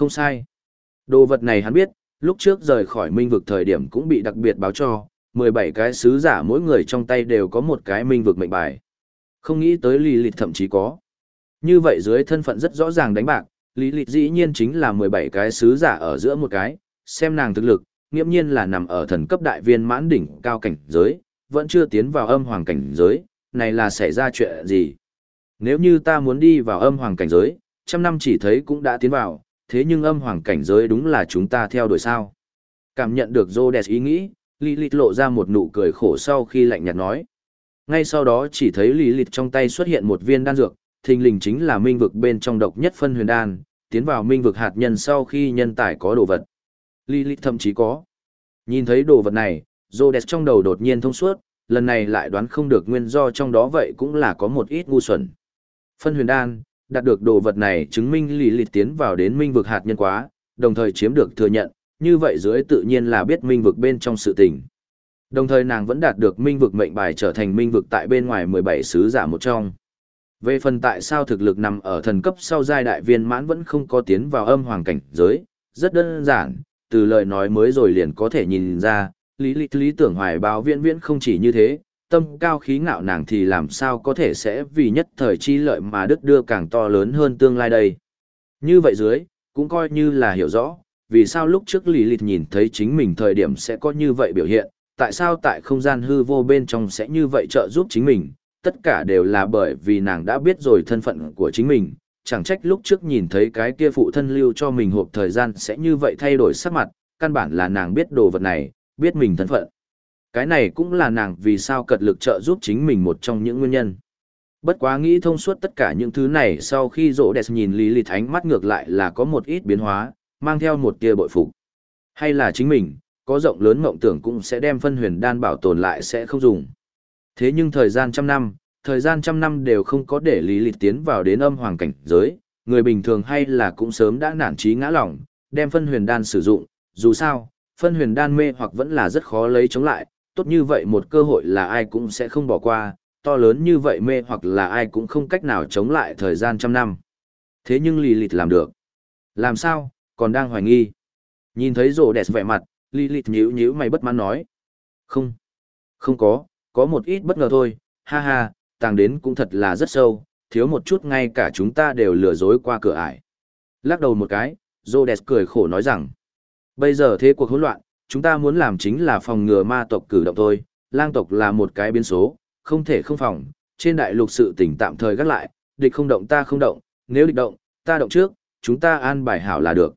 Không sai. Đồ vật này hắn biết, lúc trước rời khỏi minh vực thời điểm cũng bị đặc biệt báo cho, 17 cái sứ giả mỗi người trong tay đều có một cái minh vực mệnh bài. Không nghĩ tới Lý Lịch thậm chí có. Như vậy dưới thân phận rất rõ ràng đánh bạc, Lý Lịch dĩ nhiên chính là 17 cái sứ giả ở giữa một cái, xem nàng thực lực, nghiễm nhiên là nằm ở thần cấp đại viên mãn đỉnh cao cảnh giới, vẫn chưa tiến vào âm hoàng cảnh giới, này là xảy ra chuyện gì? Nếu như ta muốn đi vào âm hoàng cảnh giới, trăm năm chỉ thấy cũng đã tiến vào, thế nhưng âm hoàng cảnh giới đúng là chúng ta theo đuổi sao. Cảm nhận được Rhodes ý nghĩ, Lilith lộ ra một nụ cười khổ sau khi lạnh nhạt nói. Ngay sau đó chỉ thấy Lilith trong tay xuất hiện một viên đan dược, thình lình chính là minh vực bên trong độc nhất phân huyền đan, tiến vào minh vực hạt nhân sau khi nhân tài có đồ vật. Lilith thậm chí có. Nhìn thấy đồ vật này, Rhodes trong đầu đột nhiên thông suốt, lần này lại đoán không được nguyên do trong đó vậy cũng là có một ít ngu xuẩn. Phân huyền đan, đạt được đồ vật này chứng minh lì lì tiến vào đến minh vực hạt nhân quá, đồng thời chiếm được thừa nhận, như vậy dưới tự nhiên là biết minh vực bên trong sự tình. Đồng thời nàng vẫn đạt được minh vực mệnh bài trở thành minh vực tại bên ngoài 17 sứ giả một trong. Về phần tại sao thực lực nằm ở thần cấp sau giai đại viên mãn vẫn không có tiến vào âm hoàng cảnh giới, rất đơn giản, từ lời nói mới rồi liền có thể nhìn ra, lý lý lý tưởng hoài báo viễn viễn không chỉ như thế, tâm cao khí ngạo nàng thì làm sao có thể sẽ vì nhất thời chi lợi mà đức đưa càng to lớn hơn tương lai đây. Như vậy dưới, cũng coi như là hiểu rõ, vì sao lúc trước lì lịt nhìn thấy chính mình thời điểm sẽ có như vậy biểu hiện, tại sao tại không gian hư vô bên trong sẽ như vậy trợ giúp chính mình, tất cả đều là bởi vì nàng đã biết rồi thân phận của chính mình, chẳng trách lúc trước nhìn thấy cái kia phụ thân lưu cho mình hộp thời gian sẽ như vậy thay đổi sắc mặt, căn bản là nàng biết đồ vật này, biết mình thân phận. Cái này cũng là nàng vì sao cật lực trợ giúp chính mình một trong những nguyên nhân. Bất quá nghĩ thông suốt tất cả những thứ này sau khi rỗ đẹp nhìn lý lịch thánh mắt ngược lại là có một ít biến hóa, mang theo một tia bội phục. Hay là chính mình, có rộng lớn mộng tưởng cũng sẽ đem phân huyền đan bảo tồn lại sẽ không dùng. Thế nhưng thời gian trăm năm, thời gian trăm năm đều không có để lý lịch tiến vào đến âm hoàng cảnh giới, người bình thường hay là cũng sớm đã nản trí ngã lỏng, đem phân huyền đan sử dụng, dù sao, phân huyền đan mê hoặc vẫn là rất khó lấy chống lại, tốt như vậy một cơ hội là ai cũng sẽ không bỏ qua, to lớn như vậy mê hoặc là ai cũng không cách nào chống lại thời gian trăm năm. Thế nhưng lì lịt làm được. Làm sao, còn đang hoài nghi. Nhìn thấy rổ đẹp vẻ mặt, lì lịt nhíu nhíu mày bất mãn nói. Không, không có, có một ít bất ngờ thôi, ha ha, tàng đến cũng thật là rất sâu, thiếu một chút ngay cả chúng ta đều lừa dối qua cửa ải. Lắc đầu một cái, Rhodes cười khổ nói rằng, bây giờ thế cuộc hỗn loạn, chúng ta muốn làm chính là phòng ngừa ma tộc cử động thôi, lang tộc là một cái biến số, không thể không phòng, trên đại lục sự tỉnh tạm thời gác lại, địch không động ta không động, nếu địch động, ta động trước, chúng ta an bài hảo là được.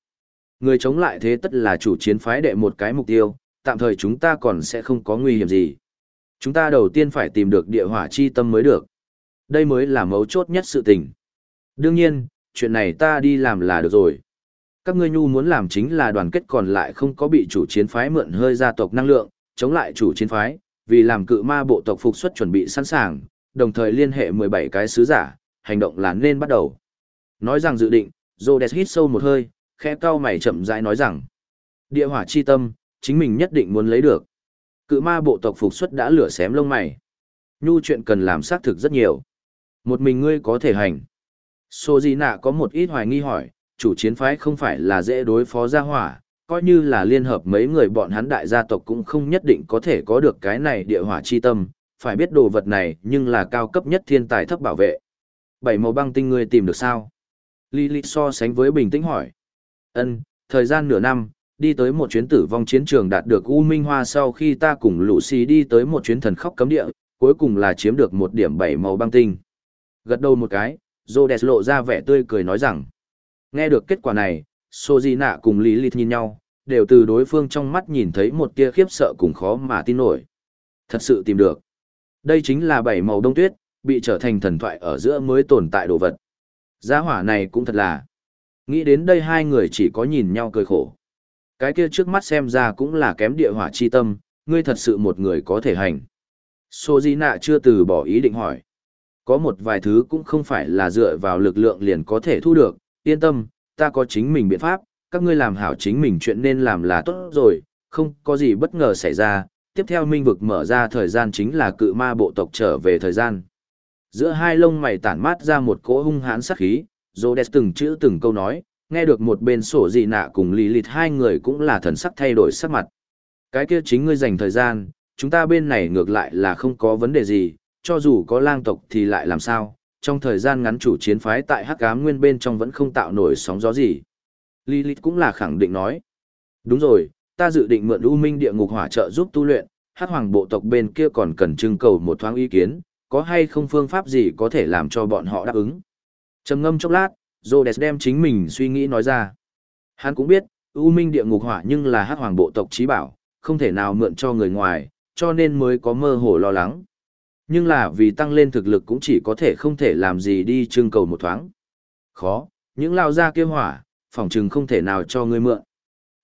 Người chống lại thế tất là chủ chiến phái đệ một cái mục tiêu, tạm thời chúng ta còn sẽ không có nguy hiểm gì. Chúng ta đầu tiên phải tìm được địa hỏa chi tâm mới được. Đây mới là mấu chốt nhất sự tình. Đương nhiên, chuyện này ta đi làm là được rồi các ngươi nhu muốn làm chính là đoàn kết còn lại không có bị chủ chiến phái mượn hơi gia tộc năng lượng, chống lại chủ chiến phái, vì làm cự ma bộ tộc phục xuất chuẩn bị sẵn sàng, đồng thời liên hệ 17 cái sứ giả, hành động là nên bắt đầu. Nói rằng dự định, Rhodes hít sâu một hơi, khẽ cau mày chậm rãi nói rằng, địa hỏa chi tâm, chính mình nhất định muốn lấy được. Cự ma bộ tộc phục xuất đã lửa xém lông mày. Nhu chuyện cần làm xác thực rất nhiều. Một mình ngươi có thể hành. Sô Di Nạ có một ít hoài nghi hỏi, chủ chiến phái không phải là dễ đối phó gia hỏa, coi như là liên hợp mấy người bọn hắn đại gia tộc cũng không nhất định có thể có được cái này địa hỏa chi tâm, phải biết đồ vật này nhưng là cao cấp nhất thiên tài thấp bảo vệ. Bảy màu băng tinh ngươi tìm được sao? Lily so sánh với bình tĩnh hỏi. Ân, thời gian nửa năm, đi tới một chuyến tử vong chiến trường đạt được U Minh Hoa sau khi ta cùng Lucy đi tới một chuyến thần khóc cấm địa, cuối cùng là chiếm được một điểm bảy màu băng tinh. Gật đầu một cái, Rhodes lộ ra vẻ tươi cười nói rằng. Nghe được kết quả này, Sojina Nạ cùng Lý Lịt nhìn nhau, đều từ đối phương trong mắt nhìn thấy một tia khiếp sợ cùng khó mà tin nổi. Thật sự tìm được. Đây chính là bảy màu đông tuyết, bị trở thành thần thoại ở giữa mới tồn tại đồ vật. Giá hỏa này cũng thật là. Nghĩ đến đây hai người chỉ có nhìn nhau cười khổ. Cái kia trước mắt xem ra cũng là kém địa hỏa chi tâm, ngươi thật sự một người có thể hành. Sojina Nạ chưa từ bỏ ý định hỏi. Có một vài thứ cũng không phải là dựa vào lực lượng liền có thể thu được, yên tâm, ta có chính mình biện pháp, các ngươi làm hảo chính mình chuyện nên làm là tốt rồi, không có gì bất ngờ xảy ra, tiếp theo minh vực mở ra thời gian chính là cự ma bộ tộc trở về thời gian. Giữa hai lông mày tản mát ra một cỗ hung hãn sắc khí, Rhodes từng chữ từng câu nói, nghe được một bên sổ gì nạ cùng lì lịt hai người cũng là thần sắc thay đổi sắc mặt. Cái kia chính ngươi dành thời gian, chúng ta bên này ngược lại là không có vấn đề gì, cho dù có lang tộc thì lại làm sao, trong thời gian ngắn chủ chiến phái tại hắc ám nguyên bên trong vẫn không tạo nổi sóng gió gì. Lilith cũng là khẳng định nói. Đúng rồi, ta dự định mượn U Minh địa ngục hỏa trợ giúp tu luyện, hắc hoàng bộ tộc bên kia còn cần trưng cầu một thoáng ý kiến, có hay không phương pháp gì có thể làm cho bọn họ đáp ứng. Trầm ngâm chốc lát, Rhodes đem chính mình suy nghĩ nói ra. Hắn cũng biết, U Minh địa ngục hỏa nhưng là hắc hoàng bộ tộc trí bảo, không thể nào mượn cho người ngoài, cho nên mới có mơ hồ lo lắng. Nhưng là vì tăng lên thực lực cũng chỉ có thể không thể làm gì đi trưng cầu một thoáng. Khó, những lao ra kia hỏa, phòng trừng không thể nào cho ngươi mượn.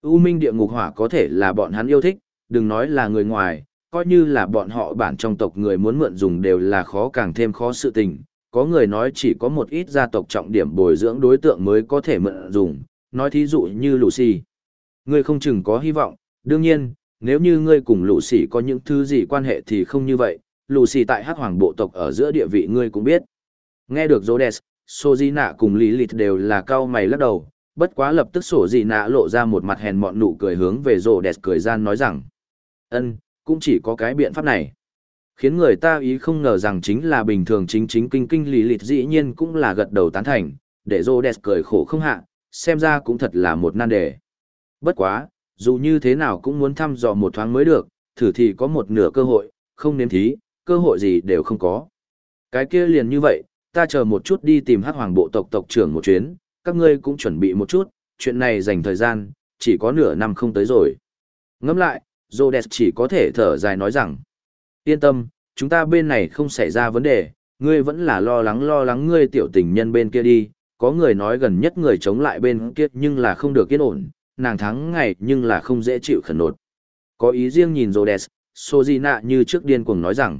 U Minh địa ngục hỏa có thể là bọn hắn yêu thích, đừng nói là người ngoài, coi như là bọn họ bản trong tộc người muốn mượn dùng đều là khó càng thêm khó sự tình. Có người nói chỉ có một ít gia tộc trọng điểm bồi dưỡng đối tượng mới có thể mượn dùng, nói thí dụ như Lucy. Ngươi không chừng có hy vọng, đương nhiên, nếu như ngươi cùng Lucy có những thứ gì quan hệ thì không như vậy, Lucy tại hắc hoàng bộ tộc ở giữa địa vị ngươi cũng biết. Nghe được Rhodes, Sojina cùng Lilith đều là cao mày lắc đầu, bất quá lập tức sổ gì nạ lộ ra một mặt hèn mọn nụ cười hướng về Rhodes cười gian nói rằng, ân, cũng chỉ có cái biện pháp này. Khiến người ta ý không ngờ rằng chính là bình thường chính chính kinh kinh Lilith dĩ nhiên cũng là gật đầu tán thành, để Rhodes cười khổ không hạ, xem ra cũng thật là một nan đề. Bất quá, dù như thế nào cũng muốn thăm dò một thoáng mới được, thử thì có một nửa cơ hội, không nếm thí, cơ hội gì đều không có. Cái kia liền như vậy, ta chờ một chút đi tìm hắc hoàng bộ tộc tộc trưởng một chuyến, các ngươi cũng chuẩn bị một chút, chuyện này dành thời gian, chỉ có nửa năm không tới rồi. Ngẫm lại, Rhodes chỉ có thể thở dài nói rằng, yên tâm, chúng ta bên này không xảy ra vấn đề, ngươi vẫn là lo lắng lo lắng ngươi tiểu tình nhân bên kia đi, có người nói gần nhất người chống lại bên kia nhưng là không được yên ổn, nàng thắng ngày nhưng là không dễ chịu khẩn nột. Có ý riêng nhìn Rhodes, Sojina như trước điên cuồng nói rằng,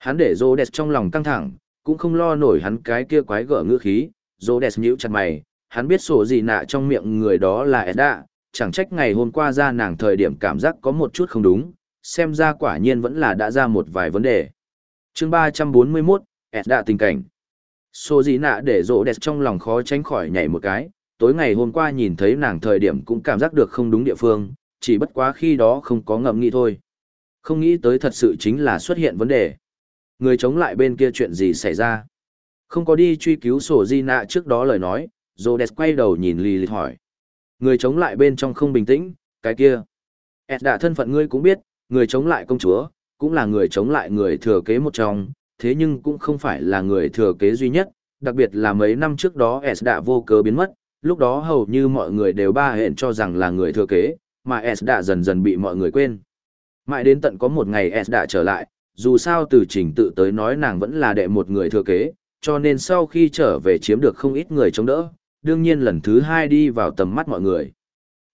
Hắn để Rhodes trong lòng căng thẳng, cũng không lo nổi hắn cái kia quái gở ngữ khí, Rhodes nhíu chặt mày, hắn biết sổ gì nạ trong miệng người đó là Edda, chẳng trách ngày hôm qua ra nàng thời điểm cảm giác có một chút không đúng, xem ra quả nhiên vẫn là đã ra một vài vấn đề. chương 341, Edda tình cảnh. Sổ gì nạ để Rhodes trong lòng khó tránh khỏi nhảy một cái, tối ngày hôm qua nhìn thấy nàng thời điểm cũng cảm giác được không đúng địa phương, chỉ bất quá khi đó không có ngậm nghĩ thôi. Không nghĩ tới thật sự chính là xuất hiện vấn đề người chống lại bên kia chuyện gì xảy ra. Không có đi truy cứu sổ di nạ trước đó lời nói, Rhodes quay đầu nhìn Lì Lìt hỏi. Người chống lại bên trong không bình tĩnh, cái kia. Ed đã thân phận ngươi cũng biết, người chống lại công chúa, cũng là người chống lại người thừa kế một trong, thế nhưng cũng không phải là người thừa kế duy nhất, đặc biệt là mấy năm trước đó S đã vô cớ biến mất, lúc đó hầu như mọi người đều ba hẹn cho rằng là người thừa kế, mà S đã dần dần bị mọi người quên. Mãi đến tận có một ngày S đã trở lại, dù sao từ trình tự tới nói nàng vẫn là đệ một người thừa kế, cho nên sau khi trở về chiếm được không ít người chống đỡ, đương nhiên lần thứ hai đi vào tầm mắt mọi người.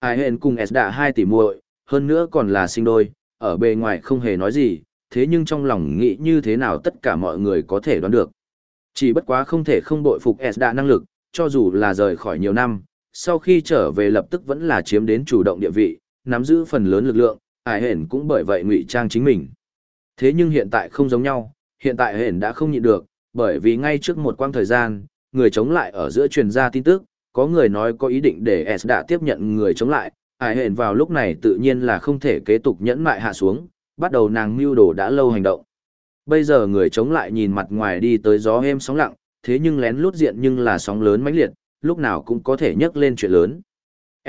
Ai hẹn cùng Esda hai tỷ muội, hơn nữa còn là sinh đôi, ở bề ngoài không hề nói gì, thế nhưng trong lòng nghĩ như thế nào tất cả mọi người có thể đoán được. Chỉ bất quá không thể không bội phục Esda năng lực, cho dù là rời khỏi nhiều năm, sau khi trở về lập tức vẫn là chiếm đến chủ động địa vị, nắm giữ phần lớn lực lượng, ai hẹn cũng bởi vậy ngụy trang chính mình. Thế nhưng hiện tại không giống nhau, hiện tại hển đã không nhịn được, bởi vì ngay trước một quang thời gian, người chống lại ở giữa truyền ra tin tức, có người nói có ý định để S đã tiếp nhận người chống lại, ai hển vào lúc này tự nhiên là không thể kế tục nhẫn mại hạ xuống, bắt đầu nàng mưu đồ đã lâu hành động. Bây giờ người chống lại nhìn mặt ngoài đi tới gió êm sóng lặng, thế nhưng lén lút diện nhưng là sóng lớn mãnh liệt, lúc nào cũng có thể nhấc lên chuyện lớn.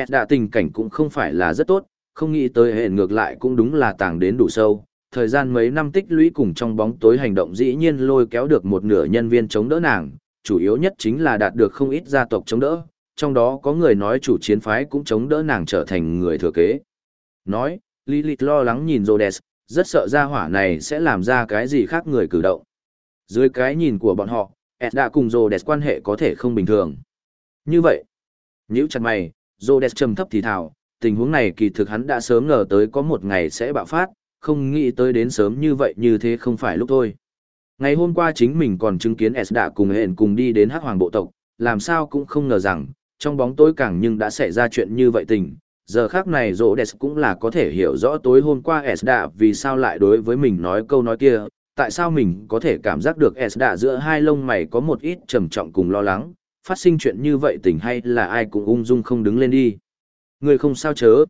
S đã tình cảnh cũng không phải là rất tốt, không nghĩ tới hển ngược lại cũng đúng là tàng đến đủ sâu, thời gian mấy năm tích lũy cùng trong bóng tối hành động dĩ nhiên lôi kéo được một nửa nhân viên chống đỡ nàng, chủ yếu nhất chính là đạt được không ít gia tộc chống đỡ, trong đó có người nói chủ chiến phái cũng chống đỡ nàng trở thành người thừa kế. Nói, Lilith lo lắng nhìn Rhodes, rất sợ gia hỏa này sẽ làm ra cái gì khác người cử động. Dưới cái nhìn của bọn họ, Ed đã cùng Rhodes quan hệ có thể không bình thường. Như vậy, nhíu chặt mày, Rhodes trầm thấp thì thào, tình huống này kỳ thực hắn đã sớm ngờ tới có một ngày sẽ bạo phát, không nghĩ tới đến sớm như vậy như thế không phải lúc thôi. Ngày hôm qua chính mình còn chứng kiến S đã cùng hẹn cùng đi đến hắc hoàng bộ tộc, làm sao cũng không ngờ rằng, trong bóng tối càng nhưng đã xảy ra chuyện như vậy tình. Giờ khác này rỗ đẹp cũng là có thể hiểu rõ tối hôm qua S đã vì sao lại đối với mình nói câu nói kia, tại sao mình có thể cảm giác được S đã giữa hai lông mày có một ít trầm trọng cùng lo lắng, phát sinh chuyện như vậy tình hay là ai cũng ung dung không đứng lên đi. Người không sao chớ.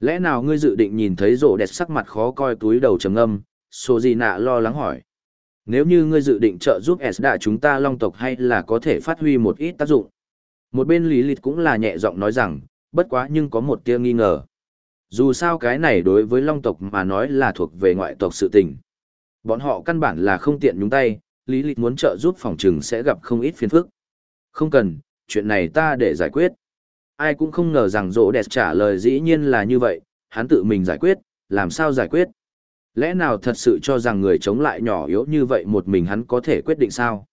Lẽ nào ngươi dự định nhìn thấy rộ đẹp sắc mặt khó coi túi đầu trầm âm, số gì nạ lo lắng hỏi. Nếu như ngươi dự định trợ giúp S đạ chúng ta long tộc hay là có thể phát huy một ít tác dụng. Một bên lý lịch cũng là nhẹ giọng nói rằng, bất quá nhưng có một tia nghi ngờ. Dù sao cái này đối với long tộc mà nói là thuộc về ngoại tộc sự tình. Bọn họ căn bản là không tiện nhúng tay, lý lịch muốn trợ giúp phòng chừng sẽ gặp không ít phiền phức. Không cần, chuyện này ta để giải quyết. Ai cũng không ngờ rằng rỗ đẹp trả lời dĩ nhiên là như vậy, hắn tự mình giải quyết, làm sao giải quyết. Lẽ nào thật sự cho rằng người chống lại nhỏ yếu như vậy một mình hắn có thể quyết định sao?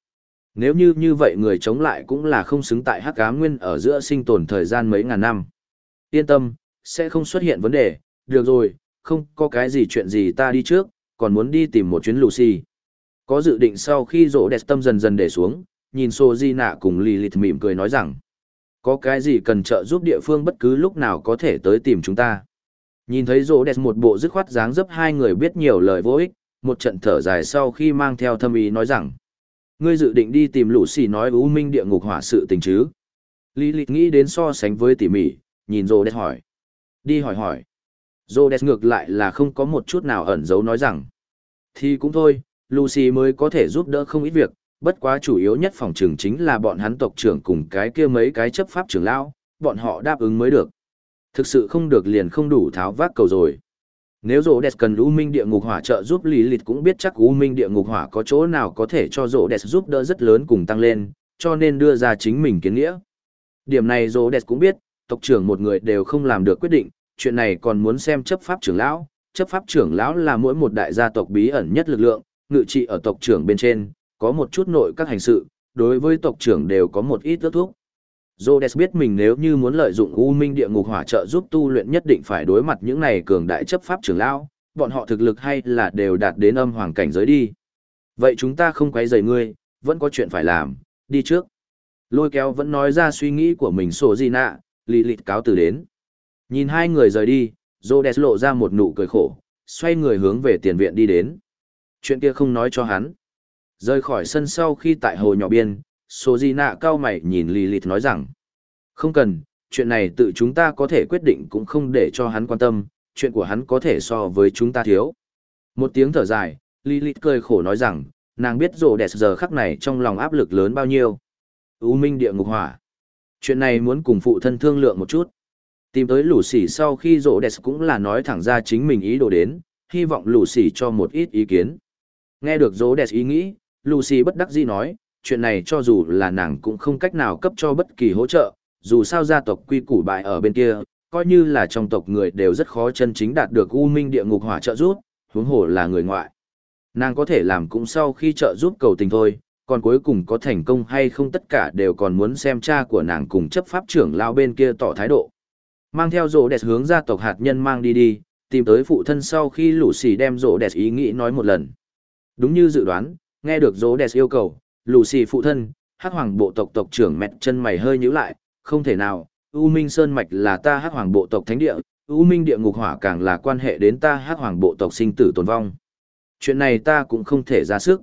Nếu như như vậy người chống lại cũng là không xứng tại hắc ám nguyên ở giữa sinh tồn thời gian mấy ngàn năm. Yên tâm, sẽ không xuất hiện vấn đề, được rồi, không có cái gì chuyện gì ta đi trước, còn muốn đi tìm một chuyến Lucy. Có dự định sau khi rỗ đẹp tâm dần dần để xuống, nhìn Sô Di Nạ cùng Lilith mỉm cười nói rằng, có cái gì cần trợ giúp địa phương bất cứ lúc nào có thể tới tìm chúng ta. Nhìn thấy rỗ đẹp một bộ dứt khoát dáng dấp hai người biết nhiều lời vô ích, một trận thở dài sau khi mang theo thâm ý nói rằng, ngươi dự định đi tìm lũ xì nói u minh địa ngục hỏa sự tình chứ. Lý lịch nghĩ đến so sánh với tỉ mỉ, nhìn rỗ đẹp hỏi. Đi hỏi hỏi. Rô đẹp ngược lại là không có một chút nào ẩn giấu nói rằng, thì cũng thôi, Lucy mới có thể giúp đỡ không ít việc, bất quá chủ yếu nhất phòng trường chính là bọn hắn tộc trưởng cùng cái kia mấy cái chấp pháp trưởng lão, bọn họ đáp ứng mới được. Thực sự không được liền không đủ tháo vác cầu rồi. Nếu rỗ đẹp cần U Minh địa ngục hỏa trợ giúp Lý Lịch cũng biết chắc U Minh địa ngục hỏa có chỗ nào có thể cho rỗ đẹp giúp đỡ rất lớn cùng tăng lên, cho nên đưa ra chính mình kiến nghĩa. Điểm này rỗ đẹp cũng biết, tộc trưởng một người đều không làm được quyết định, chuyện này còn muốn xem chấp pháp trưởng lão. Chấp pháp trưởng lão là mỗi một đại gia tộc bí ẩn nhất lực lượng, ngự trị ở tộc trưởng bên trên, có một chút nội các hành sự, đối với tộc trưởng đều có một ít ước thúc. Rhodes biết mình nếu như muốn lợi dụng U Minh địa ngục hỏa trợ giúp tu luyện nhất định phải đối mặt những này cường đại chấp pháp trưởng lão, bọn họ thực lực hay là đều đạt đến âm hoàng cảnh giới đi. Vậy chúng ta không quấy rầy ngươi, vẫn có chuyện phải làm, đi trước. Lôi kéo vẫn nói ra suy nghĩ của mình sổ gì nạ, lì lịt cáo từ đến. Nhìn hai người rời đi, Rhodes lộ ra một nụ cười khổ, xoay người hướng về tiền viện đi đến. Chuyện kia không nói cho hắn. Rời khỏi sân sau khi tại hồ nhỏ biên, số Di Nạ cao mày nhìn Lilith nói rằng, không cần, chuyện này tự chúng ta có thể quyết định cũng không để cho hắn quan tâm, chuyện của hắn có thể so với chúng ta thiếu. Một tiếng thở dài, Lilith cười khổ nói rằng, nàng biết rổ đẹp giờ khắc này trong lòng áp lực lớn bao nhiêu. U minh địa ngục hỏa. Chuyện này muốn cùng phụ thân thương lượng một chút. Tìm tới lũ sỉ sau khi rổ đẹp cũng là nói thẳng ra chính mình ý đồ đến, hy vọng lũ sỉ cho một ít ý kiến. Nghe được rổ đẹp ý nghĩ, Lucy bất đắc dĩ nói, chuyện này cho dù là nàng cũng không cách nào cấp cho bất kỳ hỗ trợ, dù sao gia tộc quy củ bại ở bên kia, coi như là trong tộc người đều rất khó chân chính đạt được u minh địa ngục hỏa trợ giúp, huống hồ là người ngoại. Nàng có thể làm cũng sau khi trợ giúp cầu tình thôi, còn cuối cùng có thành công hay không tất cả đều còn muốn xem cha của nàng cùng chấp pháp trưởng lao bên kia tỏ thái độ. Mang theo rổ đẹp hướng gia tộc hạt nhân mang đi đi, tìm tới phụ thân sau khi lũ xì đem rổ đẹp ý nghĩ nói một lần. Đúng như dự đoán, Nghe được dỗ Đẹp yêu cầu, Lucy phụ thân, hắc hoàng bộ tộc tộc trưởng mẹt chân mày hơi nhíu lại, không thể nào, U Minh Sơn Mạch là ta hắc hoàng bộ tộc thánh địa, U Minh địa ngục hỏa càng là quan hệ đến ta hắc hoàng bộ tộc sinh tử tồn vong. Chuyện này ta cũng không thể ra sức.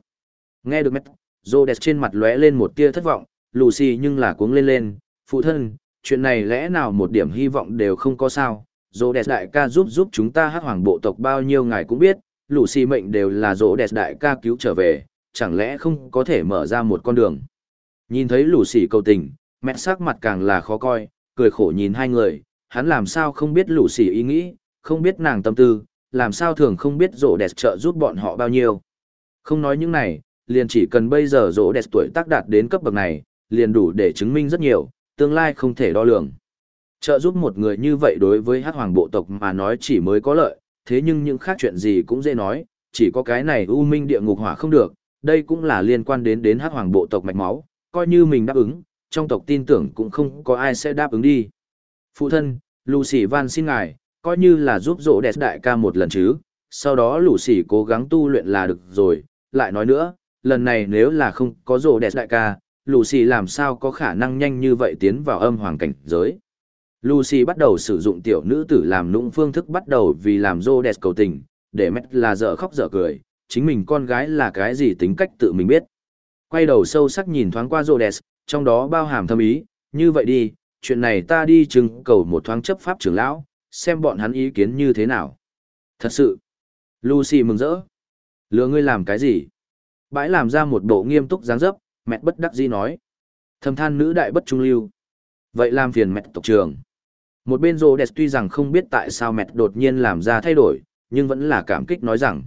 Nghe được mẹt, dỗ Đẹp trên mặt lóe lên một tia thất vọng, Lucy nhưng là cuống lên lên, phụ thân, chuyện này lẽ nào một điểm hy vọng đều không có sao. dỗ Đẹp đại ca giúp giúp chúng ta hắc hoàng bộ tộc bao nhiêu ngài cũng biết, Lucy mệnh đều là dỗ Đẹp đại ca cứu trở về, chẳng lẽ không có thể mở ra một con đường. Nhìn thấy lù xỉ cầu tình, mẹ sắc mặt càng là khó coi, cười khổ nhìn hai người, hắn làm sao không biết lù xỉ ý nghĩ, không biết nàng tâm tư, làm sao thường không biết rổ đẹp trợ giúp bọn họ bao nhiêu. Không nói những này, liền chỉ cần bây giờ rổ đẹp tuổi tác đạt đến cấp bậc này, liền đủ để chứng minh rất nhiều, tương lai không thể đo lường. Trợ giúp một người như vậy đối với hát hoàng bộ tộc mà nói chỉ mới có lợi, thế nhưng những khác chuyện gì cũng dễ nói, chỉ có cái này u minh địa ngục hỏa không được, đây cũng là liên quan đến đến hắc hoàng bộ tộc mạch máu, coi như mình đáp ứng, trong tộc tin tưởng cũng không có ai sẽ đáp ứng đi. Phụ thân, Lucy Van xin ngài, coi như là giúp rỗ đẹp đại ca một lần chứ, sau đó Lucy cố gắng tu luyện là được rồi, lại nói nữa, lần này nếu là không có rỗ đẹp đại ca, Lucy làm sao có khả năng nhanh như vậy tiến vào âm hoàng cảnh giới. Lucy bắt đầu sử dụng tiểu nữ tử làm nũng phương thức bắt đầu vì làm rô đẹp cầu tình, để mẹ là dở khóc dở cười, chính mình con gái là cái gì tính cách tự mình biết. Quay đầu sâu sắc nhìn thoáng qua Rhodes, Trong đó bao hàm thâm ý, như vậy đi, chuyện này ta đi trưng cầu một thoáng chấp pháp trưởng lão, xem bọn hắn ý kiến như thế nào. Thật sự. Lucy mừng rỡ. Lừa ngươi làm cái gì? Bãi làm ra một bộ nghiêm túc dáng dấp, mẹ bất đắc dĩ nói. Thầm than nữ đại bất trung lưu. Vậy làm phiền mẹ tộc trường. Một bên Rhodes tuy rằng không biết tại sao mẹ đột nhiên làm ra thay đổi, nhưng vẫn là cảm kích nói rằng.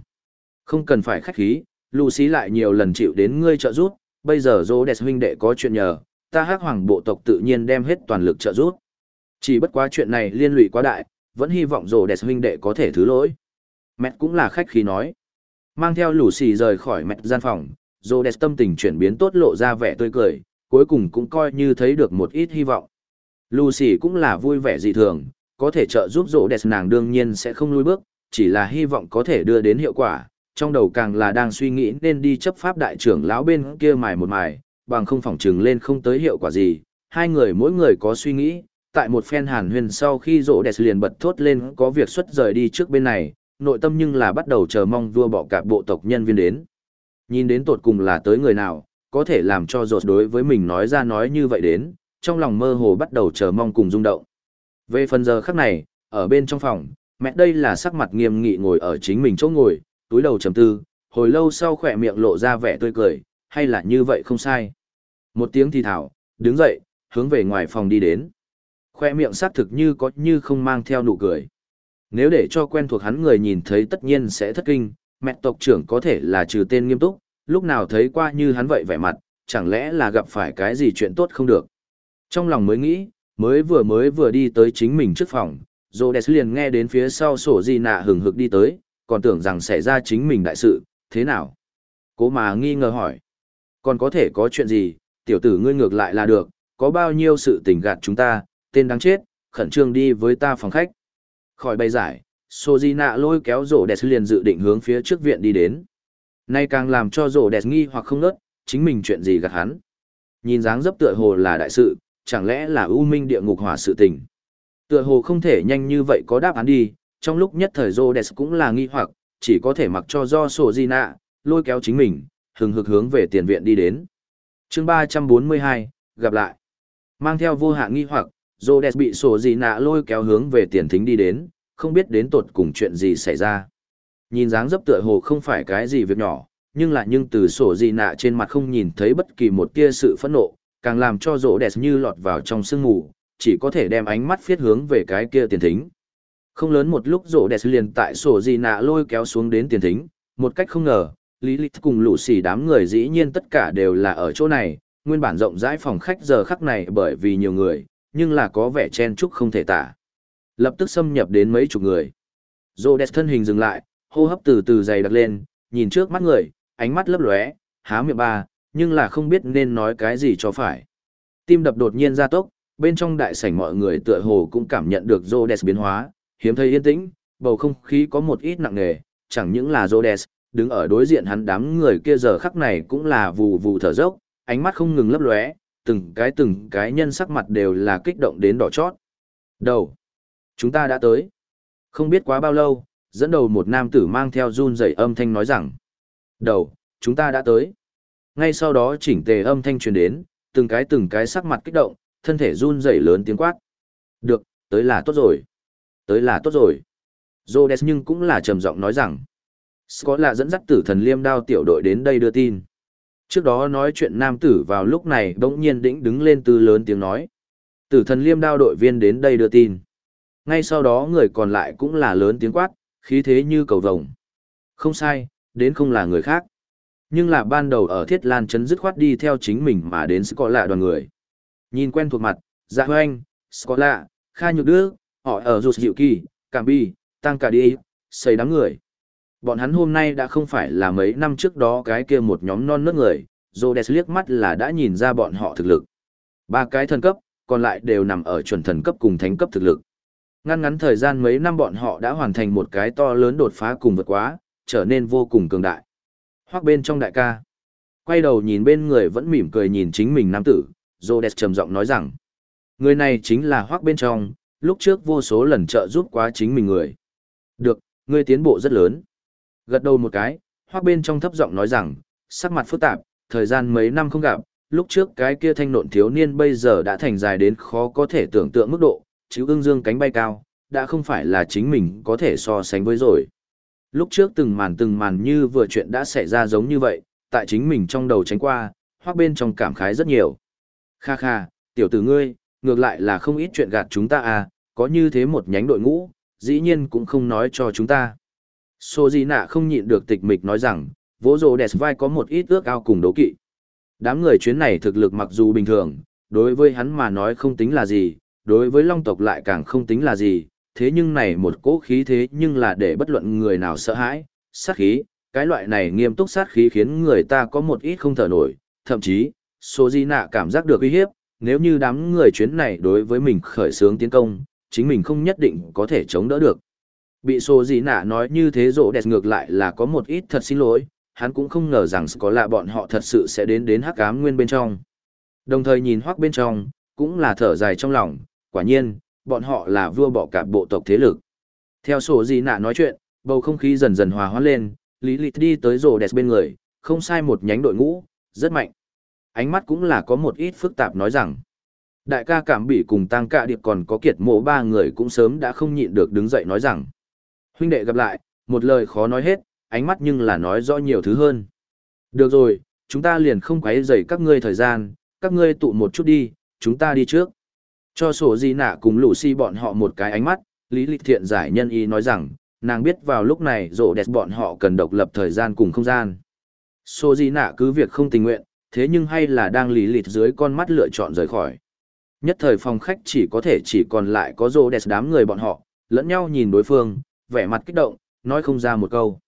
Không cần phải khách khí, Lucy lại nhiều lần chịu đến ngươi trợ giúp, bây giờ rô đẹp huynh đệ có chuyện nhờ, ta hắc hoàng bộ tộc tự nhiên đem hết toàn lực trợ giúp. Chỉ bất quá chuyện này liên lụy quá đại, vẫn hy vọng rô đẹp huynh đệ có thể thứ lỗi. Mẹ cũng là khách khí nói. Mang theo Lucy xì rời khỏi mẹ gian phòng, rô đẹp tâm tình chuyển biến tốt lộ ra vẻ tươi cười, cuối cùng cũng coi như thấy được một ít hy vọng. Lucy cũng là vui vẻ dị thường, có thể trợ giúp rỗ đẹp nàng đương nhiên sẽ không lùi bước, chỉ là hy vọng có thể đưa đến hiệu quả, trong đầu càng là đang suy nghĩ nên đi chấp pháp đại trưởng lão bên kia mài một mài, bằng không phỏng trừng lên không tới hiệu quả gì, hai người mỗi người có suy nghĩ, tại một phen hàn huyền sau khi rỗ đẹp liền bật thốt lên có việc xuất rời đi trước bên này, nội tâm nhưng là bắt đầu chờ mong vua bỏ cả bộ tộc nhân viên đến. Nhìn đến tột cùng là tới người nào, có thể làm cho rột đối với mình nói ra nói như vậy đến, trong lòng mơ hồ bắt đầu chờ mong cùng rung động. Về phần giờ khắc này, ở bên trong phòng, mẹ đây là sắc mặt nghiêm nghị ngồi ở chính mình chỗ ngồi, túi đầu trầm tư, hồi lâu sau khỏe miệng lộ ra vẻ tươi cười, hay là như vậy không sai. Một tiếng thì thảo, đứng dậy, hướng về ngoài phòng đi đến. Khoe miệng xác thực như có như không mang theo nụ cười. Nếu để cho quen thuộc hắn người nhìn thấy tất nhiên sẽ thất kinh, mẹ tộc trưởng có thể là trừ tên nghiêm túc, lúc nào thấy qua như hắn vậy vẻ mặt, chẳng lẽ là gặp phải cái gì chuyện tốt không được. Trong lòng mới nghĩ, mới vừa mới vừa đi tới chính mình trước phòng, Rhodes liền nghe đến phía sau sổ gì nạ hừng hực đi tới, còn tưởng rằng xảy ra chính mình đại sự, thế nào? Cố mà nghi ngờ hỏi. Còn có thể có chuyện gì, tiểu tử ngươi ngược lại là được, có bao nhiêu sự tình gạt chúng ta, tên đáng chết, khẩn trương đi với ta phòng khách. Khỏi bày giải, sojina lôi kéo Rhodes liền dự định hướng phía trước viện đi đến. Nay càng làm cho Rhodes nghi hoặc không nớt, chính mình chuyện gì gạt hắn. Nhìn dáng dấp tựa hồ là đại sự, chẳng lẽ là ưu minh địa ngục hỏa sự tình. Tựa hồ không thể nhanh như vậy có đáp án đi, trong lúc nhất thời Rhodes cũng là nghi hoặc, chỉ có thể mặc cho do sổ di nạ, lôi kéo chính mình, hừng hực hướng về tiền viện đi đến. chương 342, gặp lại. Mang theo vô hạn nghi hoặc, Rhodes bị sổ di nạ lôi kéo hướng về tiền thính đi đến, không biết đến tột cùng chuyện gì xảy ra. Nhìn dáng dấp tựa hồ không phải cái gì việc nhỏ, nhưng lại nhưng từ sổ di nạ trên mặt không nhìn thấy bất kỳ một tia sự phẫn nộ, càng làm cho rỗ như lọt vào trong sương mù, chỉ có thể đem ánh mắt phiết hướng về cái kia tiền thính. Không lớn một lúc rổ đẹp liền tại sổ gì nạ lôi kéo xuống đến tiền thính, một cách không ngờ, Lý Lịch cùng lũ xỉ đám người dĩ nhiên tất cả đều là ở chỗ này, nguyên bản rộng rãi phòng khách giờ khắc này bởi vì nhiều người, nhưng là có vẻ chen chúc không thể tả. Lập tức xâm nhập đến mấy chục người. Rổ đẹp thân hình dừng lại, hô hấp từ từ dày đặc lên, nhìn trước mắt người, ánh mắt lấp lóe, há miệng ba, nhưng là không biết nên nói cái gì cho phải. Tim đập đột nhiên ra tốc, bên trong đại sảnh mọi người tựa hồ cũng cảm nhận được Rhodes biến hóa, hiếm thấy yên tĩnh, bầu không khí có một ít nặng nề, chẳng những là Rhodes, đứng ở đối diện hắn đám người kia giờ khắc này cũng là vù vù thở dốc, ánh mắt không ngừng lấp lóe, từng cái từng cái nhân sắc mặt đều là kích động đến đỏ chót. Đầu. Chúng ta đã tới. Không biết quá bao lâu, dẫn đầu một nam tử mang theo run rẩy âm thanh nói rằng. Đầu, chúng ta đã tới. Ngay sau đó chỉnh tề âm thanh truyền đến, từng cái từng cái sắc mặt kích động, thân thể run rẩy lớn tiếng quát. Được, tới là tốt rồi. Tới là tốt rồi. Rhodes nhưng cũng là trầm giọng nói rằng. Scott là dẫn dắt tử thần liêm đao tiểu đội đến đây đưa tin. Trước đó nói chuyện nam tử vào lúc này bỗng nhiên đĩnh đứng lên từ lớn tiếng nói. Tử thần liêm đao đội viên đến đây đưa tin. Ngay sau đó người còn lại cũng là lớn tiếng quát, khí thế như cầu vồng. Không sai, đến không là người khác nhưng là ban đầu ở thiết lan chấn dứt khoát đi theo chính mình mà đến Scott lạ đoàn người nhìn quen thuộc mặt dạ hoanh là, kha nhược đức họ ở rụt dịu kỳ cảm bi tăng cả đi xây đám người bọn hắn hôm nay đã không phải là mấy năm trước đó cái kia một nhóm non nước người Rhodes liếc mắt là đã nhìn ra bọn họ thực lực. Ba cái thần cấp, còn lại đều nằm ở chuẩn thần cấp cùng thánh cấp thực lực. Ngăn ngắn thời gian mấy năm bọn họ đã hoàn thành một cái to lớn đột phá cùng vượt quá, trở nên vô cùng cường đại. Hoác bên trong đại ca. Quay đầu nhìn bên người vẫn mỉm cười nhìn chính mình nam tử, Rhodes trầm giọng nói rằng. Người này chính là hoác bên trong, lúc trước vô số lần trợ giúp quá chính mình người. Được, ngươi tiến bộ rất lớn. Gật đầu một cái, hoác bên trong thấp giọng nói rằng, sắc mặt phức tạp, thời gian mấy năm không gặp, lúc trước cái kia thanh nộn thiếu niên bây giờ đã thành dài đến khó có thể tưởng tượng mức độ, chứ ưng dương cánh bay cao, đã không phải là chính mình có thể so sánh với rồi. Lúc trước từng màn từng màn như vừa chuyện đã xảy ra giống như vậy, tại chính mình trong đầu tránh qua, hoác bên trong cảm khái rất nhiều. Kha kha, tiểu tử ngươi, ngược lại là không ít chuyện gạt chúng ta à, có như thế một nhánh đội ngũ, dĩ nhiên cũng không nói cho chúng ta. Sô Di Nạ không nhịn được tịch mịch nói rằng, vỗ rồ đẹp vai có một ít ước ao cùng đấu kỵ. Đám người chuyến này thực lực mặc dù bình thường, đối với hắn mà nói không tính là gì, đối với long tộc lại càng không tính là gì, thế nhưng này một cỗ khí thế nhưng là để bất luận người nào sợ hãi, sát khí, cái loại này nghiêm túc sát khí khiến người ta có một ít không thở nổi, thậm chí, Sô Di Nạ cảm giác được uy hiếp, nếu như đám người chuyến này đối với mình khởi xướng tiến công, chính mình không nhất định có thể chống đỡ được. Bị sổ gì Nạ nói như thế rộ đẹp ngược lại là có một ít thật xin lỗi, hắn cũng không ngờ rằng có lạ bọn họ thật sự sẽ đến đến hắc ám nguyên bên trong. Đồng thời nhìn hoác bên trong, cũng là thở dài trong lòng, quả nhiên, bọn họ là vua bỏ cả bộ tộc thế lực. Theo sổ gì nạ nói chuyện, bầu không khí dần dần hòa hoãn lên, Lý Lịch đi tới rổ đẹp bên người, không sai một nhánh đội ngũ, rất mạnh. Ánh mắt cũng là có một ít phức tạp nói rằng, đại ca cảm bị cùng tăng cạ điệp còn có kiệt mộ ba người cũng sớm đã không nhịn được đứng dậy nói rằng, huynh đệ gặp lại, một lời khó nói hết, ánh mắt nhưng là nói rõ nhiều thứ hơn. Được rồi, chúng ta liền không quấy rầy các ngươi thời gian, các ngươi tụ một chút đi, chúng ta đi trước. Cho sổ gì nạ cùng lũ si bọn họ một cái ánh mắt, Lý Lịch Thiện giải nhân ý nói rằng, nàng biết vào lúc này rộ đẹp bọn họ cần độc lập thời gian cùng không gian. Sổ gì nạ cứ việc không tình nguyện, thế nhưng hay là đang lý lịch dưới con mắt lựa chọn rời khỏi. Nhất thời phòng khách chỉ có thể chỉ còn lại có rô đẹp đám người bọn họ, lẫn nhau nhìn đối phương, vẻ mặt kích động, nói không ra một câu.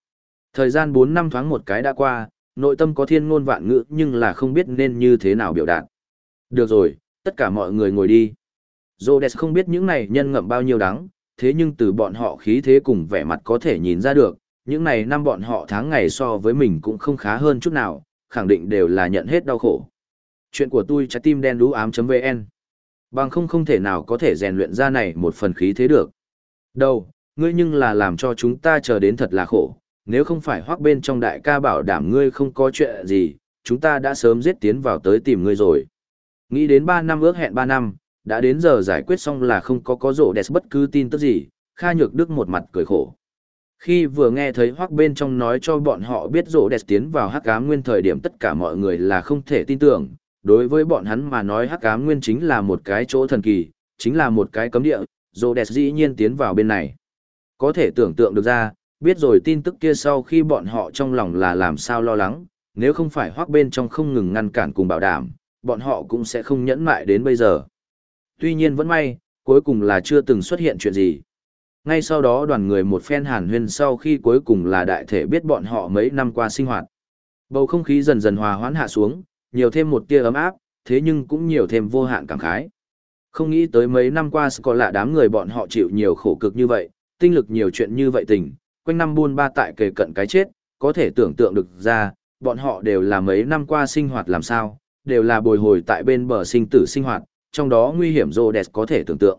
Thời gian 4 năm thoáng một cái đã qua, nội tâm có thiên ngôn vạn ngữ nhưng là không biết nên như thế nào biểu đạt. Được rồi, tất cả mọi người ngồi đi. Rhodes không biết những này nhân ngậm bao nhiêu đắng, thế nhưng từ bọn họ khí thế cùng vẻ mặt có thể nhìn ra được, những này năm bọn họ tháng ngày so với mình cũng không khá hơn chút nào, khẳng định đều là nhận hết đau khổ. Chuyện của tôi trái tim đen đú ám.vn Bằng không không thể nào có thể rèn luyện ra này một phần khí thế được. Đâu, ngươi nhưng là làm cho chúng ta chờ đến thật là khổ, nếu không phải hoác bên trong đại ca bảo đảm ngươi không có chuyện gì, chúng ta đã sớm giết tiến vào tới tìm ngươi rồi. Nghĩ đến 3 năm ước hẹn 3 năm, đã đến giờ giải quyết xong là không có có rộ đẹp bất cứ tin tức gì, Kha Nhược Đức một mặt cười khổ. Khi vừa nghe thấy hoác bên trong nói cho bọn họ biết rộ đẹp tiến vào hắc ám nguyên thời điểm tất cả mọi người là không thể tin tưởng, đối với bọn hắn mà nói hắc ám nguyên chính là một cái chỗ thần kỳ, chính là một cái cấm địa, dồ đẹp dĩ nhiên tiến vào bên này. Có thể tưởng tượng được ra, biết rồi tin tức kia sau khi bọn họ trong lòng là làm sao lo lắng, nếu không phải hoác bên trong không ngừng ngăn cản cùng bảo đảm, bọn họ cũng sẽ không nhẫn mại đến bây giờ. Tuy nhiên vẫn may, cuối cùng là chưa từng xuất hiện chuyện gì. Ngay sau đó đoàn người một phen hàn huyên sau khi cuối cùng là đại thể biết bọn họ mấy năm qua sinh hoạt. Bầu không khí dần dần hòa hoãn hạ xuống, nhiều thêm một tia ấm áp, thế nhưng cũng nhiều thêm vô hạn cảm khái. Không nghĩ tới mấy năm qua có lạ đám người bọn họ chịu nhiều khổ cực như vậy, tinh lực nhiều chuyện như vậy tình, quanh năm buôn ba tại kề cận cái chết, có thể tưởng tượng được ra, bọn họ đều là mấy năm qua sinh hoạt làm sao, đều là bồi hồi tại bên bờ sinh tử sinh hoạt, trong đó nguy hiểm rô đẹp có thể tưởng tượng.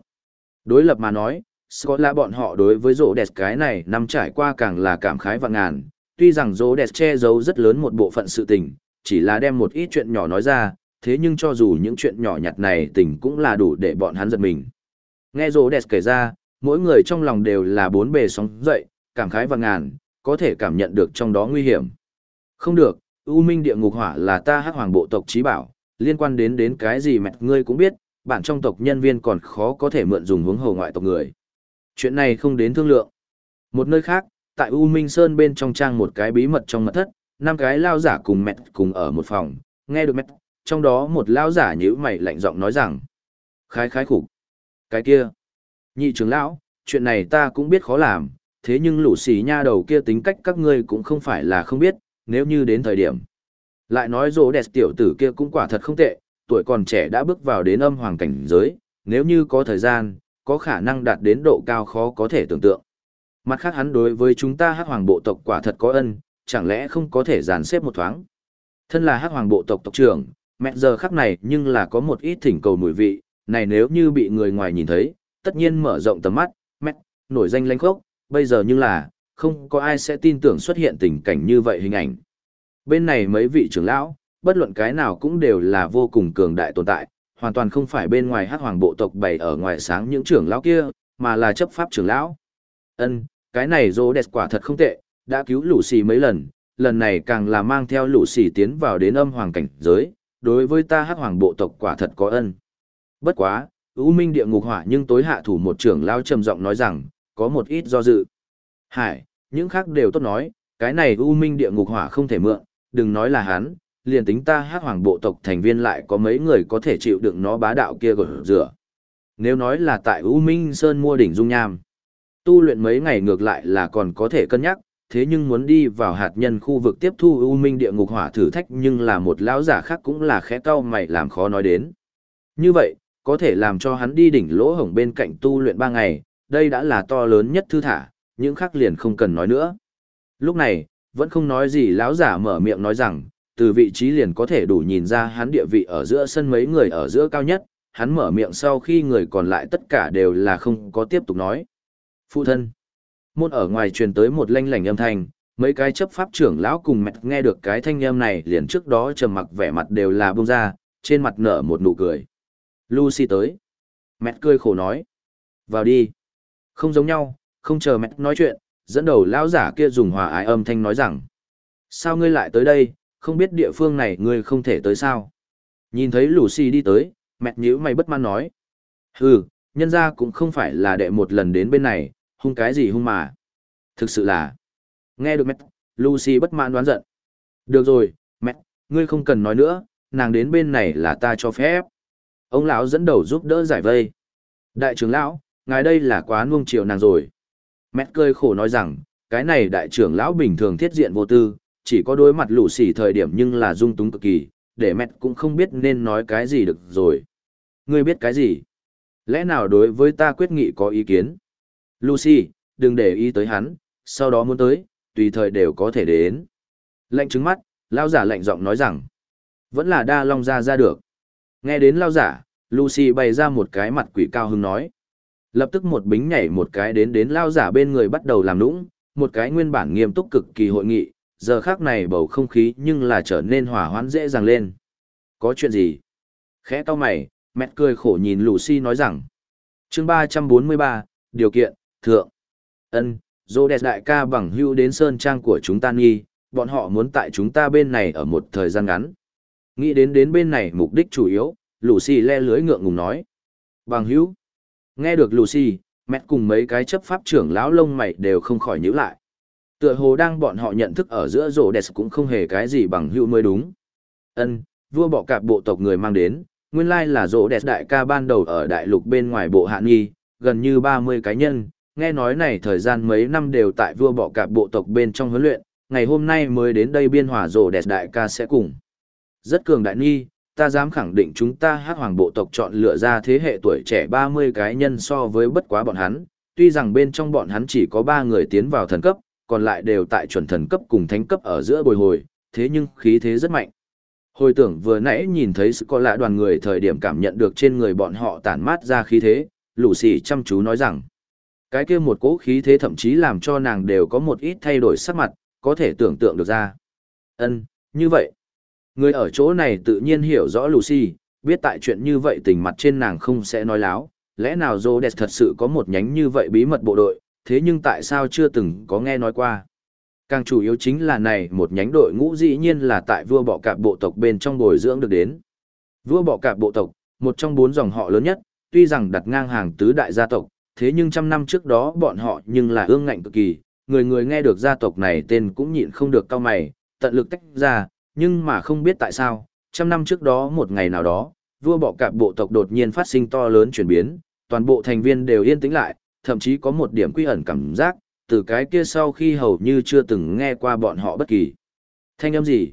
Đối lập mà nói, Scott là bọn họ đối với rô đẹp cái này năm trải qua càng là cảm khái vạn ngàn, tuy rằng rô đẹp che giấu rất lớn một bộ phận sự tình, chỉ là đem một ít chuyện nhỏ nói ra, thế nhưng cho dù những chuyện nhỏ nhặt này tình cũng là đủ để bọn hắn giật mình. Nghe rô đẹp kể ra, mỗi người trong lòng đều là bốn bề sóng dậy, cảm khái vạn ngàn, có thể cảm nhận được trong đó nguy hiểm. Không được, U Minh địa ngục hỏa là ta hắc hoàng bộ tộc trí bảo, liên quan đến đến cái gì mẹ ngươi cũng biết, bạn trong tộc nhân viên còn khó có thể mượn dùng hướng hầu ngoại tộc người. Chuyện này không đến thương lượng. Một nơi khác, tại U Minh Sơn bên trong trang một cái bí mật trong mật thất, năm cái lao giả cùng mẹ cùng ở một phòng, nghe được mẹ, trong đó một lao giả nhíu mày lạnh giọng nói rằng, khái khái khủng. Cái kia, nhị trưởng lão, chuyện này ta cũng biết khó làm, thế nhưng lũ xì nha đầu kia tính cách các ngươi cũng không phải là không biết, nếu như đến thời điểm. Lại nói rô đẹp tiểu tử kia cũng quả thật không tệ, tuổi còn trẻ đã bước vào đến âm hoàng cảnh giới, nếu như có thời gian, có khả năng đạt đến độ cao khó có thể tưởng tượng. Mặt khác hắn đối với chúng ta hắc hoàng bộ tộc quả thật có ân, chẳng lẽ không có thể dàn xếp một thoáng. Thân là hắc hoàng bộ tộc tộc trưởng, mẹ giờ khắc này nhưng là có một ít thỉnh cầu mùi vị, này nếu như bị người ngoài nhìn thấy, tất nhiên mở rộng tầm mắt, mẹ, nổi danh lanh khốc, bây giờ nhưng là, không có ai sẽ tin tưởng xuất hiện tình cảnh như vậy hình ảnh. Bên này mấy vị trưởng lão, bất luận cái nào cũng đều là vô cùng cường đại tồn tại, hoàn toàn không phải bên ngoài hắc hoàng bộ tộc bày ở ngoài sáng những trưởng lão kia, mà là chấp pháp trưởng lão. Ân, cái này rô đẹp quả thật không tệ, đã cứu lũ xì mấy lần, lần này càng là mang theo lũ xì tiến vào đến âm hoàng cảnh giới, đối với ta hắc hoàng bộ tộc quả thật có ân. Bất quá, U Minh địa ngục hỏa nhưng tối hạ thủ một trưởng lao trầm giọng nói rằng, có một ít do dự. Hải, những khác đều tốt nói, cái này U Minh địa ngục hỏa không thể mượn, đừng nói là hắn, liền tính ta hắc hoàng bộ tộc thành viên lại có mấy người có thể chịu đựng nó bá đạo kia gột rửa. Nếu nói là tại U Minh Sơn mua đỉnh dung nham, tu luyện mấy ngày ngược lại là còn có thể cân nhắc, thế nhưng muốn đi vào hạt nhân khu vực tiếp thu U Minh địa ngục hỏa thử thách nhưng là một lão giả khác cũng là khẽ cau mày làm khó nói đến. Như vậy, có thể làm cho hắn đi đỉnh lỗ hổng bên cạnh tu luyện ba ngày, đây đã là to lớn nhất thư thả, những khác liền không cần nói nữa. Lúc này, vẫn không nói gì lão giả mở miệng nói rằng, từ vị trí liền có thể đủ nhìn ra hắn địa vị ở giữa sân mấy người ở giữa cao nhất, hắn mở miệng sau khi người còn lại tất cả đều là không có tiếp tục nói. Phụ thân. Môn ở ngoài truyền tới một lanh lảnh âm thanh, mấy cái chấp pháp trưởng lão cùng mẹ nghe được cái thanh âm này liền trước đó trầm mặc vẻ mặt đều là bông ra, trên mặt nở một nụ cười. Lucy tới. Mẹ cười khổ nói. Vào đi. Không giống nhau, không chờ mẹ nói chuyện, dẫn đầu lão giả kia dùng hòa ái âm thanh nói rằng. Sao ngươi lại tới đây, không biết địa phương này ngươi không thể tới sao? Nhìn thấy Lucy đi tới, mẹ nhíu mày bất mãn nói. Hừ, nhân ra cũng không phải là đệ một lần đến bên này, hung cái gì hung mà. Thực sự là. Nghe được mẹ, Lucy bất mãn đoán giận. Được rồi, mẹ, ngươi không cần nói nữa, nàng đến bên này là ta cho phép. Ông lão dẫn đầu giúp đỡ giải vây. Đại trưởng lão, ngài đây là quá nuông chiều nàng rồi. Mẹ cười khổ nói rằng, cái này đại trưởng lão bình thường thiết diện vô tư, chỉ có đối mặt lũ xỉ thời điểm nhưng là dung túng cực kỳ, để mẹ cũng không biết nên nói cái gì được rồi. Ngươi biết cái gì? Lẽ nào đối với ta quyết nghị có ý kiến? Lucy, đừng để ý tới hắn, sau đó muốn tới, tùy thời đều có thể đến. Lệnh trứng mắt, lao giả lệnh giọng nói rằng, vẫn là đa long ra ra được. Nghe đến lao giả, Lucy bày ra một cái mặt quỷ cao hứng nói. Lập tức một bính nhảy một cái đến đến lao giả bên người bắt đầu làm nũng, một cái nguyên bản nghiêm túc cực kỳ hội nghị, giờ khác này bầu không khí nhưng là trở nên hòa hoãn dễ dàng lên. Có chuyện gì? Khẽ to mày, mẹ cười khổ nhìn Lucy nói rằng. chương 343, điều kiện, thượng. ân dô đẹp đại ca bằng hưu đến sơn trang của chúng ta nghi, bọn họ muốn tại chúng ta bên này ở một thời gian ngắn. Nghĩ đến đến bên này mục đích chủ yếu, Lucy le lưới ngượng ngùng nói. Bằng hữu. Nghe được Lucy, mẹ cùng mấy cái chấp pháp trưởng lão lông mày đều không khỏi nhíu lại. Tựa hồ đang bọn họ nhận thức ở giữa rổ đẹp cũng không hề cái gì bằng hữu mới đúng. Ân, vua bọ cạp bộ tộc người mang đến, nguyên lai là rổ đẹp đại ca ban đầu ở đại lục bên ngoài bộ hạ nghi, gần như 30 cá nhân, nghe nói này thời gian mấy năm đều tại vua bọ cạp bộ tộc bên trong huấn luyện, ngày hôm nay mới đến đây biên hòa rổ đẹp đại ca sẽ cùng. Rất cường đại nghi, ta dám khẳng định chúng ta hát hoàng bộ tộc chọn lựa ra thế hệ tuổi trẻ 30 cái nhân so với bất quá bọn hắn, tuy rằng bên trong bọn hắn chỉ có 3 người tiến vào thần cấp, còn lại đều tại chuẩn thần cấp cùng thánh cấp ở giữa bồi hồi, thế nhưng khí thế rất mạnh. Hồi tưởng vừa nãy nhìn thấy sự có lạ đoàn người thời điểm cảm nhận được trên người bọn họ tản mát ra khí thế, lũ xì chăm chú nói rằng, cái kia một cỗ khí thế thậm chí làm cho nàng đều có một ít thay đổi sắc mặt, có thể tưởng tượng được ra. Ân, như vậy. Người ở chỗ này tự nhiên hiểu rõ Lucy, biết tại chuyện như vậy tình mặt trên nàng không sẽ nói láo, lẽ nào Rhodes thật sự có một nhánh như vậy bí mật bộ đội, thế nhưng tại sao chưa từng có nghe nói qua. Càng chủ yếu chính là này một nhánh đội ngũ dĩ nhiên là tại vua bọ cạp bộ tộc bên trong bồi dưỡng được đến. Vua bọ cạp bộ tộc, một trong bốn dòng họ lớn nhất, tuy rằng đặt ngang hàng tứ đại gia tộc, thế nhưng trăm năm trước đó bọn họ nhưng là ương ngạnh cực kỳ, người người nghe được gia tộc này tên cũng nhịn không được cao mày, tận lực tách ra, nhưng mà không biết tại sao, trăm năm trước đó một ngày nào đó, vua bọ cạp bộ tộc đột nhiên phát sinh to lớn chuyển biến, toàn bộ thành viên đều yên tĩnh lại, thậm chí có một điểm quy ẩn cảm giác, từ cái kia sau khi hầu như chưa từng nghe qua bọn họ bất kỳ. Thanh âm gì?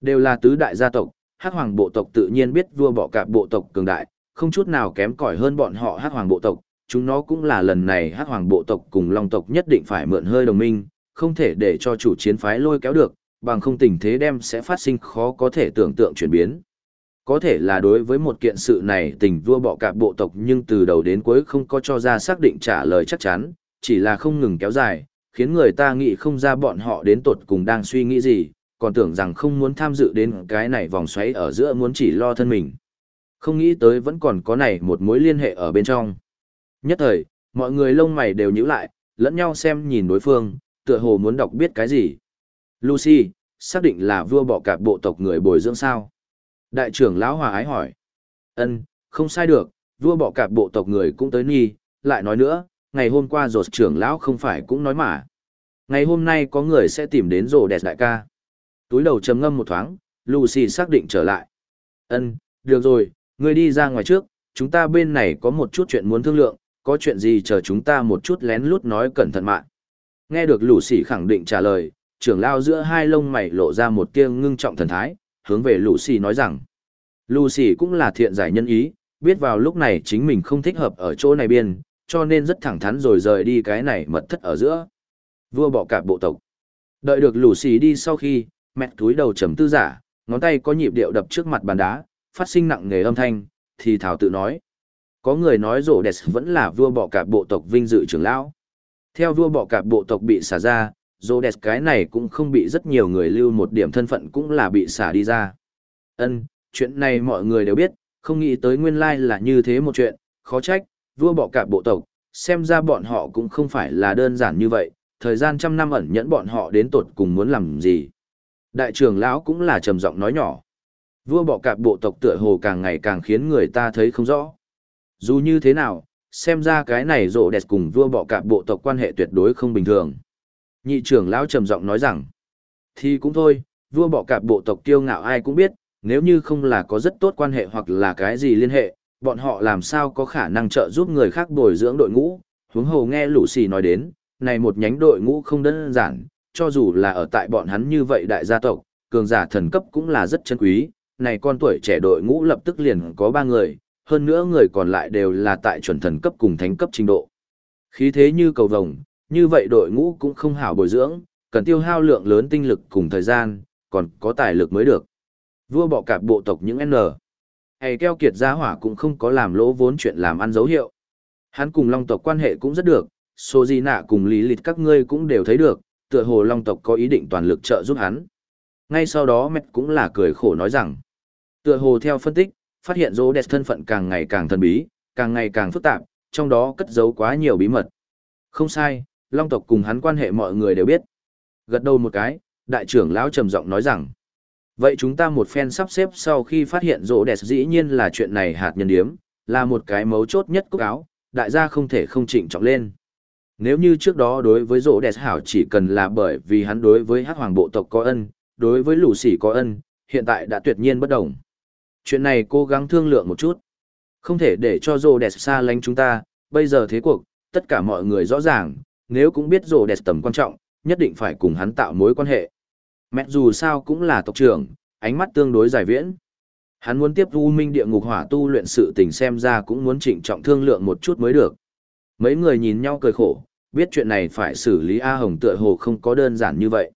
Đều là tứ đại gia tộc, hắc hoàng bộ tộc tự nhiên biết vua bọ cạp bộ tộc cường đại, không chút nào kém cỏi hơn bọn họ hắc hoàng bộ tộc, chúng nó cũng là lần này hắc hoàng bộ tộc cùng long tộc nhất định phải mượn hơi đồng minh, không thể để cho chủ chiến phái lôi kéo được, bằng không tình thế đem sẽ phát sinh khó có thể tưởng tượng chuyển biến. Có thể là đối với một kiện sự này tình vua bọ cạp bộ tộc nhưng từ đầu đến cuối không có cho ra xác định trả lời chắc chắn, chỉ là không ngừng kéo dài, khiến người ta nghĩ không ra bọn họ đến tột cùng đang suy nghĩ gì, còn tưởng rằng không muốn tham dự đến cái này vòng xoáy ở giữa muốn chỉ lo thân mình. Không nghĩ tới vẫn còn có này một mối liên hệ ở bên trong. Nhất thời, mọi người lông mày đều nhíu lại, lẫn nhau xem nhìn đối phương, tựa hồ muốn đọc biết cái gì. Lucy, xác định là vua bọ cạp bộ tộc người bồi dưỡng sao? Đại trưởng lão hòa ái hỏi. Ân, không sai được, vua bọ cạp bộ tộc người cũng tới nhi. lại nói nữa, ngày hôm qua rột trưởng lão không phải cũng nói mà. Ngày hôm nay có người sẽ tìm đến rồ đẹp đại ca. Túi đầu trầm ngâm một thoáng, Lucy xác định trở lại. Ân, được rồi, ngươi đi ra ngoài trước, chúng ta bên này có một chút chuyện muốn thương lượng, có chuyện gì chờ chúng ta một chút lén lút nói cẩn thận mạng. Nghe được lũ sỉ khẳng định trả lời, trưởng lao giữa hai lông mày lộ ra một tia ngưng trọng thần thái, hướng về lũ sỉ nói rằng. lũ sỉ cũng là thiện giải nhân ý, biết vào lúc này chính mình không thích hợp ở chỗ này biên, cho nên rất thẳng thắn rồi rời đi cái này mật thất ở giữa. Vua bỏ cả bộ tộc. Đợi được lũ sỉ đi sau khi, mẹ túi đầu trầm tư giả, ngón tay có nhịp điệu đập trước mặt bàn đá, phát sinh nặng nề âm thanh, thì thảo tự nói. Có người nói rổ đẹp vẫn là vua bọ cạp bộ tộc vinh dự trưởng lão. Theo vua bọ cạp bộ tộc bị xả ra, rổ đẹp cái này cũng không bị rất nhiều người lưu một điểm thân phận cũng là bị xả đi ra. Ân, chuyện này mọi người đều biết, không nghĩ tới nguyên lai là như thế một chuyện, khó trách, vua bọ cạp bộ tộc, xem ra bọn họ cũng không phải là đơn giản như vậy, thời gian trăm năm ẩn nhẫn bọn họ đến tột cùng muốn làm gì. Đại trưởng lão cũng là trầm giọng nói nhỏ. Vua bọ cạp bộ tộc tựa hồ càng ngày càng khiến người ta thấy không rõ. Dù như thế nào, xem ra cái này rộ đẹp cùng vua bọ cạp bộ tộc quan hệ tuyệt đối không bình thường. Nhị trưởng lão trầm giọng nói rằng, thì cũng thôi, vua bọ cạp bộ tộc kiêu ngạo ai cũng biết, nếu như không là có rất tốt quan hệ hoặc là cái gì liên hệ, bọn họ làm sao có khả năng trợ giúp người khác bồi dưỡng đội ngũ. Huống hồ nghe lũ xì nói đến, này một nhánh đội ngũ không đơn giản, cho dù là ở tại bọn hắn như vậy đại gia tộc, cường giả thần cấp cũng là rất chân quý, này con tuổi trẻ đội ngũ lập tức liền có ba người, hơn nữa người còn lại đều là tại chuẩn thần cấp cùng thánh cấp trình độ. Khí thế như cầu vồng, như vậy đội ngũ cũng không hảo bồi dưỡng, cần tiêu hao lượng lớn tinh lực cùng thời gian, còn có tài lực mới được. Vua bọ cạp bộ tộc những N. Hay keo kiệt gia hỏa cũng không có làm lỗ vốn chuyện làm ăn dấu hiệu. Hắn cùng long tộc quan hệ cũng rất được, số Di Nạ cùng Lý Lịch các ngươi cũng đều thấy được, tựa hồ long tộc có ý định toàn lực trợ giúp hắn. Ngay sau đó mẹ cũng là cười khổ nói rằng, tựa hồ theo phân tích, phát hiện rô đẹp thân phận càng ngày càng thần bí, càng ngày càng phức tạp, trong đó cất giấu quá nhiều bí mật. Không sai, long tộc cùng hắn quan hệ mọi người đều biết. Gật đầu một cái, đại trưởng lão trầm giọng nói rằng, vậy chúng ta một phen sắp xếp sau khi phát hiện rô đẹp dĩ nhiên là chuyện này hạt nhân điếm, là một cái mấu chốt nhất cúc áo, đại gia không thể không chỉnh trọng lên. Nếu như trước đó đối với rô đẹp hảo chỉ cần là bởi vì hắn đối với hát hoàng bộ tộc có ân, đối với lũ xỉ có ân, hiện tại đã tuyệt nhiên bất đồng. Chuyện này cố gắng thương lượng một chút. Không thể để cho Rô đẹp xa lánh chúng ta, bây giờ thế cuộc, tất cả mọi người rõ ràng, nếu cũng biết Rô đẹp tầm quan trọng, nhất định phải cùng hắn tạo mối quan hệ. Mẹ dù sao cũng là tộc trưởng, ánh mắt tương đối dài viễn. Hắn muốn tiếp U Minh địa ngục hỏa tu luyện sự tình xem ra cũng muốn trịnh trọng thương lượng một chút mới được. Mấy người nhìn nhau cười khổ, biết chuyện này phải xử lý A Hồng tựa hồ không có đơn giản như vậy.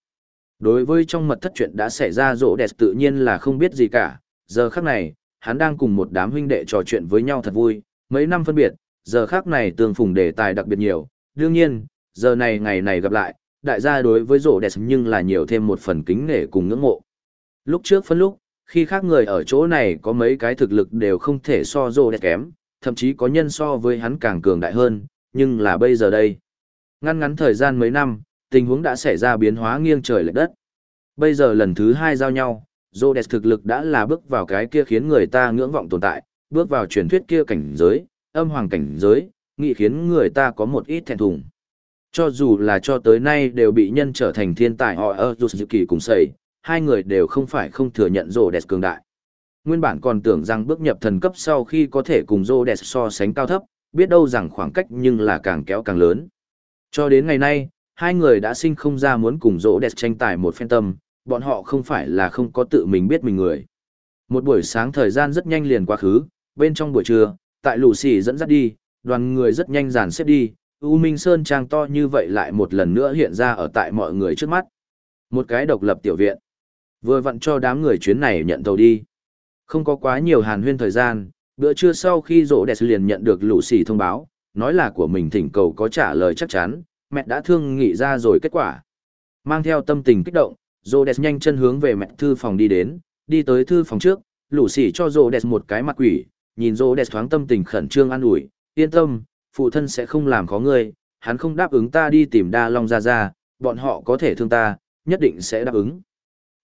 Đối với trong mật thất chuyện đã xảy ra rỗ đẹp tự nhiên là không biết gì cả, giờ khắc này, hắn đang cùng một đám huynh đệ trò chuyện với nhau thật vui, mấy năm phân biệt, giờ khắc này tương phùng đề tài đặc biệt nhiều, đương nhiên, giờ này ngày này gặp lại, đại gia đối với rỗ đẹp nhưng là nhiều thêm một phần kính nể cùng ngưỡng mộ. Lúc trước phân lúc, khi khác người ở chỗ này có mấy cái thực lực đều không thể so rỗ đẹp kém, thậm chí có nhân so với hắn càng cường đại hơn, nhưng là bây giờ đây. Ngăn ngắn thời gian mấy năm, tình huống đã xảy ra biến hóa nghiêng trời lệch đất. Bây giờ lần thứ hai giao nhau, Rhodes thực lực đã là bước vào cái kia khiến người ta ngưỡng vọng tồn tại, bước vào truyền thuyết kia cảnh giới, âm hoàng cảnh giới, nghị khiến người ta có một ít thẹn thùng. Cho dù là cho tới nay đều bị nhân trở thành thiên tài họ ở dù dự kỳ cùng sầy, hai người đều không phải không thừa nhận Rhodes cường đại. Nguyên bản còn tưởng rằng bước nhập thần cấp sau khi có thể cùng Rhodes so sánh cao thấp, biết đâu rằng khoảng cách nhưng là càng kéo càng lớn. Cho đến ngày nay, hai người đã sinh không ra muốn cùng Rô đẹp tranh tài một phen tâm, bọn họ không phải là không có tự mình biết mình người. Một buổi sáng thời gian rất nhanh liền quá khứ, bên trong buổi trưa, tại lù xì dẫn dắt đi, đoàn người rất nhanh dàn xếp đi, U Minh Sơn trang to như vậy lại một lần nữa hiện ra ở tại mọi người trước mắt. Một cái độc lập tiểu viện. Vừa vặn cho đám người chuyến này nhận tàu đi. Không có quá nhiều hàn huyên thời gian, bữa trưa sau khi rỗ đẹp liền nhận được lũ xì thông báo, nói là của mình thỉnh cầu có trả lời chắc chắn, mẹ đã thương nghị ra rồi kết quả. Mang theo tâm tình kích động, Rhodes nhanh chân hướng về mẹ thư phòng đi đến, đi tới thư phòng trước, lũ xỉ cho Rhodes một cái mặt quỷ, nhìn Rhodes thoáng tâm tình khẩn trương an ủi, yên tâm, phụ thân sẽ không làm khó ngươi, hắn không đáp ứng ta đi tìm đa long ra ra, bọn họ có thể thương ta, nhất định sẽ đáp ứng.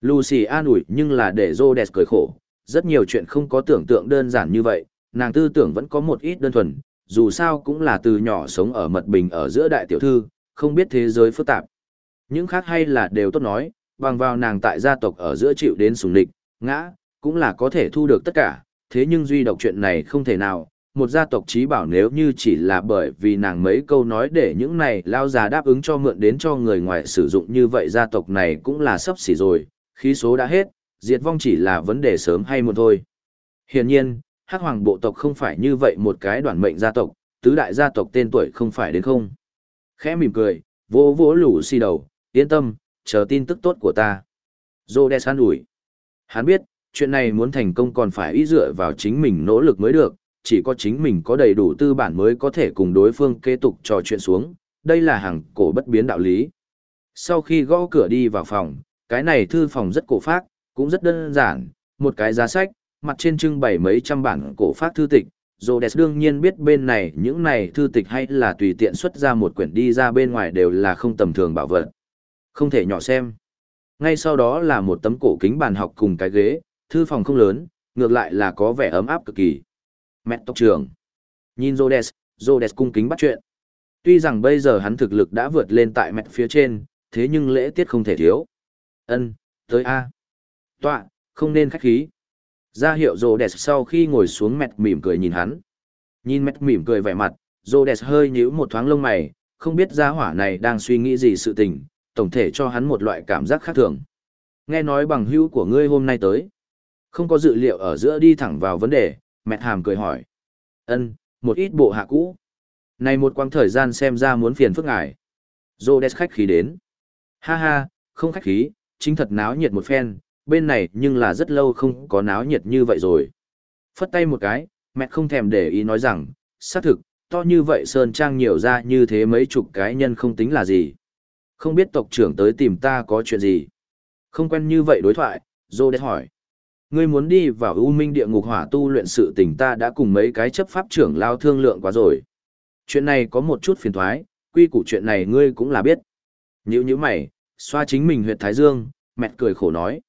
Lucy an ủi nhưng là để Rhodes cười khổ, rất nhiều chuyện không có tưởng tượng đơn giản như vậy, nàng tư tưởng vẫn có một ít đơn thuần, dù sao cũng là từ nhỏ sống ở mật bình ở giữa đại tiểu thư, không biết thế giới phức tạp. Những khác hay là đều tốt nói, bằng vào nàng tại gia tộc ở giữa chịu đến sùng địch, ngã, cũng là có thể thu được tất cả, thế nhưng duy độc chuyện này không thể nào, một gia tộc trí bảo nếu như chỉ là bởi vì nàng mấy câu nói để những này lao già đáp ứng cho mượn đến cho người ngoài sử dụng như vậy gia tộc này cũng là sắp xỉ rồi, khí số đã hết, diệt vong chỉ là vấn đề sớm hay muộn thôi. Hiển nhiên, hắc hoàng bộ tộc không phải như vậy một cái đoàn mệnh gia tộc, tứ đại gia tộc tên tuổi không phải đến không. Khẽ mỉm cười, vỗ vỗ lũ xì đầu, yên tâm, chờ tin tức tốt của ta. Rhodes an ủi. Hắn biết, chuyện này muốn thành công còn phải ý dựa vào chính mình nỗ lực mới được, chỉ có chính mình có đầy đủ tư bản mới có thể cùng đối phương kế tục trò chuyện xuống, đây là hàng cổ bất biến đạo lý. Sau khi gõ cửa đi vào phòng, cái này thư phòng rất cổ phác, cũng rất đơn giản, một cái giá sách, mặt trên trưng bày mấy trăm bản cổ phác thư tịch. Rhodes đương nhiên biết bên này những này thư tịch hay là tùy tiện xuất ra một quyển đi ra bên ngoài đều là không tầm thường bảo vật. Không thể nhỏ xem. Ngay sau đó là một tấm cổ kính bàn học cùng cái ghế, thư phòng không lớn, ngược lại là có vẻ ấm áp cực kỳ. Mẹ tộc trưởng. Nhìn Rhodes, Rhodes cung kính bắt chuyện. Tuy rằng bây giờ hắn thực lực đã vượt lên tại mẹ phía trên, thế nhưng lễ tiết không thể thiếu. Ân, tới A. Tọa, không nên khách khí. Ra hiệu Rhodes sau khi ngồi xuống mẹ mỉm cười nhìn hắn. Nhìn mẹ mỉm cười vẻ mặt, Rhodes hơi nhíu một thoáng lông mày, không biết gia hỏa này đang suy nghĩ gì sự tình, tổng thể cho hắn một loại cảm giác khác thường. Nghe nói bằng hữu của ngươi hôm nay tới. Không có dự liệu ở giữa đi thẳng vào vấn đề, mẹ hàm cười hỏi. ân một ít bộ hạ cũ. Này một quãng thời gian xem ra muốn phiền phức ngài. Rhodes khách khí đến. Ha ha, không khách khí, chính thật náo nhiệt một phen, bên này nhưng là rất lâu không có náo nhiệt như vậy rồi. Phất tay một cái, mẹ không thèm để ý nói rằng, xác thực, to như vậy Sơn Trang nhiều ra như thế mấy chục cái nhân không tính là gì. Không biết tộc trưởng tới tìm ta có chuyện gì. Không quen như vậy đối thoại, Rhodes hỏi. Ngươi muốn đi vào U Minh địa ngục hỏa tu luyện sự tình ta đã cùng mấy cái chấp pháp trưởng lao thương lượng quá rồi. Chuyện này có một chút phiền thoái, quy củ chuyện này ngươi cũng là biết. Nhữ như mày, xoa chính mình huyệt thái dương, mẹ cười khổ nói.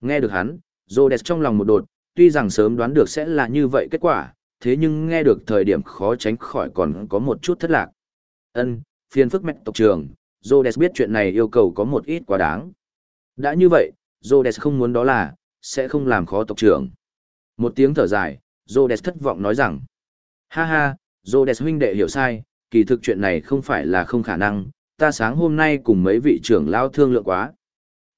Nghe được hắn, Rhodes trong lòng một đột, tuy rằng sớm đoán được sẽ là như vậy kết quả, thế nhưng nghe được thời điểm khó tránh khỏi còn có một chút thất lạc. Ân, phiền phức mẹ tộc trưởng, Rhodes biết chuyện này yêu cầu có một ít quá đáng. Đã như vậy, Rhodes không muốn đó là, sẽ không làm khó tộc trưởng. Một tiếng thở dài, Rhodes thất vọng nói rằng, ha ha, Rhodes huynh đệ hiểu sai, kỳ thực chuyện này không phải là không khả năng, ta sáng hôm nay cùng mấy vị trưởng lao thương lượng quá.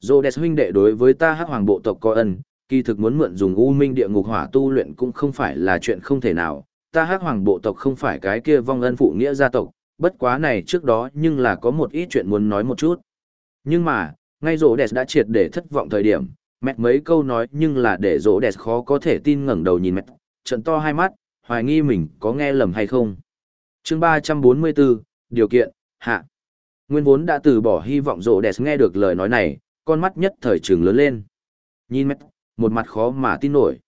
Rhodes huynh đệ đối với ta hắc hoàng bộ tộc có ân, kỳ thực muốn mượn dùng u minh địa ngục hỏa tu luyện cũng không phải là chuyện không thể nào, ta hắc hoàng bộ tộc không phải cái kia vong ân phụ nghĩa gia tộc, bất quá này trước đó nhưng là có một ít chuyện muốn nói một chút. Nhưng mà, ngay rỗ đẹp đã triệt để thất vọng thời điểm, mẹ mấy câu nói nhưng là để rỗ đẹp khó có thể tin ngẩng đầu nhìn mẹ, trận to hai mắt, hoài nghi mình có nghe lầm hay không. chương 344, điều kiện, hạ. Nguyên vốn đã từ bỏ hy vọng rỗ đẹp nghe được lời nói này, con mắt nhất thời trường lớn lên. Nhìn mẹ, một mặt khó mà tin nổi.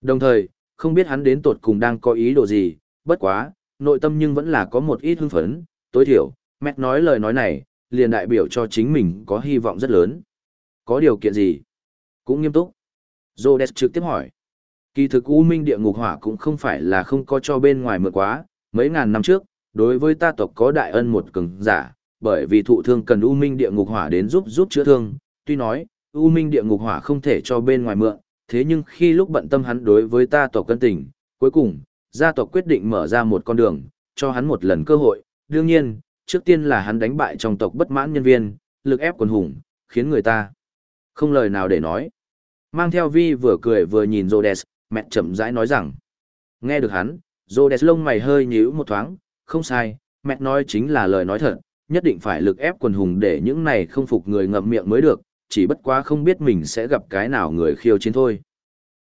Đồng thời, không biết hắn đến tột cùng đang có ý đồ gì, bất quá, nội tâm nhưng vẫn là có một ít hưng phấn, tối thiểu, mẹ nói lời nói này, liền đại biểu cho chính mình có hy vọng rất lớn. Có điều kiện gì? Cũng nghiêm túc. Zodes trực tiếp hỏi. Kỳ thực U Minh địa ngục hỏa cũng không phải là không có cho bên ngoài mượn quá, mấy ngàn năm trước, đối với ta tộc có đại ân một cường giả, bởi vì thụ thương cần U Minh địa ngục hỏa đến giúp giúp chữa thương, tuy nói, U Minh địa ngục hỏa không thể cho bên ngoài mượn, thế nhưng khi lúc bận tâm hắn đối với ta tộc cân tình, cuối cùng, gia tộc quyết định mở ra một con đường, cho hắn một lần cơ hội, đương nhiên, trước tiên là hắn đánh bại trong tộc bất mãn nhân viên, lực ép quần hùng, khiến người ta không lời nào để nói. Mang theo vi vừa cười vừa nhìn Rhodes, mẹ chậm rãi nói rằng. Nghe được hắn, Rhodes lông mày hơi nhíu một thoáng, không sai, mẹ nói chính là lời nói thật, nhất định phải lực ép quần hùng để những này không phục người ngậm miệng mới được, chỉ bất quá không biết mình sẽ gặp cái nào người khiêu chiến thôi.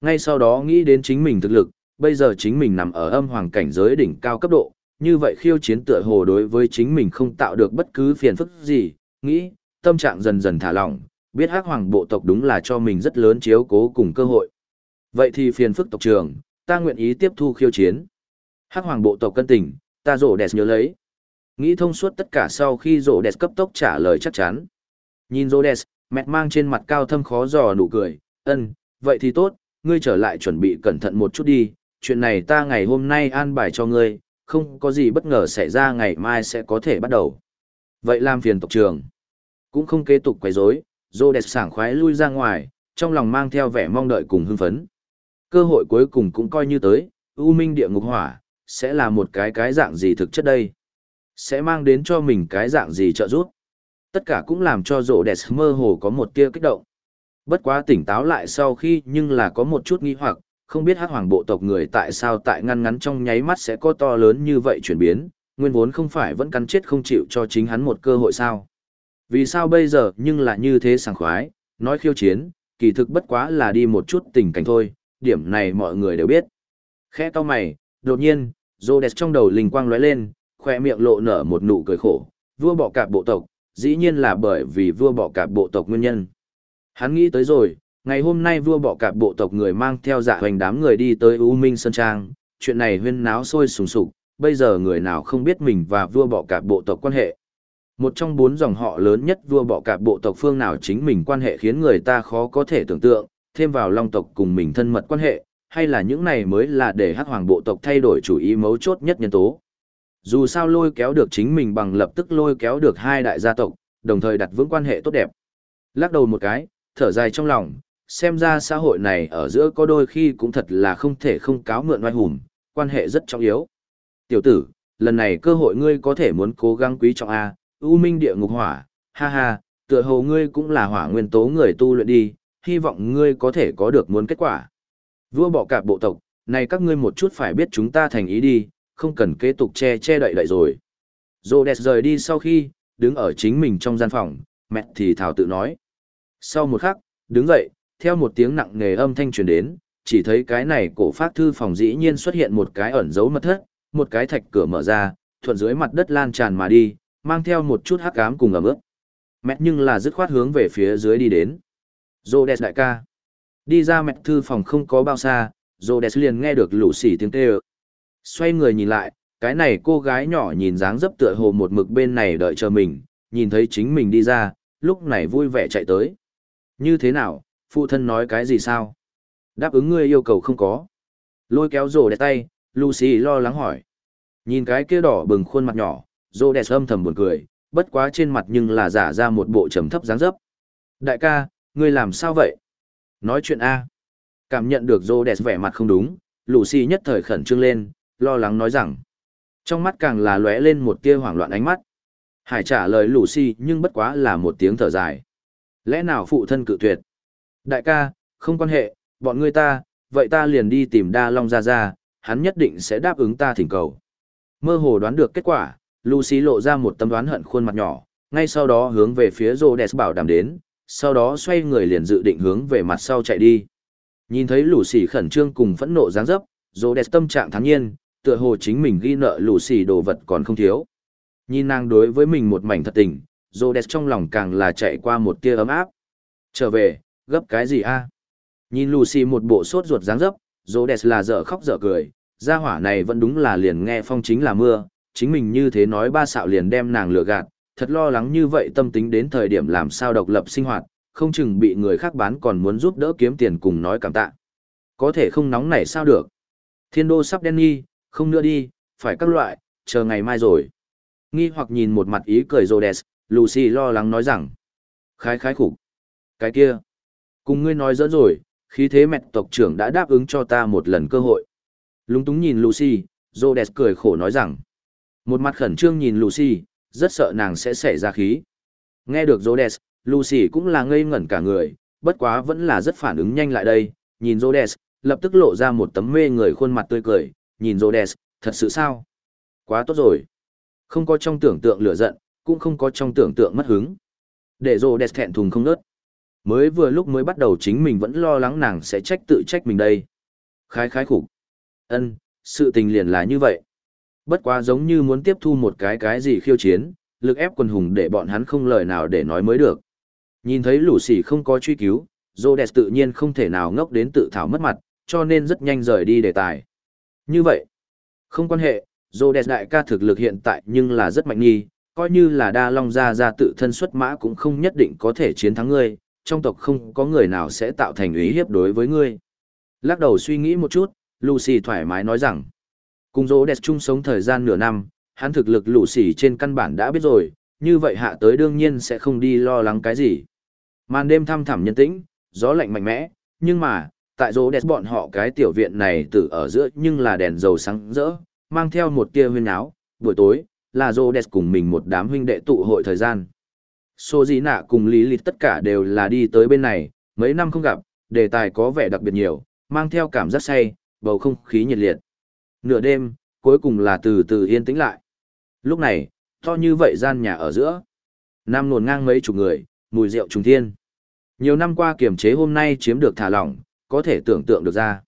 Ngay sau đó nghĩ đến chính mình thực lực, bây giờ chính mình nằm ở âm hoàng cảnh giới đỉnh cao cấp độ, như vậy khiêu chiến tựa hồ đối với chính mình không tạo được bất cứ phiền phức gì, nghĩ, tâm trạng dần dần thả lỏng, biết hắc hoàng bộ tộc đúng là cho mình rất lớn chiếu cố cùng cơ hội. Vậy thì phiền phức tộc trưởng, ta nguyện ý tiếp thu khiêu chiến. Hắc hoàng bộ tộc cân tình, ta rổ đẹp nhớ lấy. Nghĩ thông suốt tất cả sau khi rổ đẹp cấp tốc trả lời chắc chắn. Nhìn rổ đẹp, mẹ mang trên mặt cao thâm khó dò nụ cười, ân, vậy thì tốt, ngươi trở lại chuẩn bị cẩn thận một chút đi, chuyện này ta ngày hôm nay an bài cho ngươi, không có gì bất ngờ xảy ra ngày mai sẽ có thể bắt đầu. Vậy làm phiền tộc trưởng. Cũng không kế tục quấy rối, rổ đẹp sảng khoái lui ra ngoài, trong lòng mang theo vẻ mong đợi cùng hưng phấn. Cơ hội cuối cùng cũng coi như tới, U Minh địa ngục hỏa, sẽ là một cái cái dạng gì thực chất đây? Sẽ mang đến cho mình cái dạng gì trợ giúp? Tất cả cũng làm cho rộ đẹp mơ hồ có một tia kích động. Bất quá tỉnh táo lại sau khi nhưng là có một chút nghi hoặc, không biết hắc hoàng bộ tộc người tại sao tại ngăn ngắn trong nháy mắt sẽ có to lớn như vậy chuyển biến, nguyên vốn không phải vẫn cắn chết không chịu cho chính hắn một cơ hội sao. Vì sao bây giờ nhưng là như thế sảng khoái, nói khiêu chiến, kỳ thực bất quá là đi một chút tình cảnh thôi, điểm này mọi người đều biết. Khẽ to mày, đột nhiên, Rhodes trong đầu linh quang lóe lên, khoe miệng lộ nở một nụ cười khổ, vua bỏ cạp bộ tộc, dĩ nhiên là bởi vì vua bỏ cạp bộ tộc nguyên nhân. Hắn nghĩ tới rồi, ngày hôm nay vua bọ cạp bộ tộc người mang theo dạ hoành đám người đi tới U Minh Sơn Trang, chuyện này huyên náo sôi sùng sục, bây giờ người nào không biết mình và vua bọ cạp bộ tộc quan hệ. Một trong bốn dòng họ lớn nhất vua bọ cạp bộ tộc phương nào chính mình quan hệ khiến người ta khó có thể tưởng tượng, thêm vào long tộc cùng mình thân mật quan hệ, hay là những này mới là để hắc hoàng bộ tộc thay đổi chủ ý mấu chốt nhất nhân tố. Dù sao lôi kéo được chính mình bằng lập tức lôi kéo được hai đại gia tộc, đồng thời đặt vững quan hệ tốt đẹp. Lắc đầu một cái, thở dài trong lòng, xem ra xã hội này ở giữa có đôi khi cũng thật là không thể không cáo mượn oai hùng, quan hệ rất trọng yếu. Tiểu tử, lần này cơ hội ngươi có thể muốn cố gắng quý trọng A, ưu minh địa ngục hỏa, ha ha, tựa hồ ngươi cũng là hỏa nguyên tố người tu luyện đi, hy vọng ngươi có thể có được muốn kết quả. Vua bỏ cả bộ tộc, này các ngươi một chút phải biết chúng ta thành ý đi, không cần kế tục che che đậy đậy rồi. Rhodes rời đi sau khi, đứng ở chính mình trong gian phòng, mẹ thì thảo tự nói. Sau một khắc, đứng dậy, theo một tiếng nặng nề âm thanh truyền đến, chỉ thấy cái này cổ phát thư phòng dĩ nhiên xuất hiện một cái ẩn dấu mật thất, một cái thạch cửa mở ra, thuận dưới mặt đất lan tràn mà đi, mang theo một chút hắc ám cùng ẩm ướt. Mẹ nhưng là dứt khoát hướng về phía dưới đi đến. Rhodes đại ca. Đi ra mẹ thư phòng không có bao xa, Rhodes liền nghe được lũ xỉ tiếng kêu. Xoay người nhìn lại, cái này cô gái nhỏ nhìn dáng dấp tựa hồ một mực bên này đợi chờ mình, nhìn thấy chính mình đi ra, lúc này vui vẻ chạy tới. Như thế nào, phụ thân nói cái gì sao? Đáp ứng ngươi yêu cầu không có. Lôi kéo rồ đẹp tay, Lucy lo lắng hỏi. Nhìn cái kia đỏ bừng khuôn mặt nhỏ, rồ đẹp âm thầm buồn cười, bất quá trên mặt nhưng là giả ra một bộ trầm thấp dáng dấp. Đại ca, ngươi làm sao vậy? Nói chuyện A. Cảm nhận được rồ đẹp vẻ mặt không đúng, Lucy nhất thời khẩn trương lên, lo lắng nói rằng. Trong mắt càng là lóe lên một tia hoảng loạn ánh mắt. Hải trả lời Lucy nhưng bất quá là một tiếng thở dài. Lẽ nào phụ thân cự tuyệt? Đại ca, không quan hệ, bọn ngươi ta, vậy ta liền đi tìm Đa Long ra ra, hắn nhất định sẽ đáp ứng ta thỉnh cầu. Mơ hồ đoán được kết quả, Lucy lộ ra một tấm đoán hận khuôn mặt nhỏ, ngay sau đó hướng về phía Rhodes bảo đảm đến, sau đó xoay người liền dự định hướng về mặt sau chạy đi. Nhìn thấy Lucy khẩn trương cùng phẫn nộ dáng dấp, Rhodes tâm trạng thắng nhiên, tựa hồ chính mình ghi nợ Lucy đồ vật còn không thiếu. Nhìn nàng đối với mình một mảnh thật tình, Rhodes trong lòng càng là chạy qua một tia ấm áp. Trở về, gấp cái gì a? Nhìn Lucy một bộ sốt ruột dáng dấp, Rhodes là dở khóc dở cười, gia hỏa này vẫn đúng là liền nghe phong chính là mưa, chính mình như thế nói ba xạo liền đem nàng lừa gạt, thật lo lắng như vậy tâm tính đến thời điểm làm sao độc lập sinh hoạt, không chừng bị người khác bán còn muốn giúp đỡ kiếm tiền cùng nói cảm tạ. Có thể không nóng này sao được. Thiên đô sắp đen nghi, không nữa đi, phải các loại, chờ ngày mai rồi. Nghi hoặc nhìn một mặt ý cười Rhodes, Lucy lo lắng nói rằng. Khái khái khủng. Cái kia. Cùng ngươi nói dỡ rồi, khí thế mẹ tộc trưởng đã đáp ứng cho ta một lần cơ hội. Lúng túng nhìn Lucy, Rhodes cười khổ nói rằng. Một mặt khẩn trương nhìn Lucy, rất sợ nàng sẽ xảy ra khí. Nghe được Rhodes, Lucy cũng là ngây ngẩn cả người, bất quá vẫn là rất phản ứng nhanh lại đây, nhìn Rhodes, lập tức lộ ra một tấm mê người khuôn mặt tươi cười, nhìn Rhodes, thật sự sao? Quá tốt rồi. Không có trong tưởng tượng lửa giận, cũng không có trong tưởng tượng mất hứng. Để Rhodes thẹn thùng không nớt. Mới vừa lúc mới bắt đầu chính mình vẫn lo lắng nàng sẽ trách tự trách mình đây. Khái khái khủng. Ân, sự tình liền là như vậy. Bất quá giống như muốn tiếp thu một cái cái gì khiêu chiến, lực ép quần hùng để bọn hắn không lời nào để nói mới được. Nhìn thấy lũ sỉ không có truy cứu, Rhodes tự nhiên không thể nào ngốc đến tự thảo mất mặt, cho nên rất nhanh rời đi đề tài. Như vậy, không quan hệ, Rhodes đại ca thực lực hiện tại nhưng là rất mạnh nghi, coi như là đa long gia gia tự thân xuất mã cũng không nhất định có thể chiến thắng ngươi, trong tộc không có người nào sẽ tạo thành ý hiếp đối với ngươi. Lắc đầu suy nghĩ một chút, Lucy thoải mái nói rằng, cùng Rhodes chung sống thời gian nửa năm, hắn thực lực Lucy trên căn bản đã biết rồi, như vậy hạ tới đương nhiên sẽ không đi lo lắng cái gì. Màn đêm thăm thẳm nhân tĩnh, gió lạnh mạnh mẽ, nhưng mà, tại rô đẹp bọn họ cái tiểu viện này từ ở giữa nhưng là đèn dầu sáng rỡ, mang theo một tia huyên áo, buổi tối, là rô đẹp cùng mình một đám huynh đệ tụ hội thời gian. Sô Di Nạ cùng Lý Lịch tất cả đều là đi tới bên này, mấy năm không gặp, đề tài có vẻ đặc biệt nhiều, mang theo cảm giác say, bầu không khí nhiệt liệt. Nửa đêm, cuối cùng là từ từ yên tĩnh lại. Lúc này, to như vậy gian nhà ở giữa. Nam nồn ngang mấy chục người, mùi rượu trùng thiên. Nhiều năm qua kiềm chế hôm nay chiếm được thả lỏng, có thể tưởng tượng được ra.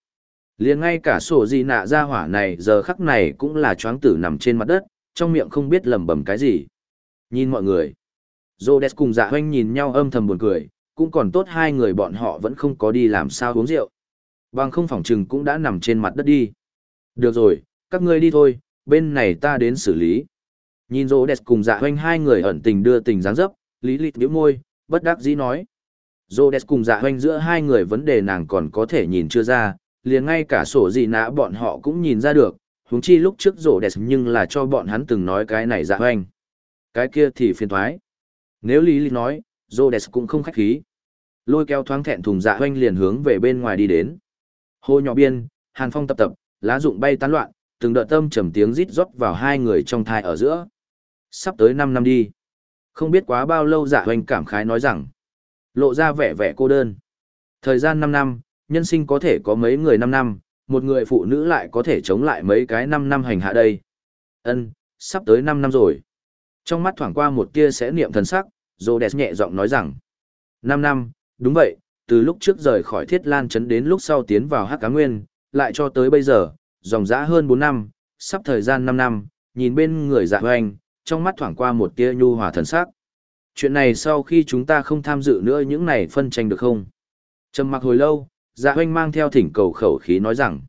liền ngay cả sổ gì nạ ra hỏa này giờ khắc này cũng là choáng tử nằm trên mặt đất, trong miệng không biết lẩm bẩm cái gì. Nhìn mọi người. Rhodes cùng dạ hoanh nhìn nhau âm thầm buồn cười, cũng còn tốt hai người bọn họ vẫn không có đi làm sao uống rượu. Bằng không phỏng chừng cũng đã nằm trên mặt đất đi. Được rồi, các ngươi đi thôi, bên này ta đến xử lý. Nhìn Rhodes cùng dạ hoanh hai người ẩn tình đưa tình dáng dấp, lý lịch biểu môi, bất đắc dĩ nói. Rhodes cùng dạ hoanh giữa hai người vấn đề nàng còn có thể nhìn chưa ra, liền ngay cả sổ gì nã bọn họ cũng nhìn ra được, huống chi lúc trước Rhodes nhưng là cho bọn hắn từng nói cái này dạ hoanh. Cái kia thì phiền thoái. Nếu Lý Lý nói, Rhodes cũng không khách khí. Lôi kéo thoáng thẹn thùng dạ hoanh liền hướng về bên ngoài đi đến. Hồ nhỏ biên, hàn phong tập tập, lá rụng bay tán loạn, từng đợt tâm trầm tiếng rít rót vào hai người trong thai ở giữa. Sắp tới 5 năm đi. Không biết quá bao lâu dạ Hoanh cảm khái nói rằng, lộ ra vẻ vẻ cô đơn. Thời gian 5 năm, nhân sinh có thể có mấy người 5 năm, một người phụ nữ lại có thể chống lại mấy cái 5 năm hành hạ đây. Ân, sắp tới 5 năm rồi. Trong mắt thoảng qua một tia sẽ niệm thần sắc, Rhodes nhẹ giọng nói rằng, 5 năm, đúng vậy, từ lúc trước rời khỏi Thiết Lan trấn đến lúc sau tiến vào Hắc Cá Nguyên, lại cho tới bây giờ, dòng dã hơn 4 năm, sắp thời gian 5 năm, nhìn bên người dạ hoành, trong mắt thoảng qua một tia nhu hòa thần sắc. Chuyện này sau khi chúng ta không tham dự nữa những này phân tranh được không? Trầm mặc hồi lâu, dạ hoanh mang theo thỉnh cầu khẩu khí nói rằng,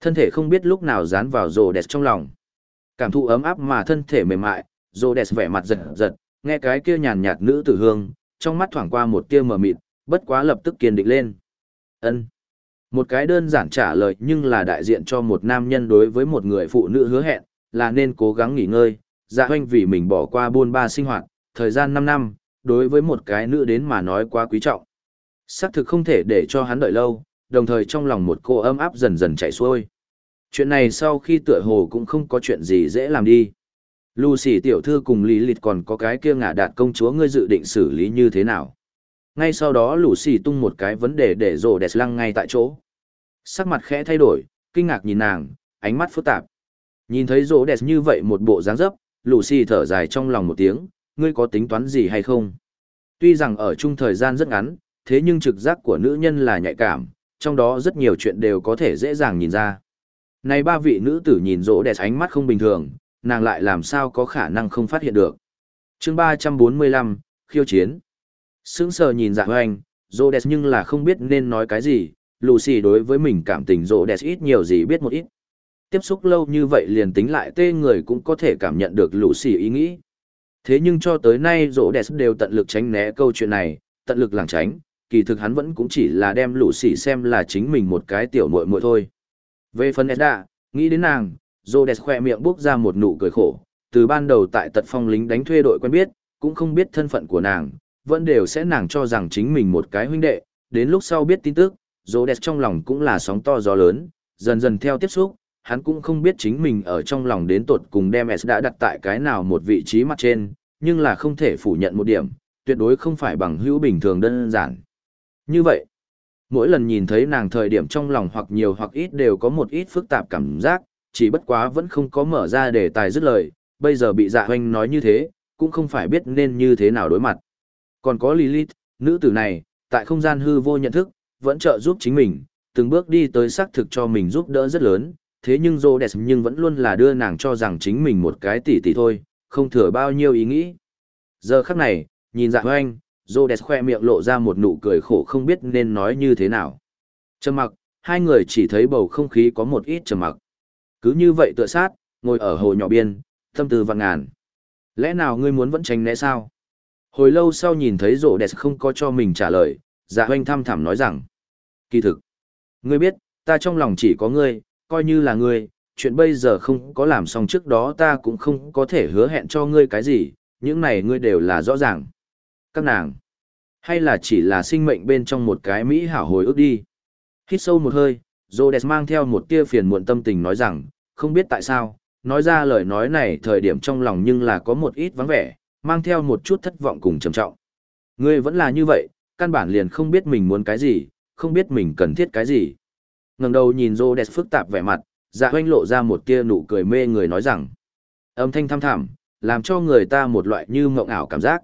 thân thể không biết lúc nào dán vào rồ đẹp trong lòng. Cảm thụ ấm áp mà thân thể mềm mại, Rô đẹp vẻ mặt giật giật, nghe cái kia nhàn nhạt nữ tử hương, trong mắt thoảng qua một tia mờ mịt, bất quá lập tức kiên định lên. Ân. Một cái đơn giản trả lời nhưng là đại diện cho một nam nhân đối với một người phụ nữ hứa hẹn, là nên cố gắng nghỉ ngơi, dạ hoanh vì mình bỏ qua buôn ba sinh hoạt, thời gian năm năm, đối với một cái nữ đến mà nói quá quý trọng. Xác thực không thể để cho hắn đợi lâu, đồng thời trong lòng một cô ấm áp dần dần chảy xuôi. Chuyện này sau khi tựa hồ cũng không có chuyện gì dễ làm đi. Lucy tiểu thư cùng Lý Lịch còn có cái kia ngả đạt công chúa ngươi dự định xử lý như thế nào. Ngay sau đó Lucy tung một cái vấn đề để rồ đẹp lăng ngay tại chỗ. Sắc mặt khẽ thay đổi, kinh ngạc nhìn nàng, ánh mắt phức tạp. Nhìn thấy rồ đẹp như vậy một bộ dáng dấp, Lucy thở dài trong lòng một tiếng, ngươi có tính toán gì hay không? Tuy rằng ở chung thời gian rất ngắn, thế nhưng trực giác của nữ nhân là nhạy cảm, trong đó rất nhiều chuyện đều có thể dễ dàng nhìn ra. Này ba vị nữ tử nhìn rỗ đẹp ánh mắt không bình thường, nàng lại làm sao có khả năng không phát hiện được. chương 345, khiêu chiến. Sững sờ nhìn dạ hoành, rô đẹp nhưng là không biết nên nói cái gì, Lucy đối với mình cảm tình rô đẹp ít nhiều gì biết một ít. Tiếp xúc lâu như vậy liền tính lại tê người cũng có thể cảm nhận được Lucy ý nghĩ. Thế nhưng cho tới nay rô đẹp đều tận lực tránh né câu chuyện này, tận lực lảng tránh, kỳ thực hắn vẫn cũng chỉ là đem Lucy xem là chính mình một cái tiểu muội muội thôi. Về phần Edda, nghĩ đến nàng, Jodes đẹp khoe miệng bước ra một nụ cười khổ, từ ban đầu tại tật phong lính đánh thuê đội quen biết, cũng không biết thân phận của nàng, vẫn đều sẽ nàng cho rằng chính mình một cái huynh đệ, đến lúc sau biết tin tức, Jodes đẹp trong lòng cũng là sóng to gió lớn, dần dần theo tiếp xúc, hắn cũng không biết chính mình ở trong lòng đến tột cùng đem S đã đặt tại cái nào một vị trí mặt trên, nhưng là không thể phủ nhận một điểm, tuyệt đối không phải bằng hữu bình thường đơn giản. Như vậy, mỗi lần nhìn thấy nàng thời điểm trong lòng hoặc nhiều hoặc ít đều có một ít phức tạp cảm giác, chỉ bất quá vẫn không có mở ra để tài dứt lời, bây giờ bị dạ hoanh nói như thế, cũng không phải biết nên như thế nào đối mặt. Còn có Lilith, nữ tử này, tại không gian hư vô nhận thức, vẫn trợ giúp chính mình, từng bước đi tới xác thực cho mình giúp đỡ rất lớn, thế nhưng Rhodes nhưng vẫn luôn là đưa nàng cho rằng chính mình một cái tỷ tỷ thôi, không thừa bao nhiêu ý nghĩ. Giờ khắc này, nhìn dạ hoanh, Rhodes khoe miệng lộ ra một nụ cười khổ không biết nên nói như thế nào. Trầm mặc, hai người chỉ thấy bầu không khí có một ít trầm mặc. Cứ như vậy tựa sát, ngồi ở hồ nhỏ biên, tâm tư vạn ngàn. Lẽ nào ngươi muốn vẫn tránh né sao? Hồi lâu sau nhìn thấy rổ đẹp không có cho mình trả lời, dạ hoanh thăm thẳm nói rằng. Kỳ thực, ngươi biết, ta trong lòng chỉ có ngươi, coi như là ngươi, chuyện bây giờ không có làm xong trước đó ta cũng không có thể hứa hẹn cho ngươi cái gì, những này ngươi đều là rõ ràng. Các nàng, hay là chỉ là sinh mệnh bên trong một cái mỹ hảo hồi ức đi. Hít sâu một hơi, Rhodes mang theo một tia phiền muộn tâm tình nói rằng, không biết tại sao, nói ra lời nói này thời điểm trong lòng nhưng là có một ít vắng vẻ, mang theo một chút thất vọng cùng trầm trọng. Ngươi vẫn là như vậy, căn bản liền không biết mình muốn cái gì, không biết mình cần thiết cái gì. Ngẩng đầu nhìn Rhodes phức tạp vẻ mặt, dạ hoanh lộ ra một tia nụ cười mê người nói rằng, âm thanh thăm thẳm, làm cho người ta một loại như mộng ảo cảm giác.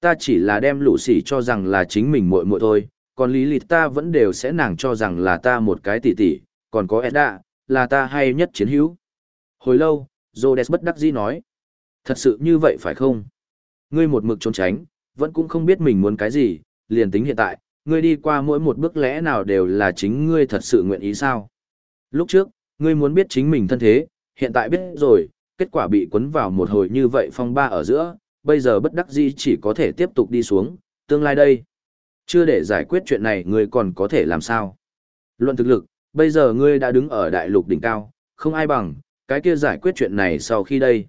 Ta chỉ là đem lũ sỉ cho rằng là chính mình muội muội thôi, còn lý lịch ta vẫn đều sẽ nàng cho rằng là ta một cái tỷ tỷ, còn có Edda, là ta hay nhất chiến hữu. Hồi lâu, Rhodes bất đắc dĩ nói. Thật sự như vậy phải không? Ngươi một mực trốn tránh, vẫn cũng không biết mình muốn cái gì, liền tính hiện tại, ngươi đi qua mỗi một bước lẽ nào đều là chính ngươi thật sự nguyện ý sao? Lúc trước, ngươi muốn biết chính mình thân thế, hiện tại biết rồi, kết quả bị cuốn vào một hồi như vậy phong ba ở giữa, bây giờ bất đắc dĩ chỉ có thể tiếp tục đi xuống, tương lai đây. Chưa để giải quyết chuyện này ngươi còn có thể làm sao? Luận thực lực, bây giờ ngươi đã đứng ở đại lục đỉnh cao, không ai bằng, cái kia giải quyết chuyện này sau khi đây.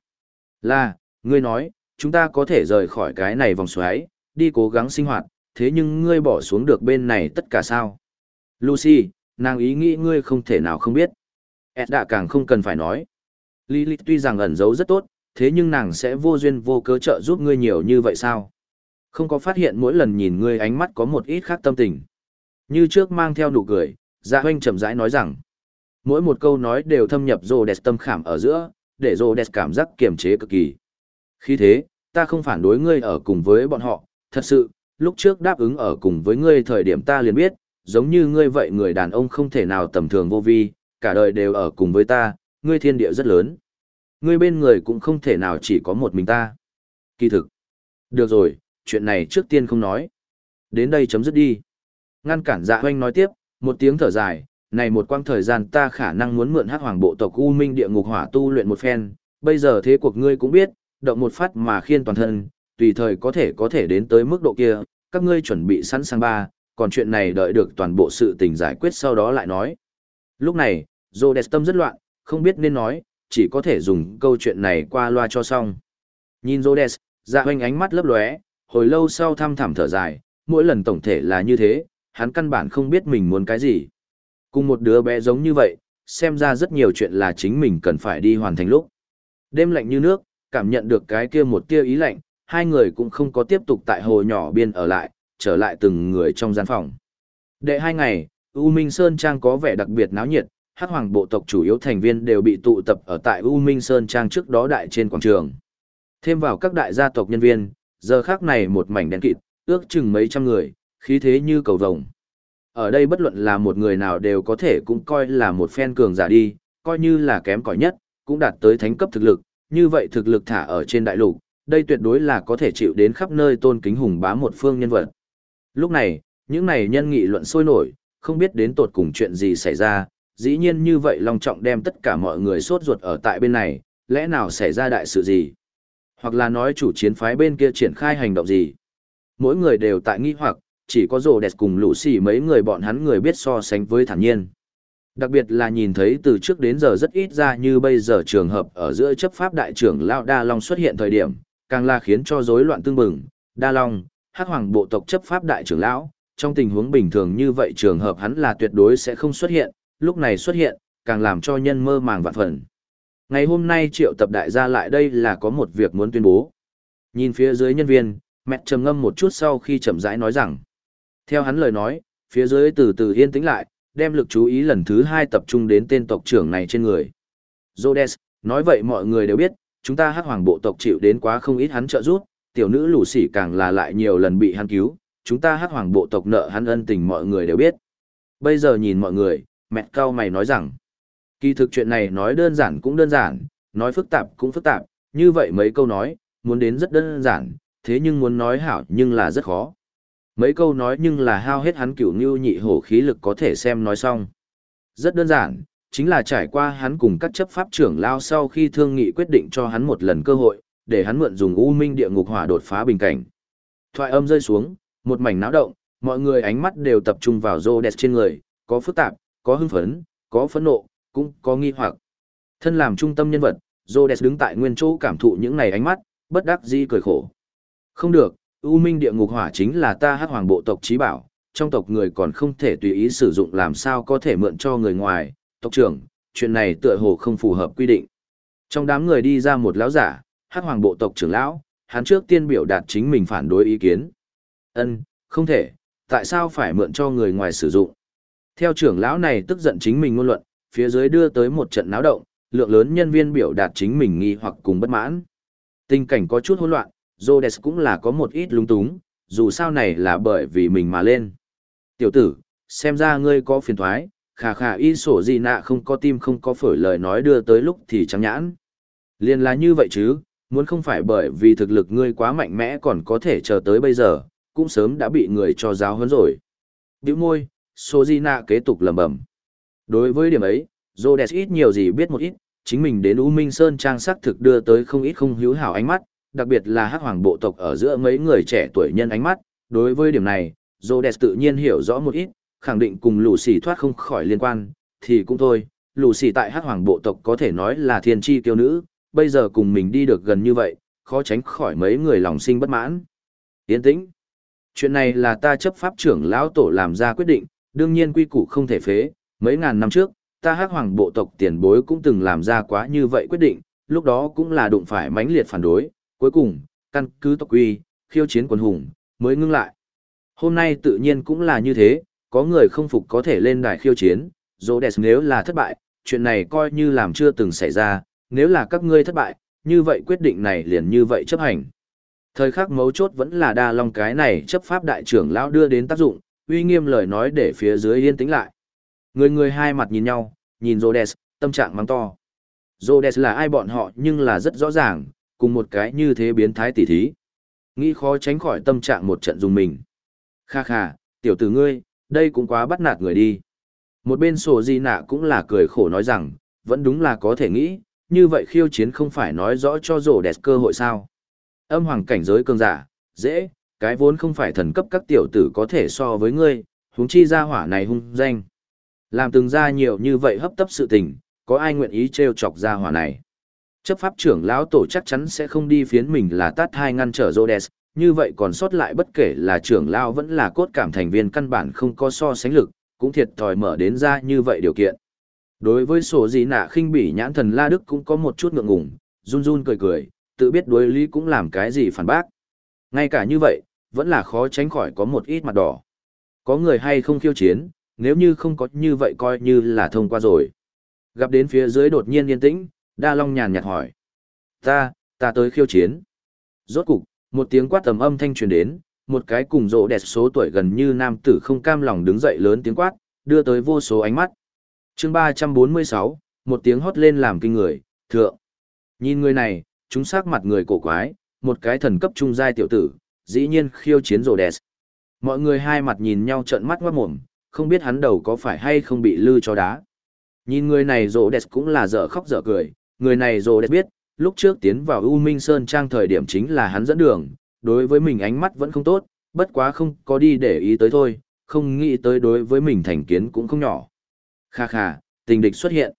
Là, ngươi nói, chúng ta có thể rời khỏi cái này vòng xoáy, đi cố gắng sinh hoạt, thế nhưng ngươi bỏ xuống được bên này tất cả sao? Lucy, nàng ý nghĩ ngươi không thể nào không biết. Ed đã càng không cần phải nói. Lilith tuy rằng ẩn giấu rất tốt, thế nhưng nàng sẽ vô duyên vô cớ trợ giúp ngươi nhiều như vậy sao? Không có phát hiện mỗi lần nhìn ngươi ánh mắt có một ít khác tâm tình. Như trước mang theo nụ cười, Dạ Hoành chậm rãi nói rằng, mỗi một câu nói đều thâm nhập rồ đẹp tâm khảm ở giữa, để rồ đẹp cảm giác kiềm chế cực kỳ. Khi thế, ta không phản đối ngươi ở cùng với bọn họ, thật sự, lúc trước đáp ứng ở cùng với ngươi thời điểm ta liền biết, giống như ngươi vậy người đàn ông không thể nào tầm thường vô vi, cả đời đều ở cùng với ta, ngươi thiên địa rất lớn. Ngươi bên người cũng không thể nào chỉ có một mình ta. Kỳ thực. Được rồi, chuyện này trước tiên không nói. Đến đây chấm dứt đi. Ngăn cản dạ hoanh nói tiếp, một tiếng thở dài, này một quang thời gian ta khả năng muốn mượn hắc hoàng bộ tộc U Minh địa ngục hỏa tu luyện một phen, bây giờ thế cuộc ngươi cũng biết, động một phát mà khiên toàn thân, tùy thời có thể có thể đến tới mức độ kia, các ngươi chuẩn bị sẵn sàng ba, còn chuyện này đợi được toàn bộ sự tình giải quyết sau đó lại nói. Lúc này, Rhodes tâm rất loạn, không biết nên nói, chỉ có thể dùng câu chuyện này qua loa cho xong. Nhìn Rhodes, dạ hoanh ánh mắt lấp lóe, hồi lâu sau thăm thẳm thở dài, mỗi lần tổng thể là như thế, hắn căn bản không biết mình muốn cái gì. Cùng một đứa bé giống như vậy, xem ra rất nhiều chuyện là chính mình cần phải đi hoàn thành lúc. Đêm lạnh như nước, cảm nhận được cái kia một tia ý lạnh, hai người cũng không có tiếp tục tại hồ nhỏ biên ở lại, trở lại từng người trong gian phòng. Đệ hai ngày, U Minh Sơn Trang có vẻ đặc biệt náo nhiệt, hát hoàng bộ tộc chủ yếu thành viên đều bị tụ tập ở tại U Minh Sơn Trang trước đó đại trên quảng trường. Thêm vào các đại gia tộc nhân viên, giờ khác này một mảnh đen kịt, ước chừng mấy trăm người, khí thế như cầu vồng. Ở đây bất luận là một người nào đều có thể cũng coi là một phen cường giả đi, coi như là kém cỏi nhất, cũng đạt tới thánh cấp thực lực, như vậy thực lực thả ở trên đại lục, đây tuyệt đối là có thể chịu đến khắp nơi tôn kính hùng bá một phương nhân vật. Lúc này, những này nhân nghị luận sôi nổi, không biết đến tột cùng chuyện gì xảy ra, dĩ nhiên như vậy long trọng đem tất cả mọi người sốt ruột ở tại bên này, lẽ nào xảy ra đại sự gì? Hoặc là nói chủ chiến phái bên kia triển khai hành động gì? Mỗi người đều tại nghi hoặc, chỉ có rồ đẹp cùng lũ xỉ mấy người bọn hắn người biết so sánh với thản nhiên. Đặc biệt là nhìn thấy từ trước đến giờ rất ít ra như bây giờ trường hợp ở giữa chấp pháp đại trưởng Lao Đa Long xuất hiện thời điểm, càng là khiến cho rối loạn tương bừng. Đa Long, hắc hoàng bộ tộc chấp pháp đại trưởng lão, trong tình huống bình thường như vậy trường hợp hắn là tuyệt đối sẽ không xuất hiện, lúc này xuất hiện, càng làm cho nhân mơ màng vạn phần. Ngày hôm nay triệu tập đại gia lại đây là có một việc muốn tuyên bố. Nhìn phía dưới nhân viên, mẹ trầm ngâm một chút sau khi chậm rãi nói rằng, theo hắn lời nói, phía dưới từ từ yên tĩnh lại, đem lực chú ý lần thứ hai tập trung đến tên tộc trưởng này trên người. Rhodes, nói vậy mọi người đều biết, chúng ta hắc hoàng bộ tộc chịu đến quá không ít hắn trợ giúp, tiểu nữ lũ sỉ càng là lại nhiều lần bị hắn cứu, chúng ta hắc hoàng bộ tộc nợ hắn ân tình mọi người đều biết. Bây giờ nhìn mọi người, mẹ cao mày nói rằng, kỳ thực chuyện này nói đơn giản cũng đơn giản, nói phức tạp cũng phức tạp, như vậy mấy câu nói, muốn đến rất đơn giản, thế nhưng muốn nói hảo nhưng là rất khó. Mấy câu nói nhưng là hao hết hắn cửu như nhị hổ khí lực có thể xem nói xong. Rất đơn giản, chính là trải qua hắn cùng các chấp pháp trưởng lao sau khi thương nghị quyết định cho hắn một lần cơ hội, để hắn mượn dùng u minh địa ngục hỏa đột phá bình cảnh. Thoại âm rơi xuống, một mảnh náo động, mọi người ánh mắt đều tập trung vào Rhodes trên người, có phức tạp, có hưng phấn, có phẫn nộ, cũng có nghi hoặc. Thân làm trung tâm nhân vật, Rhodes đứng tại nguyên chỗ cảm thụ những này ánh mắt, bất đắc dĩ cười khổ. Không được, U Minh địa ngục hỏa chính là ta hắc hoàng bộ tộc trí bảo, trong tộc người còn không thể tùy ý sử dụng làm sao có thể mượn cho người ngoài, tộc trưởng, chuyện này tựa hồ không phù hợp quy định. Trong đám người đi ra một lão giả, hắc hoàng bộ tộc trưởng lão, hắn trước tiên biểu đạt chính mình phản đối ý kiến. Ân, không thể, tại sao phải mượn cho người ngoài sử dụng? Theo trưởng lão này tức giận chính mình ngôn luận, phía dưới đưa tới một trận náo động, lượng lớn nhân viên biểu đạt chính mình nghi hoặc cùng bất mãn. Tình cảnh có chút hỗn loạn, Rhodes cũng là có một ít lung túng, dù sao này là bởi vì mình mà lên. Tiểu tử, xem ra ngươi có phiền thoái, khà khà y sổ gì nạ không có tim không có phổi lời nói đưa tới lúc thì trắng nhãn. Liên là như vậy chứ, muốn không phải bởi vì thực lực ngươi quá mạnh mẽ còn có thể chờ tới bây giờ, cũng sớm đã bị người cho giáo huấn rồi. Điều môi, sổ gì nạ kế tục lầm bầm. Đối với điểm ấy, Rhodes ít nhiều gì biết một ít, chính mình đến U Minh Sơn trang sắc thực đưa tới không ít không hữu hảo ánh mắt, đặc biệt là hắc hoàng bộ tộc ở giữa mấy người trẻ tuổi nhân ánh mắt, đối với điểm này, Rhodes tự nhiên hiểu rõ một ít, khẳng định cùng lù xì thoát không khỏi liên quan, thì cũng thôi, lù xì tại hắc hoàng bộ tộc có thể nói là thiên tri kiêu nữ, bây giờ cùng mình đi được gần như vậy, khó tránh khỏi mấy người lòng sinh bất mãn. Yên tĩnh. Chuyện này là ta chấp pháp trưởng lão tổ làm ra quyết định, đương nhiên quy củ không thể phế, mấy ngàn năm trước, ta hắc hoàng bộ tộc tiền bối cũng từng làm ra quá như vậy quyết định, lúc đó cũng là đụng phải mãnh liệt phản đối, cuối cùng, căn cứ tộc quy, khiêu chiến quần hùng, mới ngưng lại. Hôm nay tự nhiên cũng là như thế, có người không phục có thể lên đài khiêu chiến, Rhodes nếu là thất bại, chuyện này coi như làm chưa từng xảy ra, nếu là các ngươi thất bại, như vậy quyết định này liền như vậy chấp hành. Thời khắc mấu chốt vẫn là đa long cái này chấp pháp đại trưởng lão đưa đến tác dụng, uy nghiêm lời nói để phía dưới yên tĩnh lại. Người người hai mặt nhìn nhau, nhìn Rhodes, tâm trạng mắng to. Rhodes là ai bọn họ nhưng là rất rõ ràng, cùng một cái như thế biến thái tỉ thí. Nghĩ khó tránh khỏi tâm trạng một trận dùng mình. Kha kha, tiểu tử ngươi, đây cũng quá bắt nạt người đi. Một bên sổ di nạ cũng là cười khổ nói rằng, vẫn đúng là có thể nghĩ, như vậy khiêu chiến không phải nói rõ cho rổ đẹp cơ hội sao. Âm hoàng cảnh giới cường giả, dễ, cái vốn không phải thần cấp các tiểu tử có thể so với ngươi, huống chi ra hỏa này hung danh. Làm từng ra nhiều như vậy hấp tấp sự tình, có ai nguyện ý trêu chọc ra hỏa này. Chấp pháp trưởng lão tổ chắc chắn sẽ không đi phiến mình là tát hai ngăn trở Rhodes, như vậy còn sót lại bất kể là trưởng lão vẫn là cốt cảm thành viên căn bản không có so sánh lực, cũng thiệt thòi mở đến ra như vậy điều kiện. Đối với sổ gì nạ khinh bỉ nhãn thần La Đức cũng có một chút ngượng ngùng, run run cười cười, tự biết đối lý cũng làm cái gì phản bác. Ngay cả như vậy, vẫn là khó tránh khỏi có một ít mặt đỏ. Có người hay không khiêu chiến, nếu như không có như vậy coi như là thông qua rồi. Gặp đến phía dưới đột nhiên yên tĩnh, Đa Long nhàn nhạt hỏi. Ta, ta tới khiêu chiến. Rốt cục, một tiếng quát tầm âm thanh truyền đến, một cái cùng rộ đẹp số tuổi gần như nam tử không cam lòng đứng dậy lớn tiếng quát, đưa tới vô số ánh mắt. chương 346, một tiếng hót lên làm kinh người, thượng. Nhìn người này, chúng sắc mặt người cổ quái, một cái thần cấp trung giai tiểu tử, dĩ nhiên khiêu chiến rộ đẹp. Mọi người hai mặt nhìn nhau trợn mắt ngoát mồm, không biết hắn đầu có phải hay không bị lư cho đá. Nhìn người này rộ đẹp cũng là dở khóc dở cười, người này rộ đẹp biết, lúc trước tiến vào U Minh Sơn Trang thời điểm chính là hắn dẫn đường, đối với mình ánh mắt vẫn không tốt, bất quá không có đi để ý tới thôi, không nghĩ tới đối với mình thành kiến cũng không nhỏ. Kha kha, tình địch xuất hiện.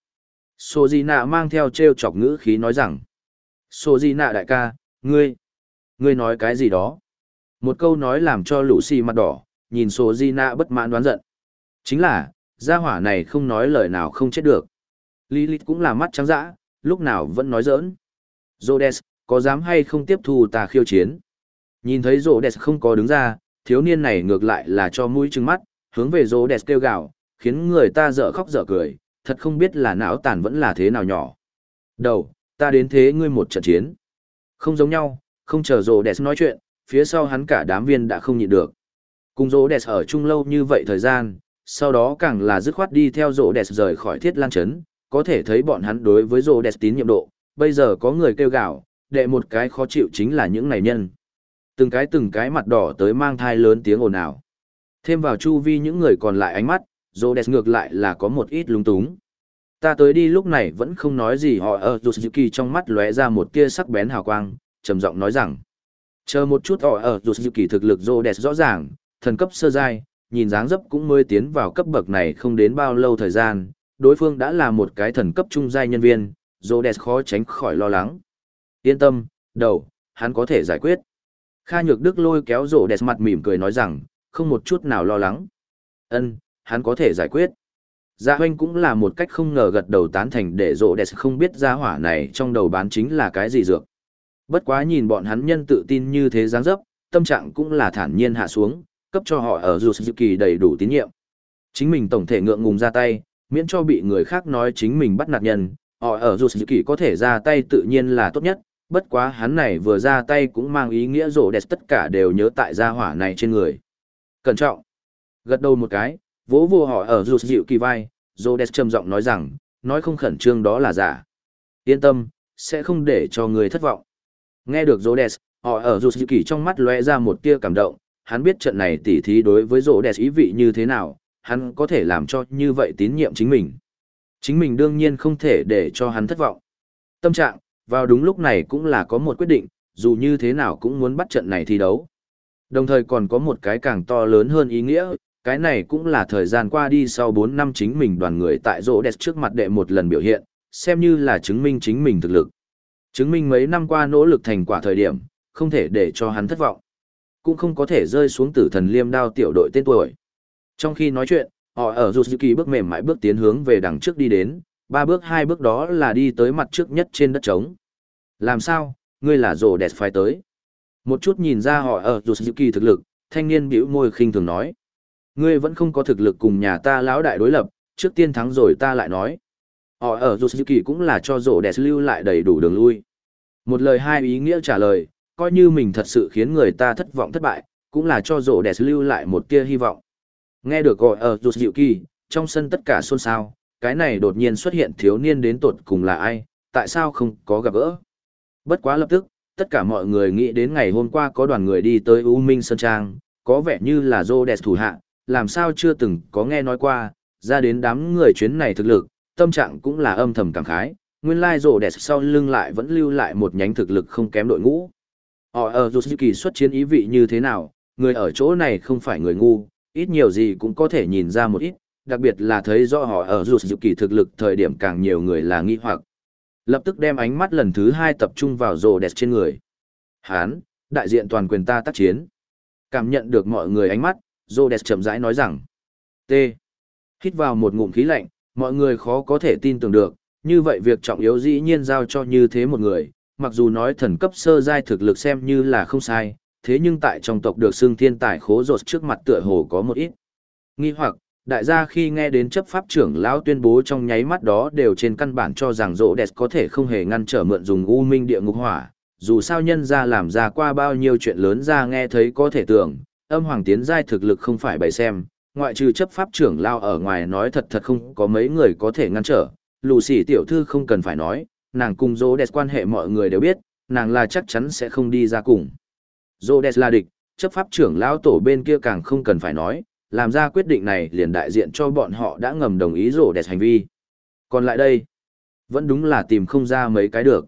Sô Di Nạ mang theo treo chọc ngữ khí nói rằng, Sô Di Nạ đại ca, ngươi, ngươi nói cái gì đó? Một câu nói làm cho lũ xì mặt đỏ, nhìn Sô Di Nạ bất mãn đoán giận. Chính là, gia hỏa này không nói lời nào không chết được. Lý Lilith cũng là mắt trắng dã, lúc nào vẫn nói giỡn. Rhodes, có dám hay không tiếp thu ta khiêu chiến? Nhìn thấy Rhodes không có đứng ra, thiếu niên này ngược lại là cho mũi trừng mắt, hướng về Rhodes kêu gào, khiến người ta dở khóc dở cười, thật không biết là não tàn vẫn là thế nào nhỏ. Đầu, ta đến thế ngươi một trận chiến. Không giống nhau, không chờ Rhodes nói chuyện, phía sau hắn cả đám viên đã không nhịn được. Cùng Rhodes ở chung lâu như vậy thời gian, sau đó càng là dứt khoát đi theo Rhodes rời khỏi thiết lan chấn, có thể thấy bọn hắn đối với Rhodes tín nhiệm độ, bây giờ có người kêu gào, đệ một cái khó chịu chính là những này nhân. Từng cái từng cái mặt đỏ tới mang thai lớn tiếng ồn ào. Thêm vào chu vi những người còn lại ánh mắt, Rhodes ngược lại là có một ít lúng túng. Ta tới đi lúc này vẫn không nói gì họ ở Yusuki trong mắt lóe ra một tia sắc bén hào quang, trầm giọng nói rằng. Chờ một chút họ ở Yusuki thực lực Rhodes rõ ràng, thần cấp sơ giai, nhìn dáng dấp cũng mới tiến vào cấp bậc này không đến bao lâu thời gian, đối phương đã là một cái thần cấp trung giai nhân viên, Rhodes khó tránh khỏi lo lắng. Yên tâm, đầu, hắn có thể giải quyết. Kha Nhược Đức lôi kéo Rhodes mặt mỉm cười nói rằng, không một chút nào lo lắng. Ân, hắn có thể giải quyết. Dạ hoanh cũng là một cách không ngờ gật đầu tán thành để Rhodes không biết ra hỏa này trong đầu bán chính là cái gì dược. Bất quá nhìn bọn hắn nhân tự tin như thế dáng dấp, tâm trạng cũng là thản nhiên hạ xuống, cấp cho họ ở dù kỳ đầy đủ tín nhiệm. Chính mình tổng thể ngượng ngùng ra tay, miễn cho bị người khác nói chính mình bắt nạt nhân, họ ở dù kỳ có thể ra tay tự nhiên là tốt nhất, bất quá hắn này vừa ra tay cũng mang ý nghĩa rổ đẹp tất cả đều nhớ tại gia hỏa này trên người. Cẩn trọng. Gật đầu một cái, vỗ vô họ ở dù dịu kỳ vai, Rhodes trầm giọng nói rằng, nói không khẩn trương đó là giả. Yên tâm, sẽ không để cho người thất vọng. Nghe được Rhodes, họ ở rụt dịu kỳ trong mắt lóe ra một tia cảm động, hắn biết trận này tỉ thí đối với rỗ đẹp ý vị như thế nào, hắn có thể làm cho như vậy tín nhiệm chính mình. Chính mình đương nhiên không thể để cho hắn thất vọng. Tâm trạng, vào đúng lúc này cũng là có một quyết định, dù như thế nào cũng muốn bắt trận này thi đấu. Đồng thời còn có một cái càng to lớn hơn ý nghĩa, cái này cũng là thời gian qua đi sau 4 năm chính mình đoàn người tại rỗ đẹp trước mặt đệ một lần biểu hiện, xem như là chứng minh chính mình thực lực. Chứng minh mấy năm qua nỗ lực thành quả thời điểm, không thể để cho hắn thất vọng. Cũng không có thể rơi xuống tử thần liêm đao tiểu đội tên tuổi. Trong khi nói chuyện, họ ở Yusuki bước mềm mại bước tiến hướng về đằng trước đi đến, ba bước hai bước đó là đi tới mặt trước nhất trên đất trống. Làm sao, ngươi là rồ đẹp phải tới. Một chút nhìn ra họ ở Yusuki thực lực, thanh niên bĩu môi khinh thường nói. Ngươi vẫn không có thực lực cùng nhà ta lão đại đối lập, trước tiên thắng rồi ta lại nói. Họ ở Yusuki cũng là cho rồ đẹp lưu lại đầy đủ đường lui. Một lời hai ý nghĩa trả lời, coi như mình thật sự khiến người ta thất vọng thất bại, cũng là cho rổ đẹp lưu lại một tia hy vọng. Nghe được gọi ở Yusuki, trong sân tất cả xôn xao, cái này đột nhiên xuất hiện thiếu niên đến tột cùng là ai, tại sao không có gặp gỡ. Bất quá lập tức, tất cả mọi người nghĩ đến ngày hôm qua có đoàn người đi tới U Minh Sơn Trang, có vẻ như là Rô Đẹp thủ hạ, làm sao chưa từng có nghe nói qua, ra đến đám người chuyến này thực lực, tâm trạng cũng là âm thầm cảm khái, nguyên lai rổ đẹp sau lưng lại vẫn lưu lại một nhánh thực lực không kém đội ngũ. Họ ở dù kỳ xuất chiến ý vị như thế nào, người ở chỗ này không phải người ngu, ít nhiều gì cũng có thể nhìn ra một ít, đặc biệt là thấy rõ họ ở dù kỳ thực lực thời điểm càng nhiều người là nghi hoặc. Lập tức đem ánh mắt lần thứ hai tập trung vào rồ đẹp trên người. Hán, đại diện toàn quyền ta tác chiến. Cảm nhận được mọi người ánh mắt, Rhodes chậm rãi nói rằng. T. Hít vào một ngụm khí lạnh, mọi người khó có thể tin tưởng được, như vậy việc trọng yếu dĩ nhiên giao cho như thế một người, mặc dù nói thần cấp sơ giai thực lực xem như là không sai, thế nhưng tại trong tộc được xưng thiên tài khố rột trước mặt tựa hồ có một ít. Nghi hoặc, đại gia khi nghe đến chấp pháp trưởng lão tuyên bố trong nháy mắt đó đều trên căn bản cho rằng rỗ đẹp có thể không hề ngăn trở mượn dùng u minh địa ngục hỏa, dù sao nhân ra làm ra qua bao nhiêu chuyện lớn ra nghe thấy có thể tưởng, âm hoàng tiến giai thực lực không phải bày xem, ngoại trừ chấp pháp trưởng lao ở ngoài nói thật thật không có mấy người có thể ngăn trở, lù xỉ tiểu thư không cần phải nói, nàng cùng rô đẹp quan hệ mọi người đều biết, nàng là chắc chắn sẽ không đi ra cùng. rô đẹp là địch, chấp pháp trưởng lão tổ bên kia càng không cần phải nói, làm ra quyết định này liền đại diện cho bọn họ đã ngầm đồng ý rô đẹp hành vi. Còn lại đây, vẫn đúng là tìm không ra mấy cái được.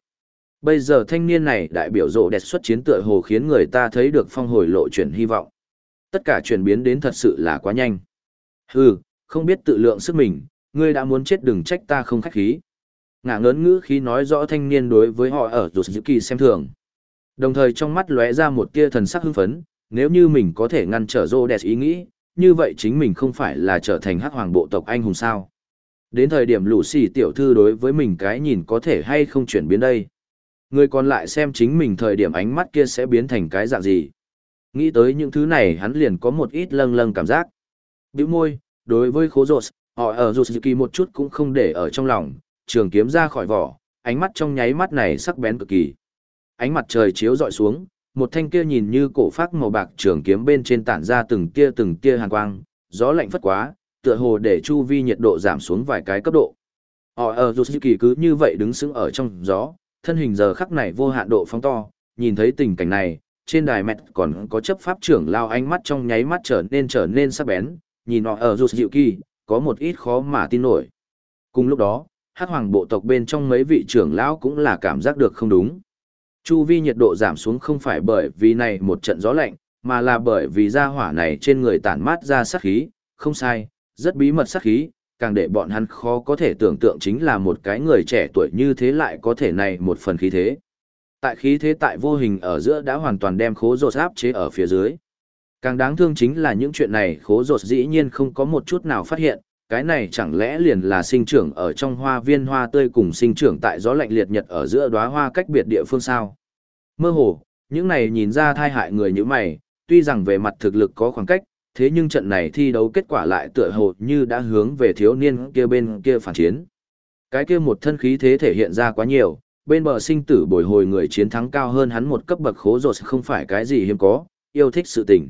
Bây giờ thanh niên này đại biểu rộ đẹp xuất chiến tựa hồ khiến người ta thấy được phong hồi lộ chuyển hy vọng. Tất cả chuyển biến đến thật sự là quá nhanh. Hừ, không biết tự lượng sức mình, ngươi đã muốn chết đừng trách ta không khách khí. Ngả ngớn ngữ khí nói rõ thanh niên đối với họ ở dù dự kỳ xem thường. Đồng thời trong mắt lóe ra một tia thần sắc hưng phấn, nếu như mình có thể ngăn trở rô đẹp ý nghĩ, như vậy chính mình không phải là trở thành hắc hoàng bộ tộc anh hùng sao. Đến thời điểm lũ xì tiểu thư đối với mình cái nhìn có thể hay không chuyển biến đây. Người còn lại xem chính mình thời điểm ánh mắt kia sẽ biến thành cái dạng gì. Nghĩ tới những thứ này hắn liền có một ít lâng lâng cảm giác. Biểu môi, đối với khố rột, họ ở rột kỳ một chút cũng không để ở trong lòng, trường kiếm ra khỏi vỏ, ánh mắt trong nháy mắt này sắc bén cực kỳ. Ánh mặt trời chiếu dọi xuống, một thanh kia nhìn như cổ phát màu bạc trường kiếm bên trên tản ra từng tia từng tia hàn quang, gió lạnh phất quá, tựa hồ để chu vi nhiệt độ giảm xuống vài cái cấp độ. Họ ở Yusuke cứ như vậy đứng sững ở trong gió, thân hình giờ khắc này vô hạn độ phóng to, nhìn thấy tình cảnh này, trên đài mẹt còn có chấp pháp trưởng lao ánh mắt trong nháy mắt trở nên trở nên sắc bén, nhìn họ ở Yusuke, có một ít khó mà tin nổi. Cùng lúc đó, Hắc hoàng bộ tộc bên trong mấy vị trưởng lão cũng là cảm giác được không đúng. Chu vi nhiệt độ giảm xuống không phải bởi vì này một trận gió lạnh, mà là bởi vì gia hỏa này trên người tản mát ra sát khí, không sai, rất bí mật sát khí, càng để bọn hắn khó có thể tưởng tượng chính là một cái người trẻ tuổi như thế lại có thể này một phần khí thế. Tại khí thế tại vô hình ở giữa đã hoàn toàn đem khố rột áp chế ở phía dưới. Càng đáng thương chính là những chuyện này khố rột dĩ nhiên không có một chút nào phát hiện, cái này chẳng lẽ liền là sinh trưởng ở trong hoa viên hoa tươi cùng sinh trưởng tại gió lạnh liệt nhật ở giữa đóa hoa cách biệt địa phương sao. Mơ hồ, những này nhìn ra thai hại người như mày, tuy rằng về mặt thực lực có khoảng cách, thế nhưng trận này thi đấu kết quả lại tựa hồ như đã hướng về thiếu niên kia bên kia phản chiến. Cái kia một thân khí thế thể hiện ra quá nhiều, bên bờ sinh tử bồi hồi người chiến thắng cao hơn hắn một cấp bậc khố rột không phải cái gì hiếm có, yêu thích sự tình.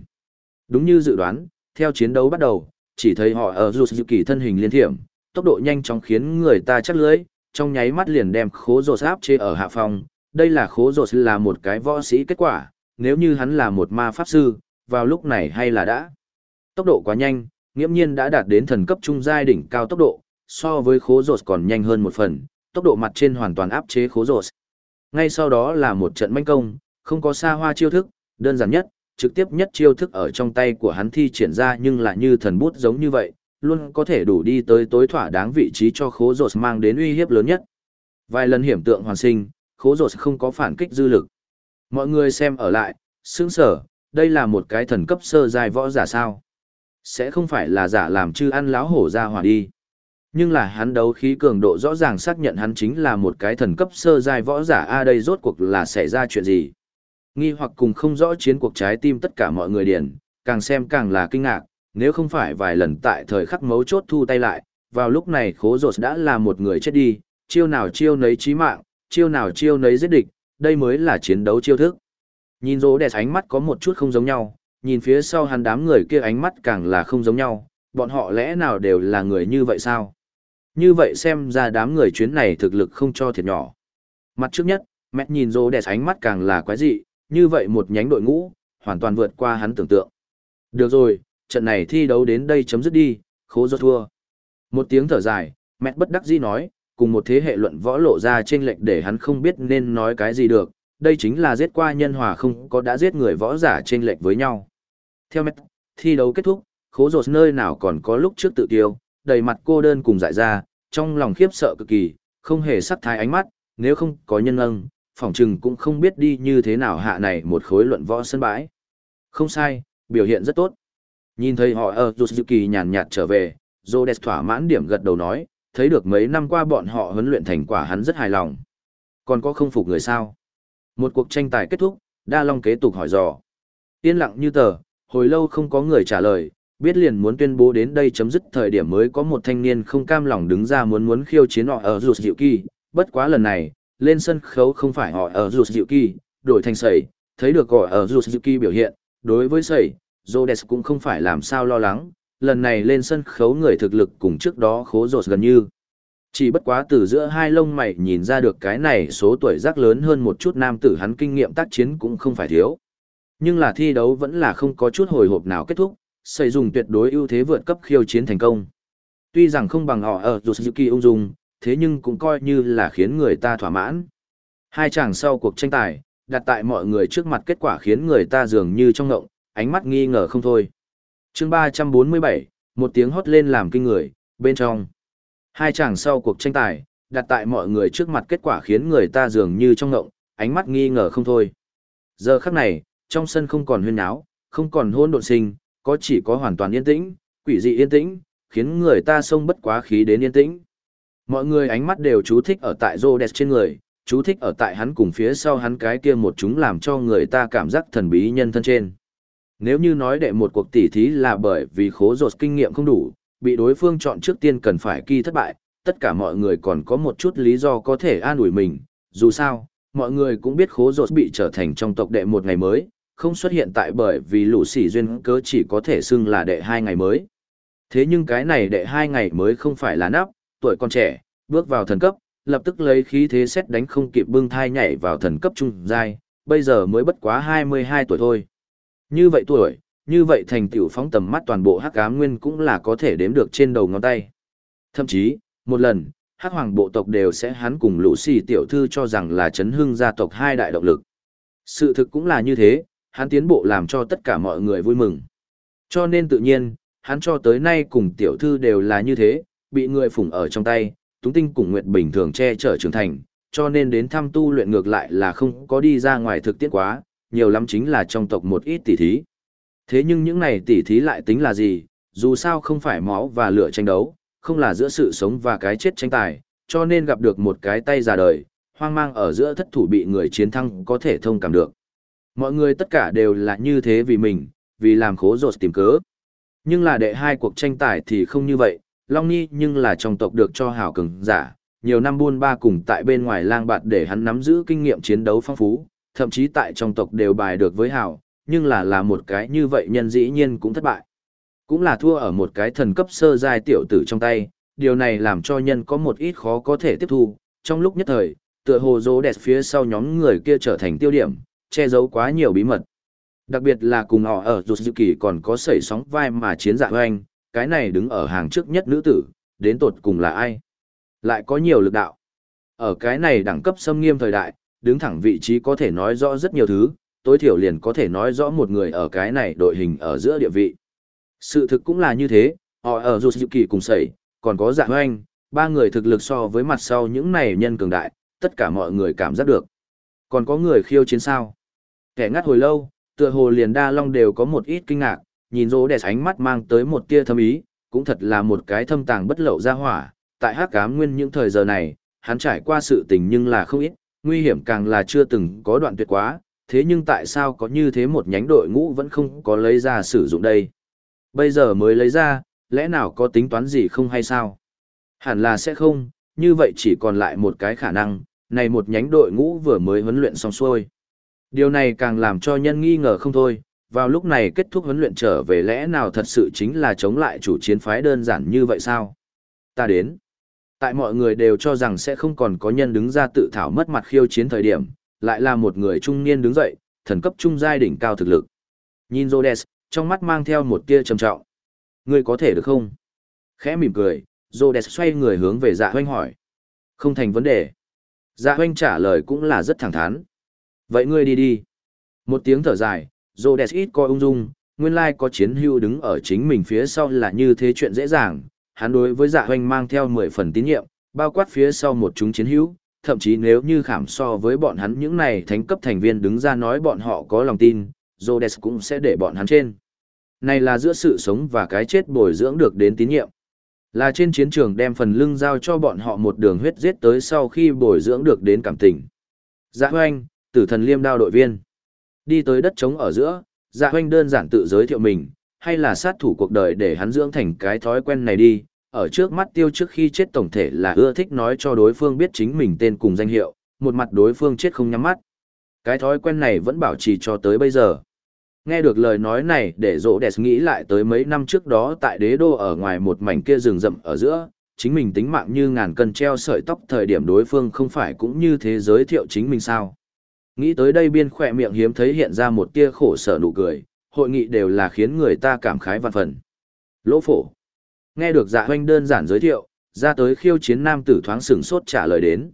Đúng như dự đoán, theo chiến đấu bắt đầu, chỉ thấy họ ở rụt dự kỳ thân hình liên thiểm, tốc độ nhanh chóng khiến người ta chắc lưỡi, trong nháy mắt liền đem khố rột áp chế ở hạ phòng. Đây là khố rột là một cái võ sĩ kết quả, nếu như hắn là một ma pháp sư, vào lúc này hay là đã. Tốc độ quá nhanh, nghiễm nhiên đã đạt đến thần cấp trung giai đỉnh cao tốc độ, so với khố rột còn nhanh hơn một phần, tốc độ mặt trên hoàn toàn áp chế khố rột. Ngay sau đó là một trận manh công, không có xa hoa chiêu thức, đơn giản nhất, trực tiếp nhất chiêu thức ở trong tay của hắn thi triển ra nhưng là như thần bút giống như vậy, luôn có thể đủ đi tới tối thỏa đáng vị trí cho khố rột mang đến uy hiếp lớn nhất. Vài lần hiểm tượng hoàn sinh, khố rột không có phản kích dư lực. Mọi người xem ở lại, sướng sở, đây là một cái thần cấp sơ dài võ giả sao. Sẽ không phải là giả làm chư ăn láo hổ ra hỏa đi. Nhưng là hắn đấu khí cường độ rõ ràng xác nhận hắn chính là một cái thần cấp sơ dài võ giả a đây rốt cuộc là xảy ra chuyện gì. Nghi hoặc cùng không rõ chiến cuộc trái tim tất cả mọi người điền, càng xem càng là kinh ngạc, nếu không phải vài lần tại thời khắc mấu chốt thu tay lại, vào lúc này khố rột đã là một người chết đi, chiêu nào chiêu nấy chí mạng, chiêu nào chiêu nấy giết địch, đây mới là chiến đấu chiêu thức. Nhìn rỗ đẹp ánh mắt có một chút không giống nhau, nhìn phía sau hắn đám người kia ánh mắt càng là không giống nhau, bọn họ lẽ nào đều là người như vậy sao? Như vậy xem ra đám người chuyến này thực lực không cho thiệt nhỏ. Mặt trước nhất, mẹ nhìn rỗ đẹp ánh mắt càng là quái dị, như vậy một nhánh đội ngũ, hoàn toàn vượt qua hắn tưởng tượng. Được rồi, trận này thi đấu đến đây chấm dứt đi, khố do thua. Một tiếng thở dài, mẹ bất đắc dĩ nói, cùng một thế hệ luận võ lộ ra trên lệnh để hắn không biết nên nói cái gì được, đây chính là giết qua nhân hòa không có đã giết người võ giả trên lệnh với nhau. Theo mẹ, thi đấu kết thúc, khố rột nơi nào còn có lúc trước tự tiêu, đầy mặt cô đơn cùng dại ra, trong lòng khiếp sợ cực kỳ, không hề sắc thái ánh mắt, nếu không có nhân âng, phỏng chừng cũng không biết đi như thế nào hạ này một khối luận võ sân bãi. Không sai, biểu hiện rất tốt. Nhìn thấy họ ờ, ở Yuzuki nhàn nhạt trở về, Rhodes thỏa mãn điểm gật đầu nói, thấy được mấy năm qua bọn họ huấn luyện thành quả hắn rất hài lòng. Còn có không phục người sao? Một cuộc tranh tài kết thúc, Đa Long kế tục hỏi dò. Yên lặng như tờ, hồi lâu không có người trả lời, biết liền muốn tuyên bố đến đây chấm dứt thời điểm mới có một thanh niên không cam lòng đứng ra muốn muốn khiêu chiến họ ờ, ở Yuzuki, bất quá lần này, lên sân khấu không phải họ ở rụt dịu kỳ, đổi thành sẩy, thấy được họ ở rụt dịu kỳ biểu hiện, đối với sẩy, Rhodes cũng không phải làm sao lo lắng, lần này lên sân khấu người thực lực cùng trước đó khố rột gần như. Chỉ bất quá từ giữa hai lông mày nhìn ra được cái này số tuổi rắc lớn hơn một chút nam tử hắn kinh nghiệm tác chiến cũng không phải thiếu. Nhưng là thi đấu vẫn là không có chút hồi hộp nào kết thúc, xây dùng tuyệt đối ưu thế vượt cấp khiêu chiến thành công. Tuy rằng không bằng họ ở Suzuki ung dung, thế nhưng cũng coi như là khiến người ta thỏa mãn. Hai chàng sau cuộc tranh tài, đặt tại mọi người trước mặt kết quả khiến người ta dường như trong ngộng, ánh mắt nghi ngờ không thôi. chương 347, một tiếng hót lên làm kinh người, bên trong. Hai chàng sau cuộc tranh tài, đặt tại mọi người trước mặt kết quả khiến người ta dường như trong ngộng, ánh mắt nghi ngờ không thôi. Giờ khắc này, trong sân không còn huyên náo, không còn hôn độn sinh, có chỉ có hoàn toàn yên tĩnh, quỷ dị yên tĩnh, khiến người ta sông bất quá khí đến yên tĩnh. Mọi người ánh mắt đều chú thích ở tại Rhodes trên người, chú thích ở tại hắn cùng phía sau hắn cái kia một chúng làm cho người ta cảm giác thần bí nhân thân trên. Nếu như nói đệ một cuộc tỉ thí là bởi vì khố rột kinh nghiệm không đủ, bị đối phương chọn trước tiên cần phải kỳ thất bại, tất cả mọi người còn có một chút lý do có thể an ủi mình, dù sao, mọi người cũng biết khố rột bị trở thành trong tộc đệ một ngày mới, không xuất hiện tại bởi vì lũ sỉ duyên cớ chỉ có thể xưng là đệ hai ngày mới. Thế nhưng cái này đệ hai ngày mới không phải là nắp, tuổi còn trẻ, bước vào thần cấp, lập tức lấy khí thế xét đánh không kịp bưng thai nhảy vào thần cấp trung giai, bây giờ mới bất quá 22 tuổi thôi. Như vậy tuổi, như vậy thành tựu phóng tầm mắt toàn bộ hắc ám nguyên cũng là có thể đếm được trên đầu ngón tay. Thậm chí, một lần, hắc hoàng bộ tộc đều sẽ hắn cùng lũ xì tiểu thư cho rằng là chấn hưng gia tộc hai đại động lực. Sự thực cũng là như thế, hắn tiến bộ làm cho tất cả mọi người vui mừng. Cho nên tự nhiên, hắn cho tới nay cùng tiểu thư đều là như thế, bị người phủng ở trong tay, túng tinh cùng nguyệt bình thường che chở trưởng thành, cho nên đến thăm tu luyện ngược lại là không có đi ra ngoài thực tiễn quá, nhiều lắm chính là trong tộc một ít tỉ thí. Thế nhưng những này tỉ thí lại tính là gì, dù sao không phải máu và lửa tranh đấu, không là giữa sự sống và cái chết tranh tài, cho nên gặp được một cái tay già đời, hoang mang ở giữa thất thủ bị người chiến thắng có thể thông cảm được. Mọi người tất cả đều là như thế vì mình, vì làm khố rột tìm cớ. Nhưng là đệ hai cuộc tranh tài thì không như vậy, Long Nhi nhưng là trong tộc được cho hảo cường giả, nhiều năm buôn ba cùng tại bên ngoài lang bạt để hắn nắm giữ kinh nghiệm chiến đấu phong phú, thậm chí tại trong tộc đều bài được với hảo, nhưng là là một cái như vậy nhân dĩ nhiên cũng thất bại. Cũng là thua ở một cái thần cấp sơ giai tiểu tử trong tay, điều này làm cho nhân có một ít khó có thể tiếp thu, trong lúc nhất thời, tựa hồ dỗ đẹp phía sau nhóm người kia trở thành tiêu điểm, che giấu quá nhiều bí mật. Đặc biệt là cùng họ ở dù dự kỳ còn có sẩy sóng vai mà chiến dạ hoanh, cái này đứng ở hàng trước nhất nữ tử, đến tột cùng là ai? Lại có nhiều lực đạo. Ở cái này đẳng cấp xâm nghiêm thời đại, đứng thẳng vị trí có thể nói rõ rất nhiều thứ, tối thiểu liền có thể nói rõ một người ở cái này đội hình ở giữa địa vị. Sự thực cũng là như thế, họ ở dù dự kỳ cùng sẩy, còn có dạ hoanh, ba người thực lực so với mặt sau những này nhân cường đại, tất cả mọi người cảm giác được. Còn có người khiêu chiến sao? Kẻ ngắt hồi lâu, tựa hồ liền đa long đều có một ít kinh ngạc, nhìn rô đẹp ánh mắt mang tới một tia thâm ý, cũng thật là một cái thâm tàng bất lậu ra hỏa. Tại hắc ám nguyên những thời giờ này, hắn trải qua sự tình nhưng là không ít, nguy hiểm càng là chưa từng có đoạn tuyệt quá, thế nhưng tại sao có như thế một nhánh đội ngũ vẫn không có lấy ra sử dụng đây? Bây giờ mới lấy ra, lẽ nào có tính toán gì không hay sao? Hẳn là sẽ không, như vậy chỉ còn lại một cái khả năng, này một nhánh đội ngũ vừa mới huấn luyện xong xuôi. Điều này càng làm cho nhân nghi ngờ không thôi, vào lúc này kết thúc huấn luyện trở về lẽ nào thật sự chính là chống lại chủ chiến phái đơn giản như vậy sao? Ta đến. Tại mọi người đều cho rằng sẽ không còn có nhân đứng ra tự thảo mất mặt khiêu chiến thời điểm, lại là một người trung niên đứng dậy, thần cấp trung giai đỉnh cao thực lực. Nhìn Rhodes, trong mắt mang theo một tia trầm trọng. Ngươi có thể được không? Khẽ mỉm cười, Rhodes xoay người hướng về dạ hoanh hỏi. Không thành vấn đề. Dạ hoanh trả lời cũng là rất thẳng thắn. Vậy ngươi đi đi. Một tiếng thở dài, Rhodes ít coi ung dung, nguyên lai có chiến hưu đứng ở chính mình phía sau là như thế chuyện dễ dàng. Hắn đối với dạ hoanh mang theo 10 phần tín nhiệm, bao quát phía sau một chúng chiến hữu, thậm chí nếu như khảm so với bọn hắn những này thánh cấp thành viên đứng ra nói bọn họ có lòng tin, Rhodes cũng sẽ để bọn hắn trên. Này là giữa sự sống và cái chết bồi dưỡng được đến tín nhiệm. Là trên chiến trường đem phần lưng giao cho bọn họ một đường huyết giết tới sau khi bồi dưỡng được đến cảm tình. Dạ hoanh, tử thần liêm đao đội viên. Đi tới đất trống ở giữa, dạ hoanh đơn giản tự giới thiệu mình, hay là sát thủ cuộc đời để hắn dưỡng thành cái thói quen này đi, ở trước mắt tiêu trước khi chết tổng thể là ưa thích nói cho đối phương biết chính mình tên cùng danh hiệu, một mặt đối phương chết không nhắm mắt. Cái thói quen này vẫn bảo trì cho tới bây giờ. Nghe được lời nói này để rỗ đẹp nghĩ lại tới mấy năm trước đó tại đế đô ở ngoài một mảnh kia rừng rậm ở giữa, chính mình tính mạng như ngàn cân treo sợi tóc thời điểm đối phương không phải cũng như thế giới thiệu chính mình sao. Nghĩ tới đây biên khỏe miệng hiếm thấy hiện ra một tia khổ sở nụ cười, hội nghị đều là khiến người ta cảm khái vạn phần. Lỗ phổ. Nghe được dạ hoanh đơn giản giới thiệu, ra tới khiêu chiến nam tử thoáng sửng sốt trả lời đến.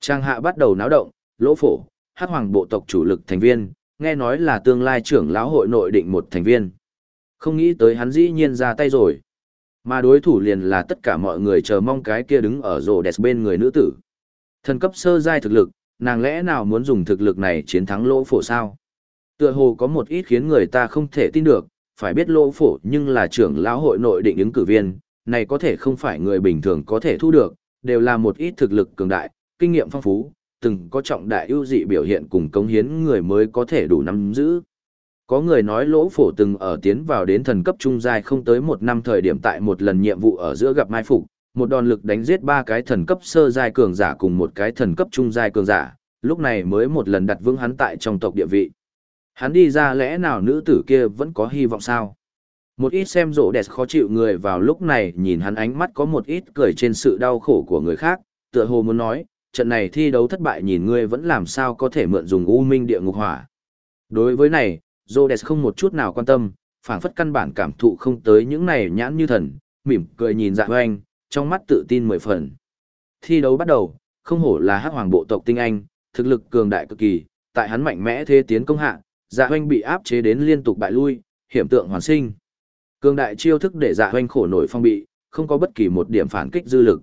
Trang hạ bắt đầu náo động, lỗ phổ, hát hoàng bộ tộc chủ lực thành viên, nghe nói là tương lai trưởng lão hội nội định một thành viên. Không nghĩ tới hắn dĩ nhiên ra tay rồi. Mà đối thủ liền là tất cả mọi người chờ mong cái kia đứng ở rồ đẹp bên người nữ tử. Thần cấp sơ giai thực lực, nàng lẽ nào muốn dùng thực lực này chiến thắng lỗ phổ sao? Tựa hồ có một ít khiến người ta không thể tin được, phải biết lỗ phổ nhưng là trưởng lão hội nội định ứng cử viên, này có thể không phải người bình thường có thể thu được, đều là một ít thực lực cường đại, kinh nghiệm phong phú, từng có trọng đại ưu dị biểu hiện cùng cống hiến người mới có thể đủ nắm giữ. Có người nói lỗ phổ từng ở tiến vào đến thần cấp trung giai không tới một năm thời điểm tại một lần nhiệm vụ ở giữa gặp mai phục, một đòn lực đánh giết ba cái thần cấp sơ giai cường giả cùng một cái thần cấp trung giai cường giả, lúc này mới một lần đặt vững hắn tại trong tộc địa vị. Hắn đi ra lẽ nào nữ tử kia vẫn có hy vọng sao? Một ít xem rộ đẹp khó chịu người vào lúc này nhìn hắn ánh mắt có một ít cười trên sự đau khổ của người khác, tựa hồ muốn nói, trận này thi đấu thất bại nhìn ngươi vẫn làm sao có thể mượn dùng u minh địa ngục hỏa. Đối với này, Rhodes không một chút nào quan tâm, phảng phất căn bản cảm thụ không tới những này nhãn như thần, mỉm cười nhìn dạ hoanh, trong mắt tự tin mười phần. Thi đấu bắt đầu, không hổ là hắc hoàng bộ tộc tinh anh, thực lực cường đại cực kỳ, tại hắn mạnh mẽ thế tiến công hạ, dạ hoanh bị áp chế đến liên tục bại lui, hiểm tượng hoàn sinh. Cường đại chiêu thức để dạ hoanh khổ nổi phong bị, không có bất kỳ một điểm phản kích dư lực.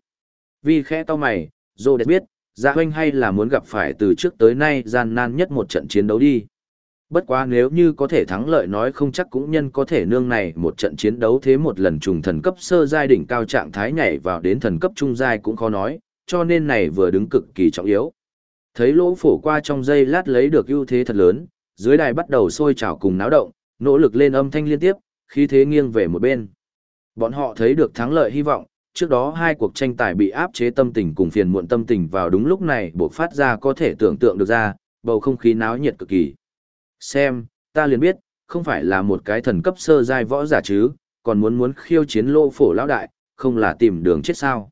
Vì khẽ to mày, Rhodes biết, dạ hoanh hay là muốn gặp phải từ trước tới nay gian nan nhất một trận chiến đấu đi. Bất quá nếu như có thể thắng lợi nói không chắc cũng nhân có thể nương này một trận chiến đấu thế một lần trùng thần cấp sơ giai đỉnh cao trạng thái nhảy vào đến thần cấp trung giai cũng khó nói, cho nên này vừa đứng cực kỳ trọng yếu. Thấy lỗ phổ qua trong giây lát lấy được ưu thế thật lớn, dưới đài bắt đầu sôi trào cùng náo động, nỗ lực lên âm thanh liên tiếp, khí thế nghiêng về một bên. Bọn họ thấy được thắng lợi hy vọng, trước đó hai cuộc tranh tài bị áp chế tâm tình cùng phiền muộn tâm tình vào đúng lúc này buộc phát ra có thể tưởng tượng được ra, bầu không khí náo nhiệt cực kỳ. Xem, ta liền biết, không phải là một cái thần cấp sơ giai võ giả chứ, còn muốn muốn khiêu chiến lô phổ lão đại, không là tìm đường chết sao.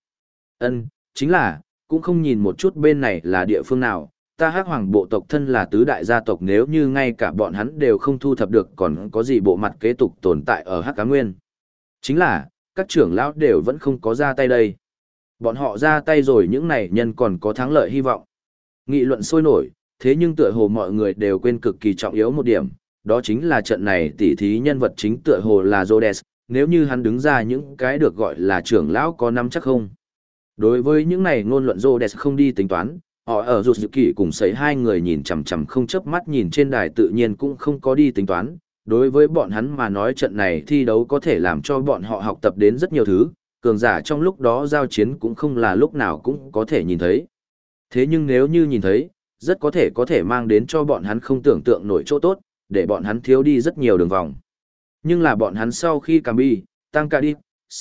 Ân, chính là, cũng không nhìn một chút bên này là địa phương nào, ta hắc hoàng bộ tộc thân là tứ đại gia tộc nếu như ngay cả bọn hắn đều không thu thập được còn có gì bộ mặt kế tục tồn tại ở hắc cá nguyên. Chính là, các trưởng lão đều vẫn không có ra tay đây. Bọn họ ra tay rồi những này nhân còn có thắng lợi hy vọng. Nghị luận sôi nổi, thế nhưng tựa hồ mọi người đều quên cực kỳ trọng yếu một điểm, đó chính là trận này tỉ thí nhân vật chính tựa hồ là Rhodes, nếu như hắn đứng ra những cái được gọi là trưởng lão có nắm chắc không. Đối với những này ngôn luận Rhodes không đi tính toán, họ ở rụt dự kỷ cùng sấy hai người nhìn chằm chằm không chớp mắt nhìn trên đài tự nhiên cũng không có đi tính toán. Đối với bọn hắn mà nói trận này thi đấu có thể làm cho bọn họ học tập đến rất nhiều thứ, cường giả trong lúc đó giao chiến cũng không là lúc nào cũng có thể nhìn thấy. Thế nhưng nếu như nhìn thấy, rất có thể có thể mang đến cho bọn hắn không tưởng tượng nổi chỗ tốt, để bọn hắn thiếu đi rất nhiều đường vòng. Nhưng là bọn hắn sau khi cam bi, tăng ca đi,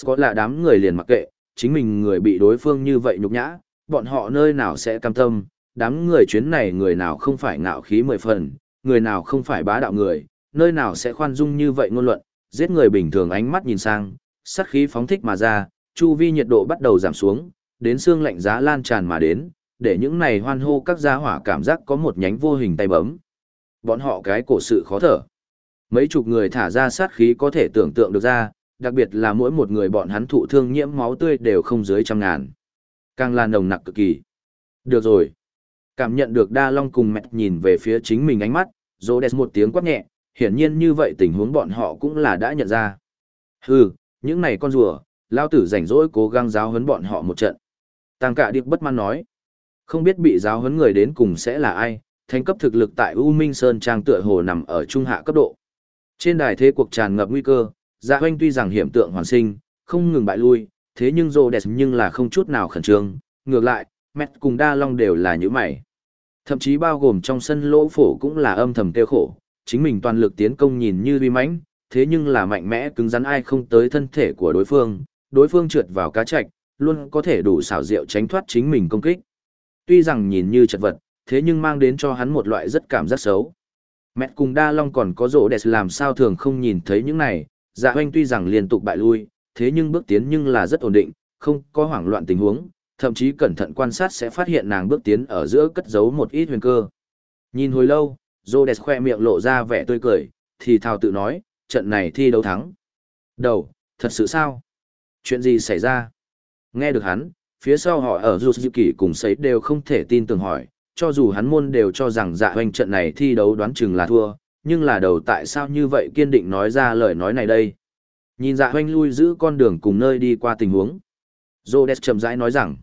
có là đám người liền mặc kệ, chính mình người bị đối phương như vậy nhục nhã, bọn họ nơi nào sẽ cam tâm, đám người chuyến này người nào không phải ngạo khí mười phần, người nào không phải bá đạo người, nơi nào sẽ khoan dung như vậy ngôn luận, giết người bình thường ánh mắt nhìn sang, sát khí phóng thích mà ra, chu vi nhiệt độ bắt đầu giảm xuống, đến xương lạnh giá lan tràn mà đến, để những này hoan hô các gia hỏa cảm giác có một nhánh vô hình tay bấm. Bọn họ cái cổ sự khó thở. Mấy chục người thả ra sát khí có thể tưởng tượng được ra, đặc biệt là mỗi một người bọn hắn thụ thương nhiễm máu tươi đều không dưới trăm ngàn. Càng là nồng nặc cực kỳ. Được rồi. Cảm nhận được đa long cùng mẹ nhìn về phía chính mình ánh mắt, dô đẹp một tiếng quát nhẹ, hiển nhiên như vậy tình huống bọn họ cũng là đã nhận ra. Hừ, những này con rùa, lao tử rảnh rỗi cố gắng giáo huấn bọn họ một trận. Tăng cả điệp bất mãn nói. Không biết bị giáo huấn người đến cùng sẽ là ai, thành cấp thực lực tại U Minh Sơn Trang tựa hồ nằm ở trung hạ cấp độ. Trên đài thế cuộc tràn ngập nguy cơ, Dạ Hoanh tuy rằng hiểm tượng hoàn sinh, không ngừng bại lui, thế nhưng rồ đẹp nhưng là không chút nào khẩn trương, ngược lại, mẹt cùng đa long đều là những mày. Thậm chí bao gồm trong sân lỗ phổ cũng là âm thầm tiêu khổ, chính mình toàn lực tiến công nhìn như uy mãnh, thế nhưng là mạnh mẽ cứng rắn ai không tới thân thể của đối phương, đối phương trượt vào cá chạch, luôn có thể đủ xảo diệu tránh thoát chính mình công kích. Tuy rằng nhìn như chật vật, thế nhưng mang đến cho hắn một loại rất cảm giác xấu. Mẹ cùng Đa Long còn có rỗ đẹp làm sao thường không nhìn thấy những này, dạ hoanh tuy rằng liên tục bại lui, thế nhưng bước tiến nhưng là rất ổn định, không có hoảng loạn tình huống, thậm chí cẩn thận quan sát sẽ phát hiện nàng bước tiến ở giữa cất giấu một ít huyền cơ. Nhìn hồi lâu, rỗ đẹp khoe miệng lộ ra vẻ tươi cười, thì thào tự nói, trận này thi đấu thắng. Đầu, thật sự sao? Chuyện gì xảy ra? Nghe được hắn, phía sau họ ở dù dự kỷ cùng sấy đều không thể tin tưởng hỏi, cho dù hắn môn đều cho rằng dạ hoành trận này thi đấu đoán chừng là thua, nhưng là đầu tại sao như vậy kiên định nói ra lời nói này đây. Nhìn dạ hoanh lui giữ con đường cùng nơi đi qua tình huống. Rhodes chậm rãi nói rằng,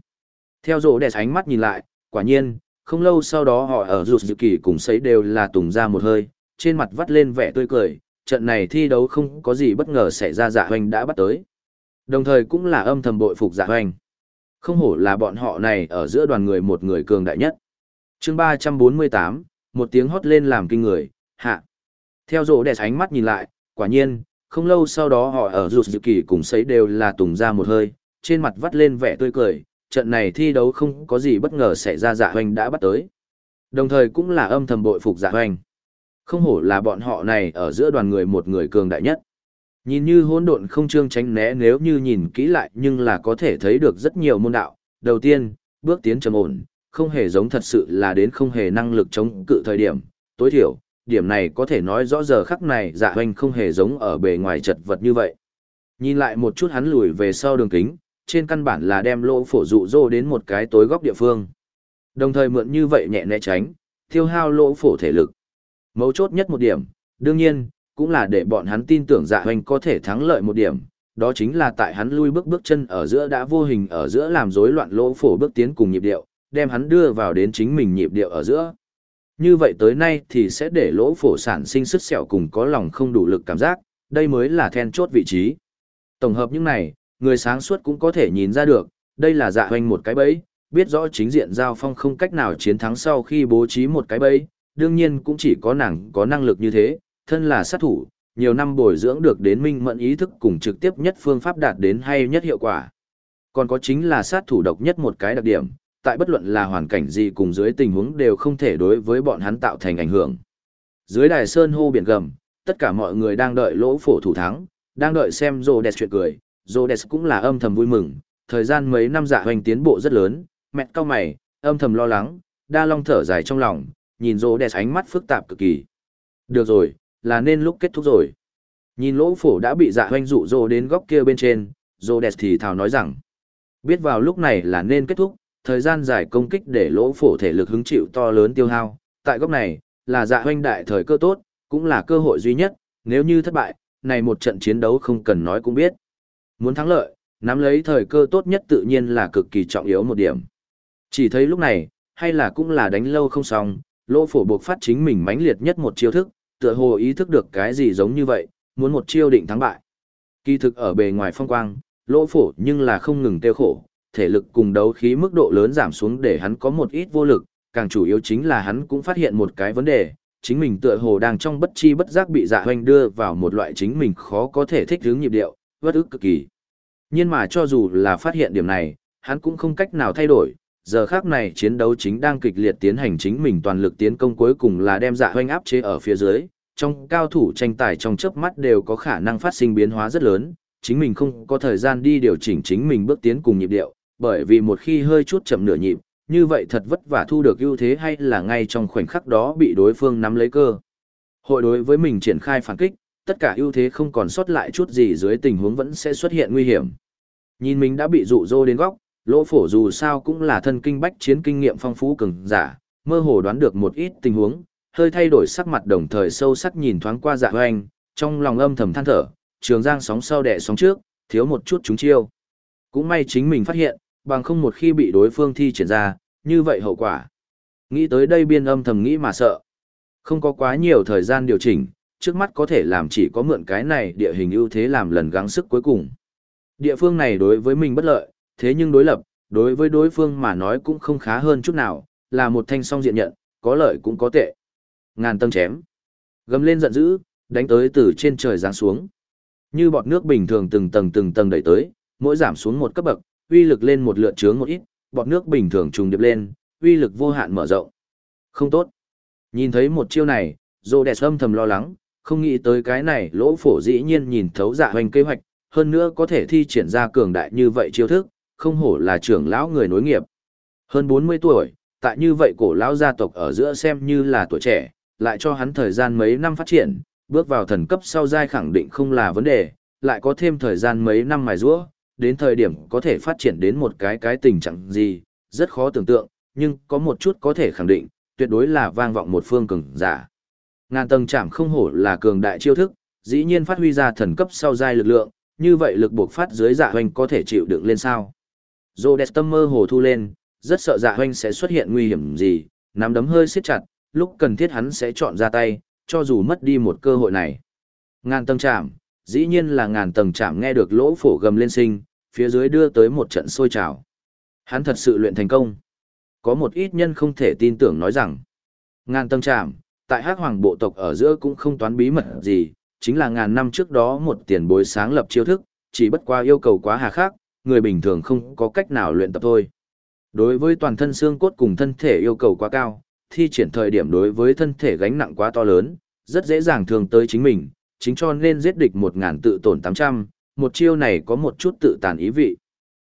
theo Rhodes ánh mắt nhìn lại, quả nhiên, không lâu sau đó họ ở rụt dự kỷ cùng sấy đều là tùng ra một hơi, trên mặt vắt lên vẻ tươi cười, trận này thi đấu không có gì bất ngờ xảy ra dạ hoanh đã bắt tới. Đồng thời cũng là âm thầm bội phục dạ hoanh. Không hổ là bọn họ này ở giữa đoàn người một người cường đại nhất. chương 348, một tiếng hót lên làm kinh người, hạ. Theo rộ đẹp ánh mắt nhìn lại, quả nhiên, không lâu sau đó họ ở rụt dự kỳ cùng sấy đều là tùng ra một hơi, trên mặt vắt lên vẻ tươi cười, trận này thi đấu không có gì bất ngờ xảy ra dạ hoành đã bắt tới. Đồng thời cũng là âm thầm bội phục dạ hoành. Không hổ là bọn họ này ở giữa đoàn người một người cường đại nhất. Nhìn như hỗn độn không trương tránh né nếu như nhìn kỹ lại nhưng là có thể thấy được rất nhiều môn đạo. Đầu tiên, bước tiến trầm ổn, không hề giống thật sự là đến không hề năng lực chống cự thời điểm, tối thiểu, điểm này có thể nói rõ giờ khắc này dạ hoành không hề giống ở bề ngoài chật vật như vậy. Nhìn lại một chút hắn lùi về sau đường kính, trên căn bản là đem lỗ phổ dụ dô đến một cái tối góc địa phương. Đồng thời mượn như vậy nhẹ né tránh, tiêu hao lỗ phổ thể lực. Mấu chốt nhất một điểm, đương nhiên, cũng là để bọn hắn tin tưởng dạ hoành có thể thắng lợi một điểm, đó chính là tại hắn lui bước bước chân ở giữa đã vô hình ở giữa làm rối loạn lỗ phổ bước tiến cùng nhịp điệu, đem hắn đưa vào đến chính mình nhịp điệu ở giữa. Như vậy tới nay thì sẽ để lỗ phổ sản sinh sức sẹo cùng có lòng không đủ lực cảm giác, đây mới là then chốt vị trí. Tổng hợp những này, người sáng suốt cũng có thể nhìn ra được, đây là dạ hoành một cái bẫy, biết rõ chính diện giao phong không cách nào chiến thắng sau khi bố trí một cái bẫy, đương nhiên cũng chỉ có nàng có năng lực như thế, thân là sát thủ, nhiều năm bồi dưỡng được đến minh mẫn ý thức cùng trực tiếp nhất phương pháp đạt đến hay nhất hiệu quả. Còn có chính là sát thủ độc nhất một cái đặc điểm, tại bất luận là hoàn cảnh gì cùng dưới tình huống đều không thể đối với bọn hắn tạo thành ảnh hưởng. Dưới đài sơn hô biển gầm, tất cả mọi người đang đợi lỗ phổ thủ thắng, đang đợi xem Rhodes chuyện cười, Rhodes cũng là âm thầm vui mừng, thời gian mấy năm dạ hoành tiến bộ rất lớn, mẹ cao mày, âm thầm lo lắng, đa long thở dài trong lòng, nhìn Rhodes ánh mắt phức tạp cực kỳ. Được rồi, là nên lúc kết thúc rồi. Nhìn lỗ phổ đã bị dạ hoanh rụ rồ đến góc kia bên trên, rồ đẹp thì thào nói rằng, biết vào lúc này là nên kết thúc, thời gian dài công kích để lỗ phổ thể lực hứng chịu to lớn tiêu hao, tại góc này, là dạ hoanh đại thời cơ tốt, cũng là cơ hội duy nhất, nếu như thất bại, này một trận chiến đấu không cần nói cũng biết. Muốn thắng lợi, nắm lấy thời cơ tốt nhất tự nhiên là cực kỳ trọng yếu một điểm. Chỉ thấy lúc này, hay là cũng là đánh lâu không xong, lỗ phổ buộc phát chính mình mãnh liệt nhất một chiêu thức, tựa hồ ý thức được cái gì giống như vậy, muốn một chiêu định thắng bại. Kỳ thực ở bề ngoài phong quang, lỗ phổ nhưng là không ngừng tiêu khổ, thể lực cùng đấu khí mức độ lớn giảm xuống để hắn có một ít vô lực, càng chủ yếu chính là hắn cũng phát hiện một cái vấn đề, chính mình tựa hồ đang trong bất chi bất giác bị dạ hoanh đưa vào một loại chính mình khó có thể thích hướng nhịp điệu, bất ức cực kỳ. Nhưng mà cho dù là phát hiện điểm này, hắn cũng không cách nào thay đổi, giờ khác này chiến đấu chính đang kịch liệt tiến hành chính mình toàn lực tiến công cuối cùng là đem dạ hoanh áp chế ở phía dưới, trong cao thủ tranh tài trong chớp mắt đều có khả năng phát sinh biến hóa rất lớn, chính mình không có thời gian đi điều chỉnh chính mình bước tiến cùng nhịp điệu, bởi vì một khi hơi chút chậm nửa nhịp, như vậy thật vất vả thu được ưu thế hay là ngay trong khoảnh khắc đó bị đối phương nắm lấy cơ. Hội đối với mình triển khai phản kích, tất cả ưu thế không còn sót lại chút gì dưới tình huống vẫn sẽ xuất hiện nguy hiểm. Nhìn mình đã bị dụ dỗ đến góc, lỗ phổ dù sao cũng là thân kinh bách chiến kinh nghiệm phong phú cường giả, mơ hồ đoán được một ít tình huống, hơi thay đổi sắc mặt đồng thời sâu sắc nhìn thoáng qua dạ hoanh, trong lòng âm thầm than thở, trường giang sóng sau đẻ sóng trước, thiếu một chút chúng chiêu. Cũng may chính mình phát hiện, bằng không một khi bị đối phương thi triển ra, như vậy hậu quả. Nghĩ tới đây biên âm thầm nghĩ mà sợ. Không có quá nhiều thời gian điều chỉnh, trước mắt có thể làm chỉ có mượn cái này địa hình ưu thế làm lần gắng sức cuối cùng. Địa phương này đối với mình bất lợi, thế nhưng đối lập, đối với đối phương mà nói cũng không khá hơn chút nào, là một thanh song diện nhận, có lợi cũng có tệ. Ngàn tầng chém. Gầm lên giận dữ, đánh tới từ trên trời giáng xuống. Như bọt nước bình thường từng tầng từng tầng đẩy tới, mỗi giảm xuống một cấp bậc, uy lực lên một lượt chướng một ít, bọt nước bình thường trùng điệp lên, uy lực vô hạn mở rộng. Không tốt. Nhìn thấy một chiêu này, Dô Đẹp âm thầm lo lắng, không nghĩ tới cái này lỗ phổ dĩ nhiên nhìn thấu dạ hoành kế hoạch, hơn nữa có thể thi triển ra cường đại như vậy chiêu thức, không hổ là trưởng lão người nối nghiệp. Hơn 40 tuổi, tại như vậy cổ lão gia tộc ở giữa xem như là tuổi trẻ, lại cho hắn thời gian mấy năm phát triển, bước vào thần cấp sau giai khẳng định không là vấn đề, lại có thêm thời gian mấy năm mài giũa, đến thời điểm có thể phát triển đến một cái cái tình trạng gì, rất khó tưởng tượng, nhưng có một chút có thể khẳng định, tuyệt đối là vang vọng một phương cường giả. Ngàn tầng chạm không hổ là cường đại chiêu thức, dĩ nhiên phát huy ra thần cấp sau giai lực lượng, như vậy lực buộc phát dưới dạ hoành có thể chịu đựng lên sao. Rhodes tâm mơ hồ thu lên, rất sợ dạ hoanh sẽ xuất hiện nguy hiểm gì, nắm đấm hơi siết chặt, lúc cần thiết hắn sẽ chọn ra tay, cho dù mất đi một cơ hội này. Ngàn tầng chạm, dĩ nhiên là ngàn tầng chạm nghe được lỗ phổ gầm lên sinh, phía dưới đưa tới một trận sôi trào. Hắn thật sự luyện thành công. Có một ít nhân không thể tin tưởng nói rằng, ngàn tầng chạm, tại hắc hoàng bộ tộc ở giữa cũng không toán bí mật gì, chính là ngàn năm trước đó một tiền bối sáng lập chiêu thức, chỉ bất qua yêu cầu quá hà khắc, người bình thường không có cách nào luyện tập thôi. Đối với toàn thân xương cốt cùng thân thể yêu cầu quá cao, thi triển thời điểm đối với thân thể gánh nặng quá to lớn, rất dễ dàng thường tới chính mình, chính cho nên giết địch một ngàn tự tổn tám trăm một chiêu này có một chút tự tàn ý vị.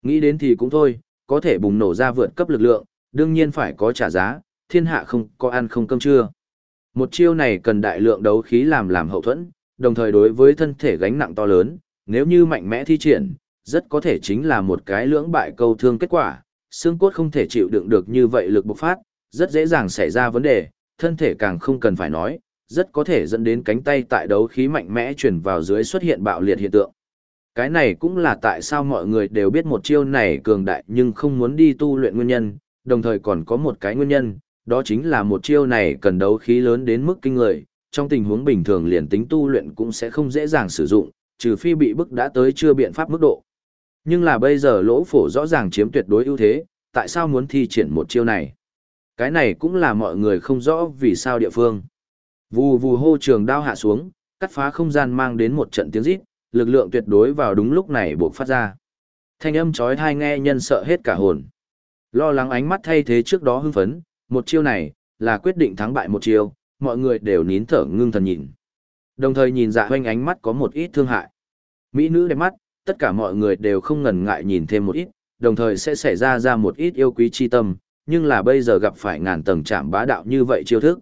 Nghĩ đến thì cũng thôi, có thể bùng nổ ra vượt cấp lực lượng, Đương nhiên phải có trả giá, thiên hạ không có ăn không cơm trưa. Một chiêu này cần đại lượng đấu khí làm làm hậu thuẫn, đồng thời đối với thân thể gánh nặng to lớn, nếu như mạnh mẽ thi triển, rất có thể chính là một cái lưỡng bại câu thương kết quả, xương cốt không thể chịu đựng được như vậy lực bộc phát, rất dễ dàng xảy ra vấn đề, thân thể càng không cần phải nói, rất có thể dẫn đến cánh tay tại đấu khí mạnh mẽ chuyển vào dưới xuất hiện bạo liệt hiện tượng. Cái này cũng là tại sao mọi người đều biết một chiêu này cường đại nhưng không muốn đi tu luyện nguyên nhân, đồng thời còn có một cái nguyên nhân, đó chính là một chiêu này cần đấu khí lớn đến mức kinh người, trong tình huống bình thường liền tính tu luyện cũng sẽ không dễ dàng sử dụng, trừ phi bị bức đã tới chưa biện pháp mức độ. Nhưng là bây giờ lỗ phổ rõ ràng chiếm tuyệt đối ưu thế, tại sao muốn thi triển một chiêu này? Cái này cũng là mọi người không rõ vì sao địa phương. Vù vù hô trường đao hạ xuống, cắt phá không gian mang đến một trận tiếng rít, lực lượng tuyệt đối vào đúng lúc này buộc phát ra. Thanh âm chói tai nghe nhân sợ hết cả hồn. Lo lắng ánh mắt thay thế trước đó hưng phấn, một chiêu này, là quyết định thắng bại một chiêu, mọi người đều nín thở ngưng thần nhìn. Đồng thời nhìn dạ hoanh ánh mắt có một ít thương hại. Mỹ nữ đẹp mắt, tất cả mọi người đều không ngần ngại nhìn thêm một ít, đồng thời sẽ xảy ra ra một ít yêu quý chi tâm, nhưng là bây giờ gặp phải ngàn tầng chạm bá đạo như vậy chiêu thức.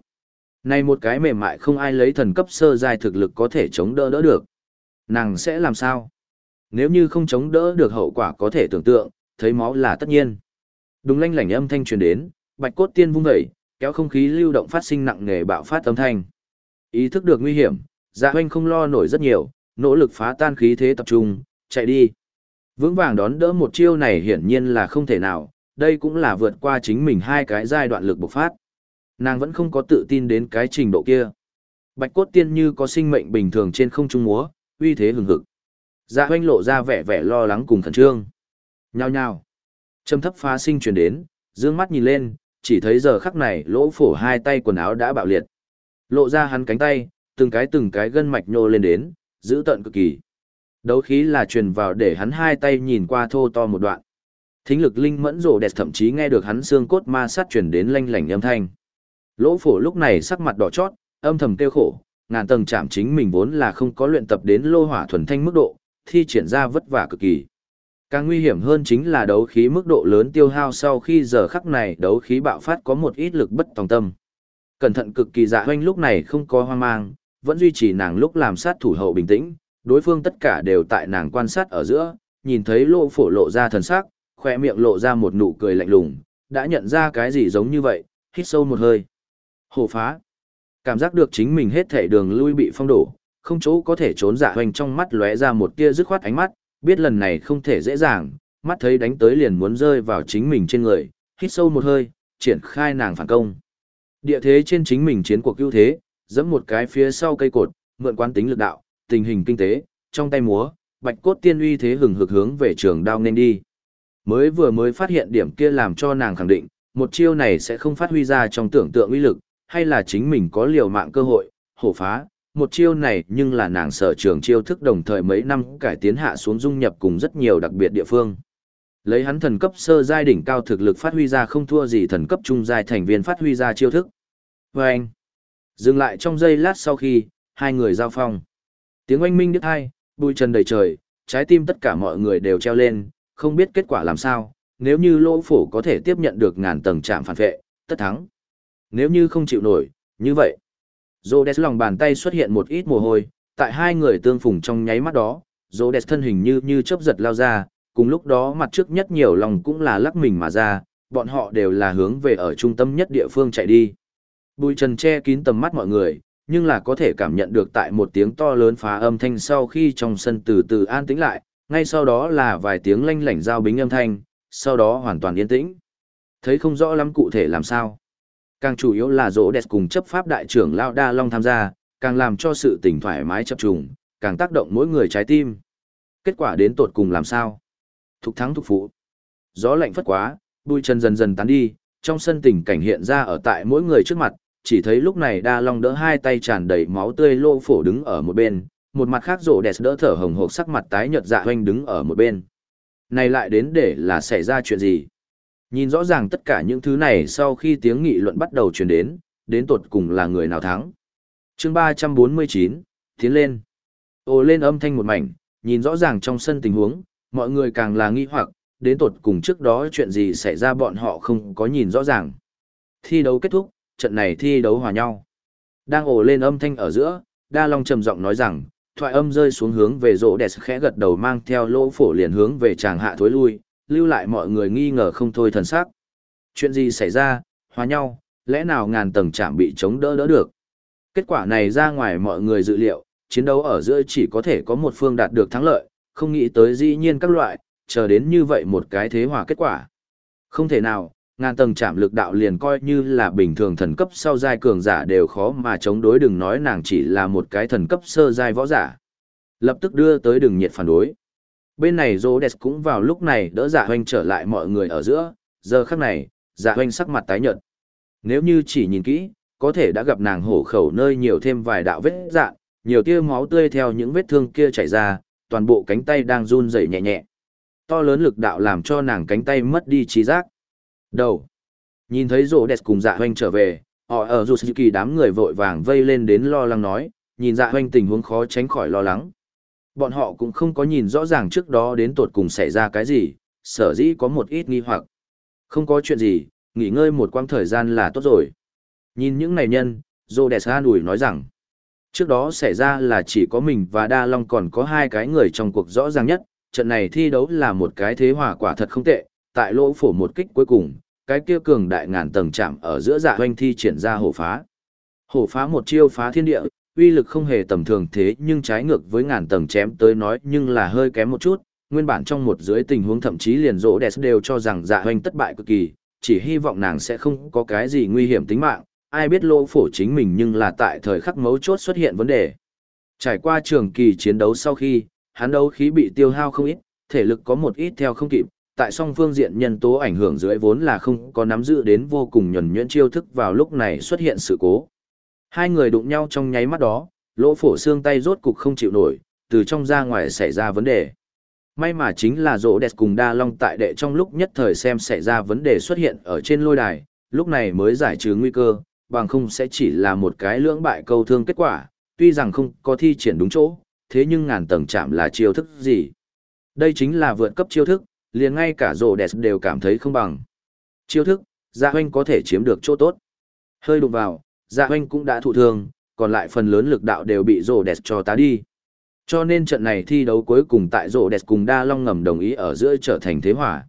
Này một cái mềm mại không ai lấy thần cấp sơ giai thực lực có thể chống đỡ đỡ được. Nàng sẽ làm sao? Nếu như không chống đỡ được hậu quả có thể tưởng tượng, thấy máu là tất nhiên. Đúng lanh lảnh âm thanh truyền đến, bạch cốt tiên vung dậy, kéo không khí lưu động phát sinh nặng nề bạo phát âm thanh. Ý thức được nguy hiểm, dạ hoanh không lo nổi rất nhiều, nỗ lực phá tan khí thế tập trung, chạy đi. Vững vàng đón đỡ một chiêu này hiển nhiên là không thể nào, đây cũng là vượt qua chính mình hai cái giai đoạn lực bộc phát. Nàng vẫn không có tự tin đến cái trình độ kia. Bạch cốt tiên như có sinh mệnh bình thường trên không trung múa, uy thế hừng hực. Dạ hoanh lộ ra vẻ vẻ lo lắng cùng khẩn trương. Nhao nhao. Châm thấp phá sinh truyền đến, dương mắt nhìn lên, chỉ thấy giờ khắc này lỗ phổ hai tay quần áo đã bạo liệt. Lộ ra hắn cánh tay, từng cái từng cái gân mạch nhô lên đến, giữ tận cực kỳ. Đấu khí là truyền vào để hắn hai tay nhìn qua thô to một đoạn. Thính lực linh mẫn rồ đẹp thậm chí nghe được hắn xương cốt ma sát truyền đến lanh lảnh âm thanh. Lỗ phổ lúc này sắc mặt đỏ chót, âm thầm kêu khổ, ngàn tầng chạm chính mình vốn là không có luyện tập đến lô hỏa thuần thanh mức độ, thi triển ra vất vả cực kỳ. Càng nguy hiểm hơn chính là đấu khí mức độ lớn tiêu hao sau khi giờ khắc này đấu khí bạo phát có một ít lực bất tòng tâm. Cẩn thận cực kỳ dạ hoanh lúc này không có hoang mang, vẫn duy trì nàng lúc làm sát thủ hậu bình tĩnh, đối phương tất cả đều tại nàng quan sát ở giữa, nhìn thấy lô phổ lộ ra thần sắc, khỏe miệng lộ ra một nụ cười lạnh lùng, đã nhận ra cái gì giống như vậy, hít sâu một hơi. Hổ phá. Cảm giác được chính mình hết thể đường lui bị phong đổ, không chỗ có thể trốn dạ hoành trong mắt lóe ra một tia dứt khoát ánh mắt, biết lần này không thể dễ dàng, mắt thấy đánh tới liền muốn rơi vào chính mình trên người, hít sâu một hơi, triển khai nàng phản công. Địa thế trên chính mình chiến cuộc ưu thế, giẫm một cái phía sau cây cột, mượn quán tính lực đạo, tình hình kinh tế, trong tay múa, bạch cốt tiên uy thế hừng hực hướng về trường đao nên đi. Mới vừa mới phát hiện điểm kia làm cho nàng khẳng định, một chiêu này sẽ không phát huy ra trong tưởng tượng uy lực, hay là chính mình có liều mạng cơ hội, hổ phá, một chiêu này nhưng là nàng sở trường chiêu thức đồng thời mấy năm cải tiến hạ xuống dung nhập cùng rất nhiều đặc biệt địa phương. Lấy hắn thần cấp sơ giai đỉnh cao thực lực phát huy ra không thua gì thần cấp trung giai thành viên phát huy ra chiêu thức. Và anh, dừng lại trong giây lát sau khi, hai người giao phong. Tiếng oanh minh đứt hai, bụi trần đầy trời, trái tim tất cả mọi người đều treo lên, không biết kết quả làm sao, nếu như lỗ phổ có thể tiếp nhận được ngàn tầng trạm phản vệ, tất thắng. Nếu như không chịu nổi, như vậy. Rhodes lòng bàn tay xuất hiện một ít mồ hôi, tại hai người tương phùng trong nháy mắt đó, Rhodes thân hình như như chớp giật lao ra, cùng lúc đó mặt trước nhất nhiều lòng cũng là lắc mình mà ra, bọn họ đều là hướng về ở trung tâm nhất địa phương chạy đi. Bùi trần che kín tầm mắt mọi người, nhưng là có thể cảm nhận được tại một tiếng to lớn phá âm thanh sau khi trong sân từ từ an tĩnh lại, ngay sau đó là vài tiếng lanh lảnh giao bính âm thanh, sau đó hoàn toàn yên tĩnh. Thấy không rõ lắm cụ thể làm sao. Càng chủ yếu là rỗ đẹp cùng chấp pháp đại trưởng Lao Đa Long tham gia, càng làm cho sự tỉnh thoải mái chập trùng, càng tác động mỗi người trái tim. Kết quả đến tột cùng làm sao? Thục thắng thục phụ. Gió lạnh phất quá, bụi chân dần dần tán đi, trong sân tình cảnh hiện ra ở tại mỗi người trước mặt, chỉ thấy lúc này Đa Long đỡ hai tay tràn đầy máu tươi lô phổ đứng ở một bên, một mặt khác rỗ đẹp đỡ thở hồng hộc sắc mặt tái nhợt dạ hoanh đứng ở một bên. Này lại đến để là xảy ra chuyện gì? Nhìn rõ ràng tất cả những thứ này sau khi tiếng nghị luận bắt đầu truyền đến, đến tột cùng là người nào thắng. chương 349, tiến lên. Ồ lên âm thanh một mảnh, nhìn rõ ràng trong sân tình huống, mọi người càng là nghi hoặc, đến tột cùng trước đó chuyện gì xảy ra bọn họ không có nhìn rõ ràng. Thi đấu kết thúc, trận này thi đấu hòa nhau. Đang ồ lên âm thanh ở giữa, Đa Long trầm giọng nói rằng, thoại âm rơi xuống hướng về rỗ đẹp khẽ gật đầu mang theo lỗ phổ liền hướng về chàng hạ thối lui, lưu lại mọi người nghi ngờ không thôi thần sắc. Chuyện gì xảy ra, hòa nhau, lẽ nào ngàn tầng chạm bị chống đỡ đỡ được. Kết quả này ra ngoài mọi người dự liệu, chiến đấu ở giữa chỉ có thể có một phương đạt được thắng lợi, không nghĩ tới dĩ nhiên các loại, chờ đến như vậy một cái thế hòa kết quả. Không thể nào, ngàn tầng chạm lực đạo liền coi như là bình thường thần cấp sau giai cường giả đều khó mà chống đối đừng nói nàng chỉ là một cái thần cấp sơ giai võ giả. Lập tức đưa tới đường nhiệt phản đối. Bên này Rhodes cũng vào lúc này đỡ dạ hoanh trở lại mọi người ở giữa, giờ khắc này, dạ hoanh sắc mặt tái nhợt. Nếu như chỉ nhìn kỹ, có thể đã gặp nàng hổ khẩu nơi nhiều thêm vài đạo vết dạ, nhiều tia máu tươi theo những vết thương kia chảy ra, toàn bộ cánh tay đang run rẩy nhẹ nhẹ. To lớn lực đạo làm cho nàng cánh tay mất đi trí giác. Đầu. Nhìn thấy rổ đẹp cùng dạ hoanh trở về, họ ở dù kỳ đám người vội vàng vây lên đến lo lắng nói, nhìn dạ hoanh tình huống khó tránh khỏi lo lắng. Bọn họ cũng không có nhìn rõ ràng trước đó đến tột cùng xảy ra cái gì, sở dĩ có một ít nghi hoặc. Không có chuyện gì, nghỉ ngơi một quãng thời gian là tốt rồi. Nhìn những này nhân, Rhodes an ủi nói rằng, trước đó xảy ra là chỉ có mình và Đa Long còn có hai cái người trong cuộc rõ ràng nhất, trận này thi đấu là một cái thế hòa quả thật không tệ, tại lỗ phổ một kích cuối cùng, cái kia cường đại ngàn tầng chạm ở giữa dạ hoanh thi triển ra hổ phá. Hổ phá một chiêu phá thiên địa, uy lực không hề tầm thường thế nhưng trái ngược với ngàn tầng chém tới nói nhưng là hơi kém một chút, nguyên bản trong một dưới tình huống thậm chí liền rỗ đẹp đều cho rằng dạ hoanh thất bại cực kỳ, chỉ hy vọng nàng sẽ không có cái gì nguy hiểm tính mạng, ai biết lỗ phổ chính mình nhưng là tại thời khắc mấu chốt xuất hiện vấn đề. Trải qua trường kỳ chiến đấu sau khi, hắn đấu khí bị tiêu hao không ít, thể lực có một ít theo không kịp, tại song phương diện nhân tố ảnh hưởng dưới vốn là không có nắm giữ đến vô cùng nhuẩn nhuyễn chiêu thức vào lúc này xuất hiện sự cố. Hai người đụng nhau trong nháy mắt đó, lỗ phổ xương tay rốt cục không chịu nổi, từ trong ra ngoài xảy ra vấn đề. May mà chính là rỗ đẹp cùng đa long tại đệ trong lúc nhất thời xem xảy ra vấn đề xuất hiện ở trên lôi đài, lúc này mới giải trừ nguy cơ, bằng không sẽ chỉ là một cái lưỡng bại câu thương kết quả, tuy rằng không có thi triển đúng chỗ, thế nhưng ngàn tầng chạm là chiêu thức gì. Đây chính là vượt cấp chiêu thức, liền ngay cả rồ đẹp đều cảm thấy không bằng. Chiêu thức, dạ hoanh có thể chiếm được chỗ tốt. Hơi đụng vào, dạ hoanh cũng đã thụ thương, còn lại phần lớn lực đạo đều bị rồ đẹp cho tá đi. Cho nên trận này thi đấu cuối cùng tại rồ đẹp cùng đa long ngầm đồng ý ở giữa trở thành thế hỏa.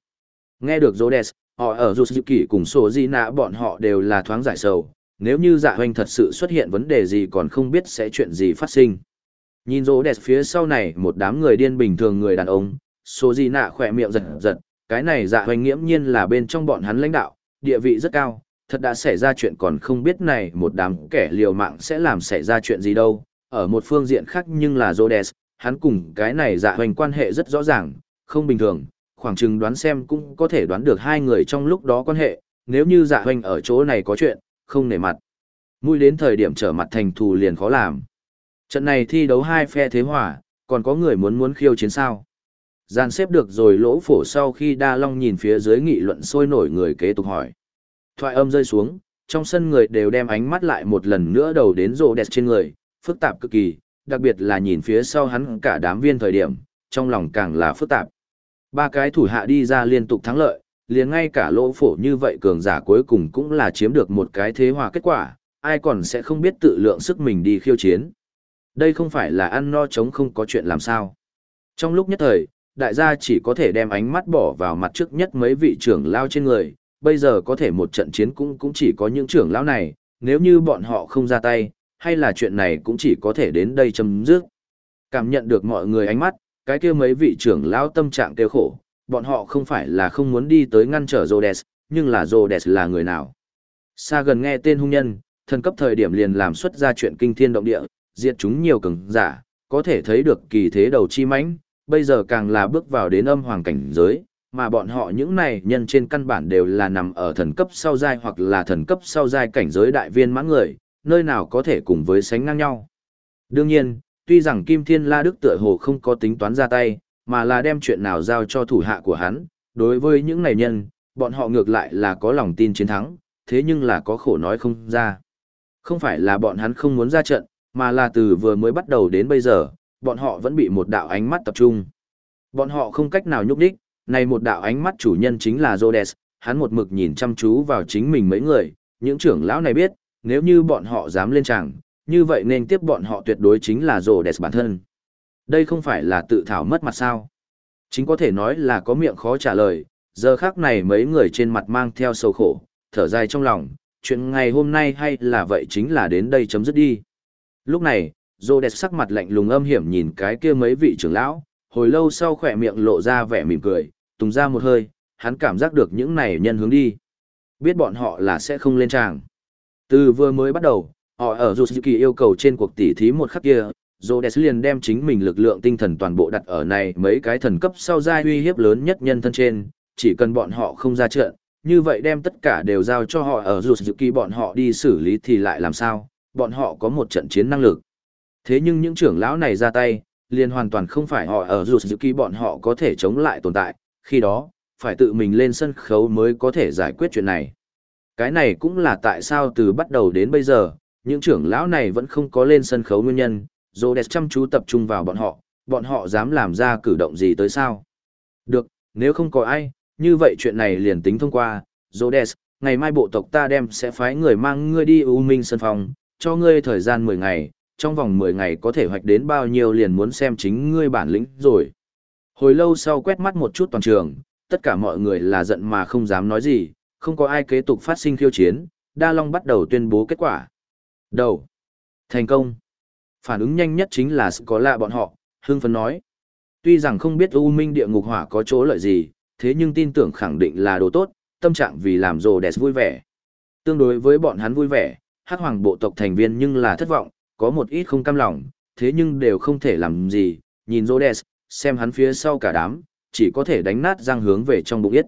Nghe được rồ đẹp, họ ở dù sự kỷ cùng sổ di nạ bọn họ đều là thoáng giải sầu, nếu như dạ hoanh thật sự xuất hiện vấn đề gì còn không biết sẽ chuyện gì phát sinh. Nhìn rồ đẹp phía sau này một đám người điên bình thường người đàn ông, số gì nạ khỏe miệng giật giật, cái này dạ hoành nghiễm nhiên là bên trong bọn hắn lãnh đạo, địa vị rất cao, thật đã xảy ra chuyện còn không biết này một đám kẻ liều mạng sẽ làm xảy ra chuyện gì đâu. Ở một phương diện khác nhưng là Rhodes, hắn cùng cái này dạ hoành quan hệ rất rõ ràng, không bình thường, khoảng chừng đoán xem cũng có thể đoán được hai người trong lúc đó quan hệ, nếu như dạ hoành ở chỗ này có chuyện, không nể mặt. Mũi đến thời điểm trở mặt thành thù liền khó làm. Trận này thi đấu hai phe thế hỏa, còn có người muốn muốn khiêu chiến sao. Gian xếp được rồi lỗ phổ sau khi đa long nhìn phía dưới nghị luận sôi nổi người kế tục hỏi. Thoại âm rơi xuống, trong sân người đều đem ánh mắt lại một lần nữa đầu đến rộ đẹp trên người, phức tạp cực kỳ, đặc biệt là nhìn phía sau hắn cả đám viên thời điểm, trong lòng càng là phức tạp. Ba cái thủ hạ đi ra liên tục thắng lợi, liền ngay cả lỗ phổ như vậy cường giả cuối cùng cũng là chiếm được một cái thế hòa kết quả, ai còn sẽ không biết tự lượng sức mình đi khiêu chiến. Đây không phải là ăn no chống không có chuyện làm sao. Trong lúc nhất thời, đại gia chỉ có thể đem ánh mắt bỏ vào mặt trước nhất mấy vị trưởng lao trên người, bây giờ có thể một trận chiến cũng cũng chỉ có những trưởng lão này, nếu như bọn họ không ra tay, hay là chuyện này cũng chỉ có thể đến đây chấm dứt. Cảm nhận được mọi người ánh mắt, cái kia mấy vị trưởng lão tâm trạng kêu khổ, bọn họ không phải là không muốn đi tới ngăn trở Rhodes, nhưng là Rhodes là người nào. Sa gần nghe tên hung nhân, thần cấp thời điểm liền làm xuất ra chuyện kinh thiên động địa, diệt chúng nhiều cường giả, có thể thấy được kỳ thế đầu chi mãnh, bây giờ càng là bước vào đến âm hoàng cảnh giới, mà bọn họ những này nhân trên căn bản đều là nằm ở thần cấp sau giai hoặc là thần cấp sau giai cảnh giới đại viên mãn người, nơi nào có thể cùng với sánh ngang nhau. Đương nhiên, tuy rằng Kim Thiên La Đức tựa hồ không có tính toán ra tay, mà là đem chuyện nào giao cho thủ hạ của hắn, đối với những này nhân, bọn họ ngược lại là có lòng tin chiến thắng, thế nhưng là có khổ nói không ra. Không phải là bọn hắn không muốn ra trận, mà là từ vừa mới bắt đầu đến bây giờ, bọn họ vẫn bị một đạo ánh mắt tập trung. Bọn họ không cách nào nhúc đích, này một đạo ánh mắt chủ nhân chính là Rhodes, hắn một mực nhìn chăm chú vào chính mình mấy người, những trưởng lão này biết, nếu như bọn họ dám lên tràng, như vậy nên tiếp bọn họ tuyệt đối chính là Rhodes bản thân. Đây không phải là tự thảo mất mặt sao. Chính có thể nói là có miệng khó trả lời, giờ khác này mấy người trên mặt mang theo sầu khổ, thở dài trong lòng, chuyện ngày hôm nay hay là vậy chính là đến đây chấm dứt đi. Lúc này, Rhodes sắc mặt lạnh lùng âm hiểm nhìn cái kia mấy vị trưởng lão, hồi lâu sau khỏe miệng lộ ra vẻ mỉm cười, tùng ra một hơi, hắn cảm giác được những này nhân hướng đi. Biết bọn họ là sẽ không lên tràng. Từ vừa mới bắt đầu, họ ở Yusuki yêu cầu trên cuộc tỉ thí một khắc kia, Rhodes liền đem chính mình lực lượng tinh thần toàn bộ đặt ở này mấy cái thần cấp sau giai uy hiếp lớn nhất nhân thân trên, chỉ cần bọn họ không ra trận, như vậy đem tất cả đều giao cho họ ở Yusuki bọn họ đi xử lý thì lại làm sao, bọn họ có một trận chiến năng lực. Thế nhưng những trưởng lão này ra tay, liền hoàn toàn không phải họ ở rụt dự kỳ bọn họ có thể chống lại tồn tại, khi đó, phải tự mình lên sân khấu mới có thể giải quyết chuyện này. Cái này cũng là tại sao từ bắt đầu đến bây giờ, những trưởng lão này vẫn không có lên sân khấu nguyên nhân, Rhodes chăm chú tập trung vào bọn họ, bọn họ dám làm ra cử động gì tới sao? Được, nếu không có ai, như vậy chuyện này liền tính thông qua, Rhodes, ngày mai bộ tộc ta đem sẽ phái người mang ngươi đi U Minh Sân Phòng, cho ngươi thời gian 10 ngày, trong vòng 10 ngày có thể hoạch đến bao nhiêu liền muốn xem chính ngươi bản lĩnh rồi. Hồi lâu sau quét mắt một chút toàn trường, tất cả mọi người là giận mà không dám nói gì, không có ai kế tục phát sinh khiêu chiến, Đa Long bắt đầu tuyên bố kết quả. Đầu. Thành công. Phản ứng nhanh nhất chính là sự có lạ bọn họ, hương phấn nói. Tuy rằng không biết U Minh địa ngục hỏa có chỗ lợi gì, thế nhưng tin tưởng khẳng định là đồ tốt, tâm trạng vì làm rồ đẹp vui vẻ. Tương đối với bọn hắn vui vẻ, hắc hoàng bộ tộc thành viên nhưng là thất vọng, có một ít không cam lòng, thế nhưng đều không thể làm gì, nhìn Rhodes, xem hắn phía sau cả đám, chỉ có thể đánh nát răng hướng về trong bụng yết.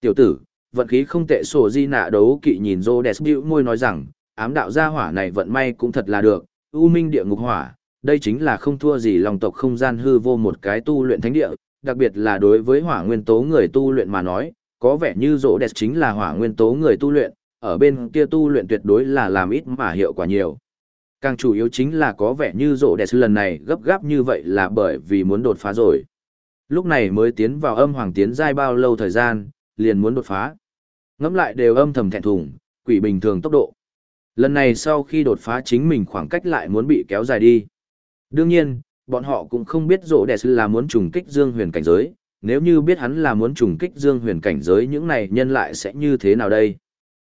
Tiểu tử, vận khí không tệ sổ di nạ đấu kỵ nhìn Rhodes bĩu môi nói rằng, ám đạo gia hỏa này vận may cũng thật là được, U Minh địa ngục hỏa, đây chính là không thua gì lòng tộc không gian hư vô một cái tu luyện thánh địa, đặc biệt là đối với hỏa nguyên tố người tu luyện mà nói, có vẻ như rỗ đẹp chính là hỏa nguyên tố người tu luyện, ở bên kia tu luyện tuyệt đối là làm ít mà hiệu quả nhiều. Càng chủ yếu chính là có vẻ như rỗ đẹp lần này gấp gáp như vậy là bởi vì muốn đột phá rồi. Lúc này mới tiến vào âm hoàng tiến giai bao lâu thời gian, liền muốn đột phá. Ngắm lại đều âm thầm thẹn thùng, quỷ bình thường tốc độ. Lần này sau khi đột phá chính mình khoảng cách lại muốn bị kéo dài đi. Đương nhiên, bọn họ cũng không biết rỗ đẹp là muốn trùng kích dương huyền cảnh giới, nếu như biết hắn là muốn trùng kích dương huyền cảnh giới những này nhân lại sẽ như thế nào đây?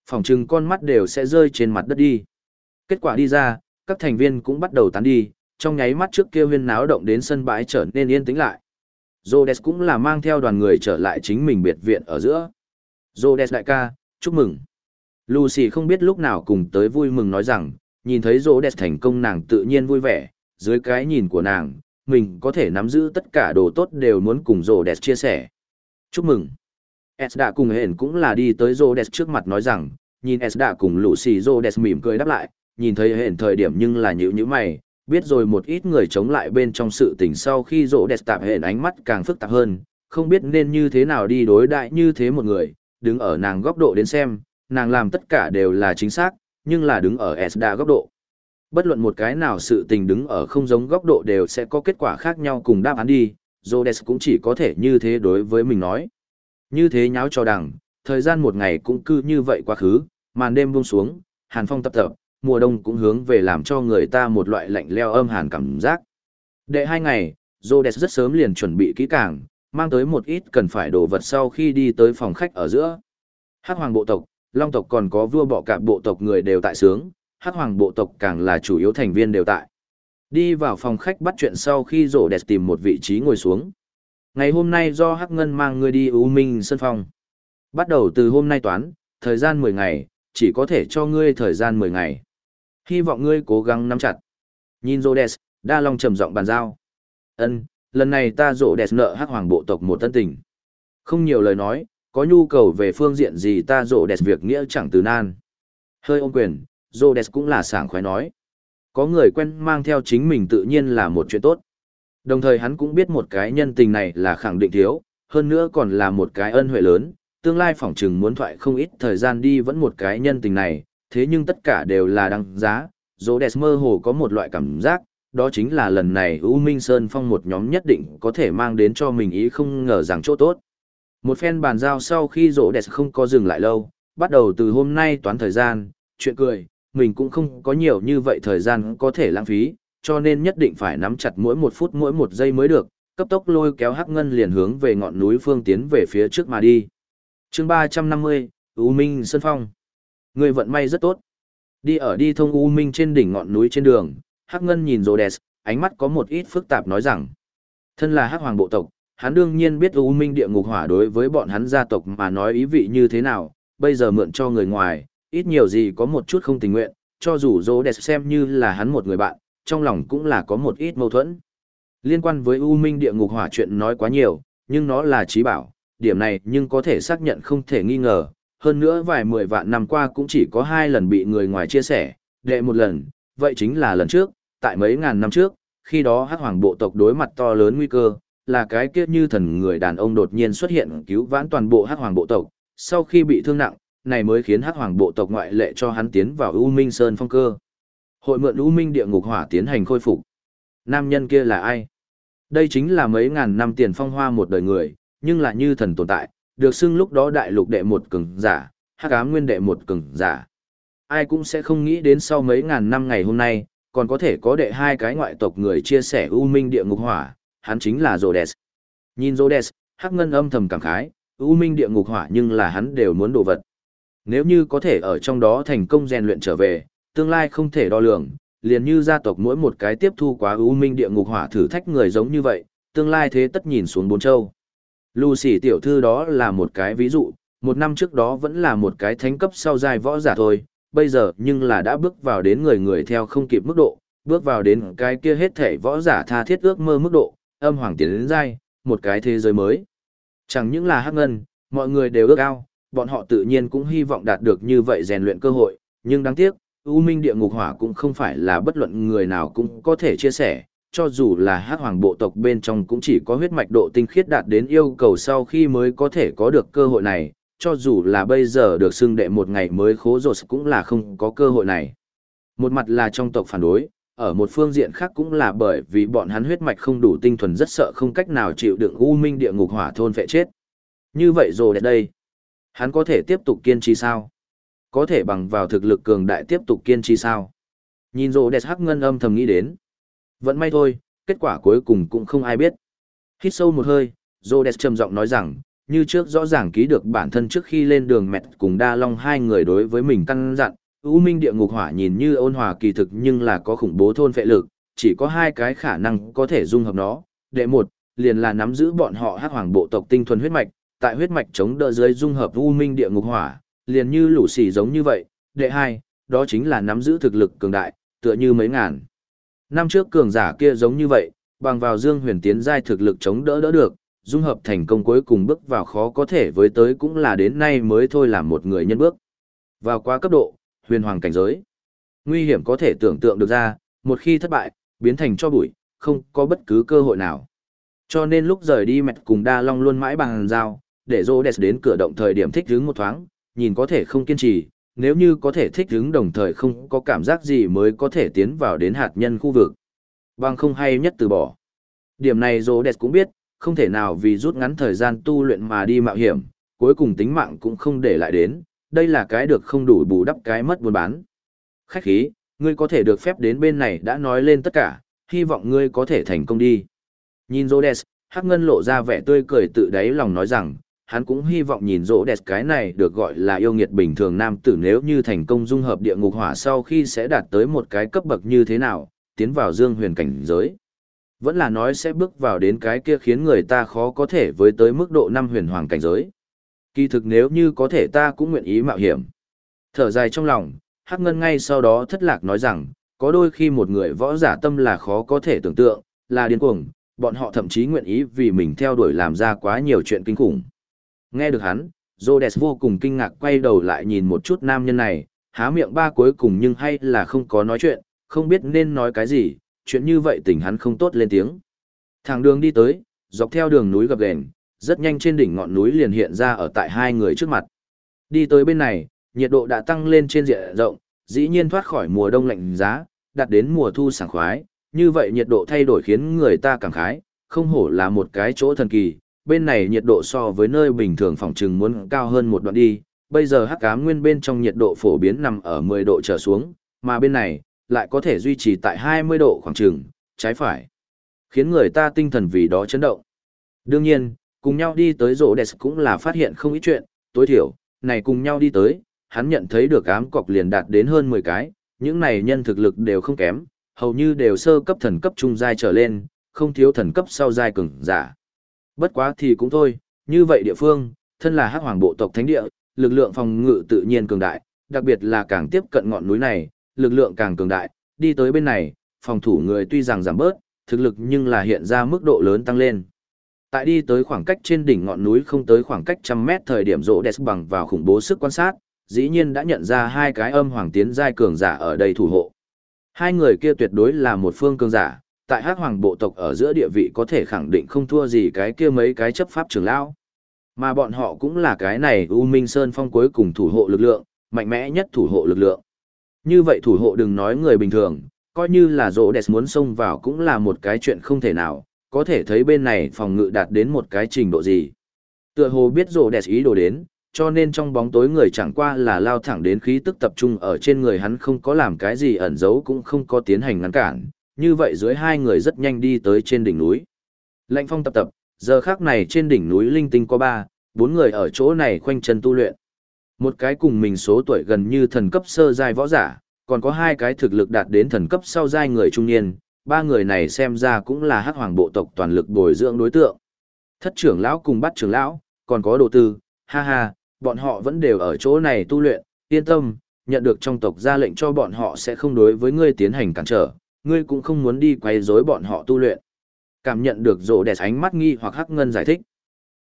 Phòng trừng con mắt đều sẽ rơi trên mặt đất đi. Kết quả đi ra, các thành viên cũng bắt đầu tán đi, trong nháy mắt trước kia huyên náo động đến sân bãi trở nên yên tĩnh lại. Rhodes cũng là mang theo đoàn người trở lại chính mình biệt viện ở giữa. Rhodes đại ca, chúc mừng. Lucy không biết lúc nào cùng tới vui mừng nói rằng, nhìn thấy Rhodes thành công nàng tự nhiên vui vẻ, dưới cái nhìn của nàng, mình có thể nắm giữ tất cả đồ tốt đều muốn cùng Rhodes chia sẻ. Chúc mừng. Esda cùng hển cũng là đi tới Rhodes trước mặt nói rằng, nhìn Esda cùng Lucy Rhodes mỉm cười đáp lại, nhìn thấy hẹn thời điểm nhưng là nhữ nhữ mày, biết rồi một ít người chống lại bên trong sự tình sau khi rỗ đẹp tạp hẹn ánh mắt càng phức tạp hơn, không biết nên như thế nào đi đối đại như thế một người, đứng ở nàng góc độ đến xem, nàng làm tất cả đều là chính xác, nhưng là đứng ở Esda góc độ. Bất luận một cái nào sự tình đứng ở không giống góc độ đều sẽ có kết quả khác nhau cùng đáp án đi, Rhodes cũng chỉ có thể như thế đối với mình nói. Như thế nháo cho đằng, thời gian một ngày cũng cứ như vậy quá khứ, màn đêm buông xuống, hàn phong tập tập, mùa đông cũng hướng về làm cho người ta một loại lạnh leo âm hàn cảm giác. Đệ hai ngày, Rhodes rất sớm liền chuẩn bị kỹ càng, mang tới một ít cần phải đồ vật sau khi đi tới phòng khách ở giữa. Hắc hoàng bộ tộc, long tộc còn có vua bọ cạp bộ tộc người đều tại sướng, hắc hoàng bộ tộc càng là chủ yếu thành viên đều tại. Đi vào phòng khách bắt chuyện sau khi rổ đẹp tìm một vị trí ngồi xuống. Ngày hôm nay do hắc ngân mang ngươi đi U minh sân phòng. Bắt đầu từ hôm nay toán, thời gian 10 ngày, chỉ có thể cho ngươi thời gian 10 ngày. Hy vọng ngươi cố gắng nắm chặt. Nhìn Rhodes, đa long trầm giọng bàn giao. Ân, lần này ta rộ đẹp nợ hắc hoàng bộ tộc một tân tình. Không nhiều lời nói, có nhu cầu về phương diện gì ta rộ đẹp việc nghĩa chẳng từ nan. Hơi ôm quyền, rộ đẹp cũng là sảng khoái nói. Có người quen mang theo chính mình tự nhiên là một chuyện tốt. Đồng thời hắn cũng biết một cái nhân tình này là khẳng định thiếu, hơn nữa còn là một cái ân huệ lớn, tương lai phỏng chừng muốn thoại không ít thời gian đi vẫn một cái nhân tình này, thế nhưng tất cả đều là đăng giá. Dô đẹp mơ hồ có một loại cảm giác, đó chính là lần này U Minh Sơn Phong một nhóm nhất định có thể mang đến cho mình ý không ngờ rằng chỗ tốt. Một phen bàn giao sau khi rỗ đẹp không có dừng lại lâu, bắt đầu từ hôm nay toán thời gian, chuyện cười, mình cũng không có nhiều như vậy thời gian có thể lãng phí, cho nên nhất định phải nắm chặt mỗi một phút mỗi một giây mới được, cấp tốc lôi kéo hắc ngân liền hướng về ngọn núi phương tiến về phía trước mà đi. chương 350, U Minh Sơn Phong. Người vận may rất tốt. Đi ở đi thông U Minh trên đỉnh ngọn núi trên đường, hắc ngân nhìn Rhodes, ánh mắt có một ít phức tạp nói rằng, thân là hắc hoàng bộ tộc, hắn đương nhiên biết U Minh địa ngục hỏa đối với bọn hắn gia tộc mà nói ý vị như thế nào, bây giờ mượn cho người ngoài, ít nhiều gì có một chút không tình nguyện, cho dù Rhodes xem như là hắn một người bạn, trong lòng cũng là có một ít mâu thuẫn. Liên quan với U Minh địa ngục hỏa chuyện nói quá nhiều, nhưng nó là trí bảo, điểm này nhưng có thể xác nhận không thể nghi ngờ. Hơn nữa vài mười vạn năm qua cũng chỉ có hai lần bị người ngoài chia sẻ, đệ một lần, vậy chính là lần trước, tại mấy ngàn năm trước, khi đó hắc hoàng bộ tộc đối mặt to lớn nguy cơ, là cái kia như thần người đàn ông đột nhiên xuất hiện cứu vãn toàn bộ hắc hoàng bộ tộc, sau khi bị thương nặng, này mới khiến hắc hoàng bộ tộc ngoại lệ cho hắn tiến vào U Minh Sơn phong cơ. Hội mượn U Minh địa ngục hỏa tiến hành khôi phục. Nam nhân kia là ai? Đây chính là mấy ngàn năm tiền phong hoa một đời người, nhưng là như thần tồn tại, được xưng lúc đó đại lục đệ một cường giả, hắc ám nguyên đệ một cường giả. Ai cũng sẽ không nghĩ đến sau mấy ngàn năm ngày hôm nay, còn có thể có đệ hai cái ngoại tộc người chia sẻ U Minh địa ngục hỏa, hắn chính là Rhodes. Nhìn Rhodes, hắc ngân âm thầm cảm khái, U Minh địa ngục hỏa nhưng là hắn đều muốn đồ vật. Nếu như có thể ở trong đó thành công rèn luyện trở về, tương lai không thể đo lường, liền như gia tộc mỗi một cái tiếp thu quá ưu minh địa ngục hỏa thử thách người giống như vậy, tương lai thế tất nhìn xuống bốn châu. Lucy tiểu thư đó là một cái ví dụ, một năm trước đó vẫn là một cái thánh cấp sau giai võ giả thôi, bây giờ nhưng là đã bước vào đến người người theo không kịp mức độ, bước vào đến cái kia hết thể võ giả tha thiết ước mơ mức độ, âm hoàng tiến đến giai, một cái thế giới mới. Chẳng những là hắc ngân, mọi người đều ước ao, bọn họ tự nhiên cũng hy vọng đạt được như vậy rèn luyện cơ hội, nhưng đáng tiếc, U Minh địa ngục hỏa cũng không phải là bất luận người nào cũng có thể chia sẻ, cho dù là hát hoàng bộ tộc bên trong cũng chỉ có huyết mạch độ tinh khiết đạt đến yêu cầu sau khi mới có thể có được cơ hội này, cho dù là bây giờ được xưng đệ một ngày mới khố rột cũng là không có cơ hội này. Một mặt là trong tộc phản đối, ở một phương diện khác cũng là bởi vì bọn hắn huyết mạch không đủ tinh thuần rất sợ không cách nào chịu đựng U Minh địa ngục hỏa thôn phệ chết. Như vậy rồi đến đây, hắn có thể tiếp tục kiên trì sao? Có thể bằng vào thực lực cường đại tiếp tục kiên trì sao? Nhìn rồ đẹp hắc ngân âm thầm nghĩ đến. Vẫn may thôi, kết quả cuối cùng cũng không ai biết. Hít sâu một hơi, rồ đẹp trầm giọng nói rằng, như trước rõ ràng ký được bản thân trước khi lên đường mẹt cùng đa long hai người đối với mình căn dặn. U minh địa ngục hỏa nhìn như ôn hòa kỳ thực nhưng là có khủng bố thôn phệ lực, chỉ có hai cái khả năng có thể dung hợp nó. Đệ một, liền là nắm giữ bọn họ hắc hoàng bộ tộc tinh thuần huyết mạch, tại huyết mạch chống đỡ dưới dung hợp u minh địa ngục hỏa, liền như lũ xì giống như vậy. Đệ hai, đó chính là nắm giữ thực lực cường đại, tựa như mấy ngàn. Năm trước cường giả kia giống như vậy, bằng vào Dương Huyền tiến giai thực lực chống đỡ đỡ được, dung hợp thành công cuối cùng bước vào khó có thể với tới cũng là đến nay mới thôi làm một người nhân bước. Vào quá cấp độ, huyền hoàng cảnh giới. Nguy hiểm có thể tưởng tượng được ra, một khi thất bại, biến thành cho bụi, không có bất cứ cơ hội nào. Cho nên lúc rời đi mẹt cùng đa long luôn mãi bằng dao, để Rhodes đến cửa động thời điểm thích hứng một thoáng, nhìn có thể không kiên trì, nếu như có thể thích ứng đồng thời không có cảm giác gì mới có thể tiến vào đến hạt nhân khu vực. Bằng không hay nhất từ bỏ. Điểm này Rhodes cũng biết, không thể nào vì rút ngắn thời gian tu luyện mà đi mạo hiểm, cuối cùng tính mạng cũng không để lại đến, đây là cái được không đủ bù đắp cái mất buôn bán. Khách khí, ngươi có thể được phép đến bên này đã nói lên tất cả, hy vọng ngươi có thể thành công đi. Nhìn Rhodes, Hắc Ngân lộ ra vẻ tươi cười tự đáy lòng nói rằng, hắn cũng hy vọng nhìn rỗ đẹp cái này được gọi là yêu nghiệt bình thường nam tử nếu như thành công dung hợp địa ngục hỏa sau khi sẽ đạt tới một cái cấp bậc như thế nào, tiến vào dương huyền cảnh giới. Vẫn là nói sẽ bước vào đến cái kia khiến người ta khó có thể với tới mức độ năm huyền hoàng cảnh giới. Kỳ thực nếu như có thể ta cũng nguyện ý mạo hiểm. Thở dài trong lòng, Hắc Ngân ngay sau đó thất lạc nói rằng, có đôi khi một người võ giả tâm là khó có thể tưởng tượng, là điên cuồng, bọn họ thậm chí nguyện ý vì mình theo đuổi làm ra quá nhiều chuyện kinh khủng. Nghe được hắn, Rhodes vô cùng kinh ngạc quay đầu lại nhìn một chút nam nhân này, há miệng ba cuối cùng nhưng hay là không có nói chuyện, không biết nên nói cái gì, chuyện như vậy tình hắn không tốt lên tiếng. Thẳng đường đi tới, dọc theo đường núi gập ghềnh, rất nhanh trên đỉnh ngọn núi liền hiện ra ở tại hai người trước mặt. Đi tới bên này, nhiệt độ đã tăng lên trên diện rộng, dĩ nhiên thoát khỏi mùa đông lạnh giá, đạt đến mùa thu sảng khoái, như vậy nhiệt độ thay đổi khiến người ta cảm khái, không hổ là một cái chỗ thần kỳ, bên này nhiệt độ so với nơi bình thường phòng trừng muốn cao hơn một đoạn đi, bây giờ hắc ám nguyên bên trong nhiệt độ phổ biến nằm ở 10 độ trở xuống, mà bên này lại có thể duy trì tại 20 độ khoảng trừng, trái phải. Khiến người ta tinh thần vì đó chấn động. Đương nhiên, cùng nhau đi tới rỗ đẹp cũng là phát hiện không ít chuyện, tối thiểu, này cùng nhau đi tới, hắn nhận thấy được ám cọc liền đạt đến hơn 10 cái, những này nhân thực lực đều không kém, hầu như đều sơ cấp thần cấp trung giai trở lên, không thiếu thần cấp sau giai cường giả. Bất quá thì cũng thôi, như vậy địa phương, thân là hắc hoàng bộ tộc thánh địa, lực lượng phòng ngự tự nhiên cường đại, đặc biệt là càng tiếp cận ngọn núi này, lực lượng càng cường đại, đi tới bên này, phòng thủ người tuy rằng giảm bớt, thực lực nhưng là hiện ra mức độ lớn tăng lên. Tại đi tới khoảng cách trên đỉnh ngọn núi không tới khoảng cách trăm mét thời điểm rỗ đẹp bằng vào khủng bố sức quan sát, dĩ nhiên đã nhận ra hai cái âm hoàng tiến giai cường giả ở đây thủ hộ. Hai người kia tuyệt đối là một phương cường giả, tại hắc hoàng bộ tộc ở giữa địa vị có thể khẳng định không thua gì cái kia mấy cái chấp pháp trưởng lão. Mà bọn họ cũng là cái này U Minh Sơn Phong cuối cùng thủ hộ lực lượng, mạnh mẽ nhất thủ hộ lực lượng. Như vậy thủ hộ đừng nói người bình thường, coi như là rỗ đẹp muốn xông vào cũng là một cái chuyện không thể nào, có thể thấy bên này phòng ngự đạt đến một cái trình độ gì. Tựa hồ biết rỗ đẹp ý đồ đến, cho nên trong bóng tối người chẳng qua là lao thẳng đến khí tức tập trung ở trên người hắn không có làm cái gì ẩn giấu cũng không có tiến hành ngăn cản, như vậy dưới hai người rất nhanh đi tới trên đỉnh núi. Lạnh phong tập tập, giờ khác này trên đỉnh núi linh tinh có ba, bốn người ở chỗ này khoanh chân tu luyện. Một cái cùng mình số tuổi gần như thần cấp sơ giai võ giả, còn có hai cái thực lực đạt đến thần cấp sau giai người trung niên, ba người này xem ra cũng là hắc hoàng bộ tộc toàn lực bồi dưỡng đối tượng. Thất trưởng lão cùng bắt trưởng lão, còn có đồ tư, ha ha, bọn họ vẫn đều ở chỗ này tu luyện, yên tâm, nhận được trong tộc ra lệnh cho bọn họ sẽ không đối với ngươi tiến hành cản trở, ngươi cũng không muốn đi quay rối bọn họ tu luyện. Cảm nhận được rổ đẹp ánh mắt nghi hoặc hắc ngân giải thích.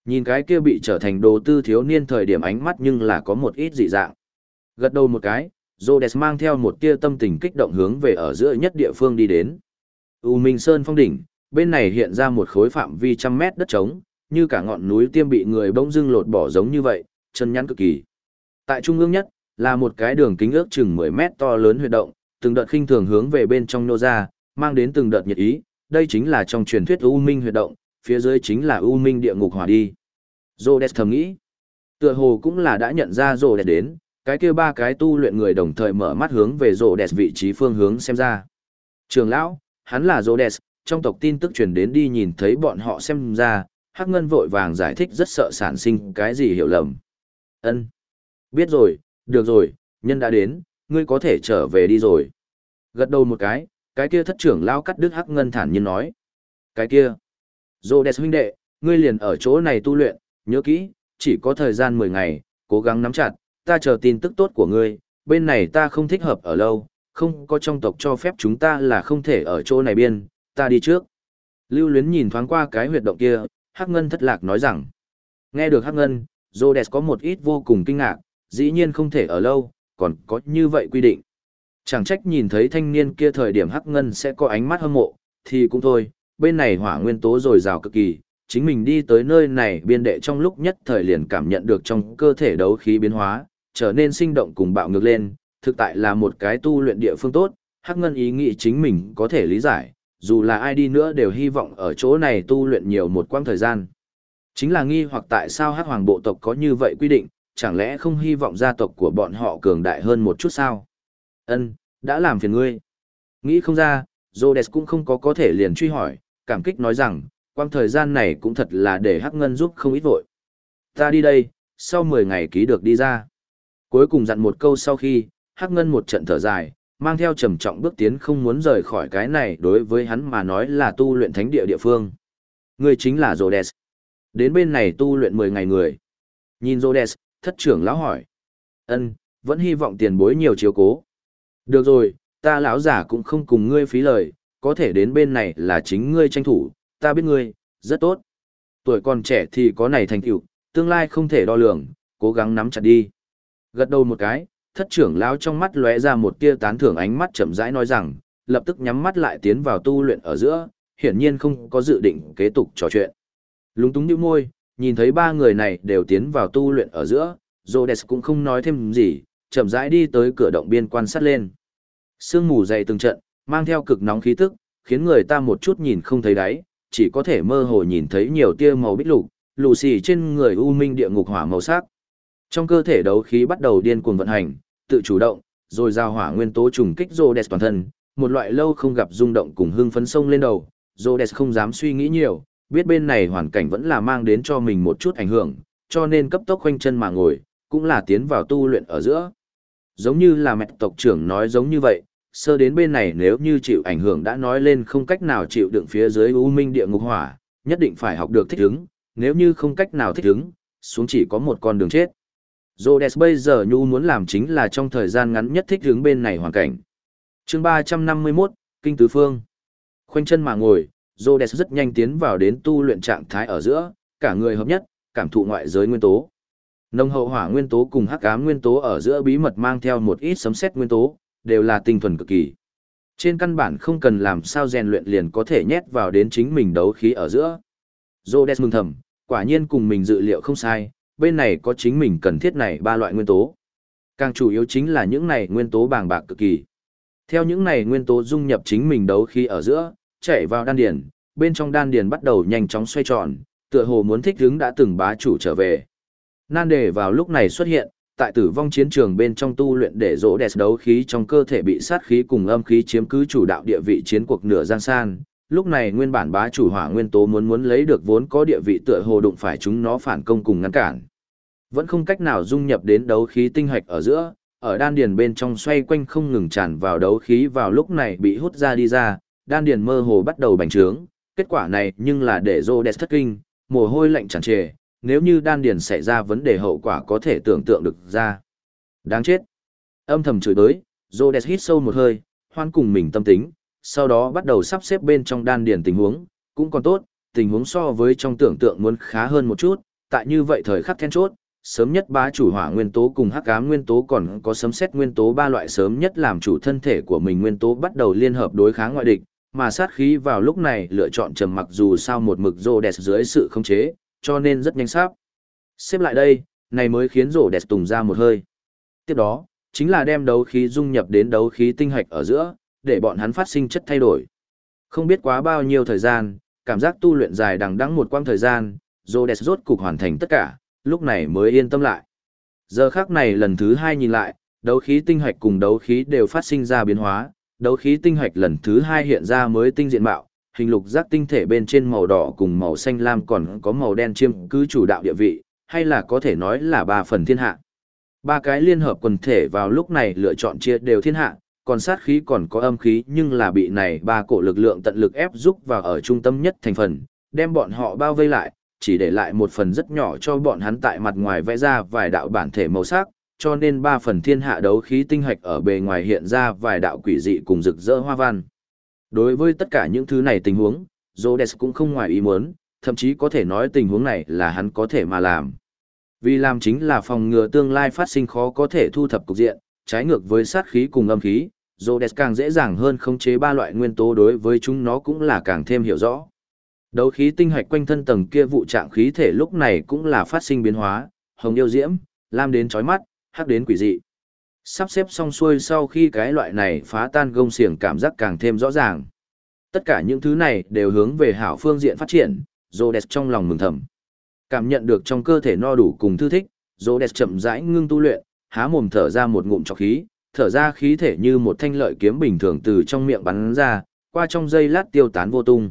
Nhìn cái kia bị trở thành đồ tư thiếu niên thời điểm ánh mắt nhưng là có một ít dị dạng. Gật đầu một cái, Rhodes mang theo một tia tâm tình kích động hướng về ở giữa nhất địa phương đi đến. U Minh Sơn phong đỉnh, bên này hiện ra một khối phạm vi trăm mét đất trống, như cả ngọn núi tiêm bị người bỗng dưng lột bỏ giống như vậy, chân nhắn cực kỳ. Tại trung ương nhất, là một cái đường kính ước chừng 10 mét to lớn huy động, từng đợt khinh thường hướng về bên trong nô ra, mang đến từng đợt nhiệt ý, đây chính là trong truyền thuyết U Minh huy động, phía dưới chính là U Minh địa ngục hỏa đi. Rhodes thầm nghĩ, tựa hồ cũng là đã nhận ra Rhodes đến, cái kia ba cái tu luyện người đồng thời mở mắt hướng về Rhodes vị trí phương hướng xem ra. Trường lão, hắn là Rhodes, trong tộc tin tức truyền đến đi nhìn thấy bọn họ xem ra, Hắc Ngân vội vàng giải thích rất sợ sản sinh cái gì hiểu lầm. Ân, Biết rồi, được rồi, nhân đã đến, ngươi có thể trở về đi rồi. Gật đầu một cái, cái kia thất trưởng lao cắt đứt hắc ngân thản nhiên nói. Cái kia, Rhodes huynh đệ, ngươi liền ở chỗ này tu luyện, nhớ kỹ, chỉ có thời gian 10 ngày, cố gắng nắm chặt, ta chờ tin tức tốt của ngươi, bên này ta không thích hợp ở lâu, không có trong tộc cho phép chúng ta là không thể ở chỗ này biên, ta đi trước. Lưu luyến nhìn thoáng qua cái huyệt động kia, Hắc Ngân thất lạc nói rằng, nghe được Hắc Ngân, Rhodes có một ít vô cùng kinh ngạc, dĩ nhiên không thể ở lâu, còn có như vậy quy định. Chẳng trách nhìn thấy thanh niên kia thời điểm Hắc Ngân sẽ có ánh mắt hâm mộ, thì cũng thôi, bên này hỏa nguyên tố dồi dào cực kỳ, chính mình đi tới nơi này biên đệ trong lúc nhất thời liền cảm nhận được trong cơ thể đấu khí biến hóa, trở nên sinh động cùng bạo ngược lên, thực tại là một cái tu luyện địa phương tốt, Hắc Ngân ý nghĩ chính mình có thể lý giải, dù là ai đi nữa đều hy vọng ở chỗ này tu luyện nhiều một quãng thời gian. Chính là nghi hoặc tại sao Hắc Hoàng bộ tộc có như vậy quy định, chẳng lẽ không hy vọng gia tộc của bọn họ cường đại hơn một chút sao? Ân, đã làm phiền ngươi. Nghĩ không ra, Rhodes cũng không có có thể liền truy hỏi, cảm kích nói rằng, quang thời gian này cũng thật là để Hắc Ngân giúp không ít vội. Ta đi đây, sau 10 ngày ký được đi ra. Cuối cùng dặn một câu sau khi, Hắc Ngân một trận thở dài, mang theo trầm trọng bước tiến không muốn rời khỏi cái này đối với hắn mà nói là tu luyện thánh địa địa phương. Người chính là Rhodes. Đến bên này tu luyện 10 ngày người. Nhìn Rhodes, thất trưởng lão hỏi. ân vẫn hy vọng tiền bối nhiều chiếu cố. Được rồi, ta lão giả cũng không cùng ngươi phí lời, có thể đến bên này là chính ngươi tranh thủ, ta biết ngươi, rất tốt. Tuổi còn trẻ thì có này thành tựu, tương lai không thể đo lường, cố gắng nắm chặt đi. Gật đầu một cái, thất trưởng lão trong mắt lóe ra một tia tán thưởng ánh mắt chậm rãi nói rằng, lập tức nhắm mắt lại tiến vào tu luyện ở giữa, hiển nhiên không có dự định kế tục trò chuyện. Lúng túng nhíu môi, nhìn thấy ba người này đều tiến vào tu luyện ở giữa, Rhodes cũng không nói thêm gì, chậm rãi đi tới cửa động biên quan sát lên. Sương mù dày từng trận, mang theo cực nóng khí tức, khiến người ta một chút nhìn không thấy đáy, chỉ có thể mơ hồ nhìn thấy nhiều tia màu bích lục, lù xì trên người u minh địa ngục hỏa màu sắc. Trong cơ thể đấu khí bắt đầu điên cuồng vận hành, tự chủ động, rồi giao hỏa nguyên tố trùng kích Rhodes toàn thân, một loại lâu không gặp rung động cùng hưng phấn sông lên đầu. Rhodes không dám suy nghĩ nhiều, biết bên này hoàn cảnh vẫn là mang đến cho mình một chút ảnh hưởng, cho nên cấp tốc khoanh chân mà ngồi, cũng là tiến vào tu luyện ở giữa. Giống như là mẹ tộc trưởng nói giống như vậy, sơ đến bên này nếu như chịu ảnh hưởng đã nói lên không cách nào chịu đựng phía dưới u minh địa ngục hỏa, nhất định phải học được thích ứng, nếu như không cách nào thích ứng, xuống chỉ có một con đường chết. Rhodes bây giờ nhu muốn làm chính là trong thời gian ngắn nhất thích ứng bên này hoàn cảnh. chương 351, Kinh Tứ Phương. Khoanh chân mà ngồi, Rhodes rất nhanh tiến vào đến tu luyện trạng thái ở giữa, cả người hợp nhất, cảm thụ ngoại giới nguyên tố. Nông hậu hỏa nguyên tố cùng hắc ám nguyên tố ở giữa bí mật mang theo một ít sấm sét nguyên tố, đều là tinh thuần cực kỳ. Trên căn bản không cần làm sao rèn luyện liền có thể nhét vào đến chính mình đấu khí ở giữa. Rhodes mừng thầm, quả nhiên cùng mình dự liệu không sai, bên này có chính mình cần thiết này ba loại nguyên tố. Càng chủ yếu chính là những này nguyên tố bàng bạc cực kỳ. Theo những này nguyên tố dung nhập chính mình đấu khí ở giữa, chạy vào đan điền, bên trong đan điền bắt đầu nhanh chóng xoay tròn, tựa hồ muốn thích ứng đã từng bá chủ trở về. Nan đề vào lúc này xuất hiện, tại tử vong chiến trường bên trong tu luyện để rỗ đẹp đấu khí trong cơ thể bị sát khí cùng âm khí chiếm cứ chủ đạo địa vị chiến cuộc nửa giang san. Lúc này nguyên bản bá chủ hỏa nguyên tố muốn muốn lấy được vốn có địa vị tựa hồ đụng phải chúng nó phản công cùng ngăn cản. Vẫn không cách nào dung nhập đến đấu khí tinh hạch ở giữa, ở đan điền bên trong xoay quanh không ngừng tràn vào đấu khí vào lúc này bị hút ra đi ra, đan điền mơ hồ bắt đầu bành trướng, kết quả này nhưng là để Rhodes thất kinh, mồ hôi lạnh tràn trề, nếu như đan điền xảy ra vấn đề hậu quả có thể tưởng tượng được ra. Đáng chết. Âm thầm chửi tới, Rhodes hít sâu một hơi, hoan cùng mình tâm tính, sau đó bắt đầu sắp xếp bên trong đan điền tình huống, cũng còn tốt, tình huống so với trong tưởng tượng muốn khá hơn một chút, tại như vậy thời khắc then chốt, sớm nhất bá chủ hỏa nguyên tố cùng hắc ám nguyên tố còn có sấm xét nguyên tố ba loại sớm nhất làm chủ thân thể của mình nguyên tố bắt đầu liên hợp đối kháng ngoại địch, mà sát khí vào lúc này lựa chọn trầm mặc dù sao một mực rô đẹp dưới sự khống chế, cho nên rất nhanh sáp. Xếp lại đây, này mới khiến rô đẹp tùng ra một hơi. Tiếp đó, chính là đem đấu khí dung nhập đến đấu khí tinh hạch ở giữa, để bọn hắn phát sinh chất thay đổi. Không biết quá bao nhiêu thời gian, cảm giác tu luyện dài đằng đẵng một quãng thời gian, Rhodes rốt cục hoàn thành tất cả, lúc này mới yên tâm lại. Giờ khác này lần thứ hai nhìn lại, đấu khí tinh hạch cùng đấu khí đều phát sinh ra biến hóa, đấu khí tinh hạch lần thứ hai hiện ra mới tinh diện mạo, hình lục giác tinh thể bên trên màu đỏ cùng màu xanh lam còn có màu đen chiêm cứ chủ đạo địa vị, hay là có thể nói là ba phần thiên hạ. Ba cái liên hợp quần thể vào lúc này lựa chọn chia đều thiên hạ, còn sát khí còn có âm khí nhưng là bị này ba cổ lực lượng tận lực ép giúp vào ở trung tâm nhất thành phần, đem bọn họ bao vây lại, chỉ để lại một phần rất nhỏ cho bọn hắn tại mặt ngoài vẽ ra vài đạo bản thể màu sắc, cho nên ba phần thiên hạ đấu khí tinh hạch ở bề ngoài hiện ra vài đạo quỷ dị cùng rực rỡ hoa văn. Đối với tất cả những thứ này tình huống, Rhodes cũng không ngoài ý muốn, thậm chí có thể nói tình huống này là hắn có thể mà làm. Vì làm chính là phòng ngừa tương lai phát sinh khó có thể thu thập cục diện, trái ngược với sát khí cùng âm khí, Rhodes càng dễ dàng hơn khống chế ba loại nguyên tố đối với chúng nó cũng là càng thêm hiểu rõ. Đấu khí tinh hạch quanh thân tầng kia vụ trạng khí thể lúc này cũng là phát sinh biến hóa, hồng yêu diễm, lam đến chói mắt, hắc đến quỷ dị. Sắp xếp xong xuôi sau khi cái loại này phá tan gông xiềng cảm giác càng thêm rõ ràng. Tất cả những thứ này đều hướng về hảo phương diện phát triển, Rhodes trong lòng mừng thầm. Cảm nhận được trong cơ thể no đủ cùng thư thích, Rhodes chậm rãi ngưng tu luyện, há mồm thở ra một ngụm trọc khí, thở ra khí thể như một thanh lợi kiếm bình thường từ trong miệng bắn ra, qua trong giây lát tiêu tán vô tung.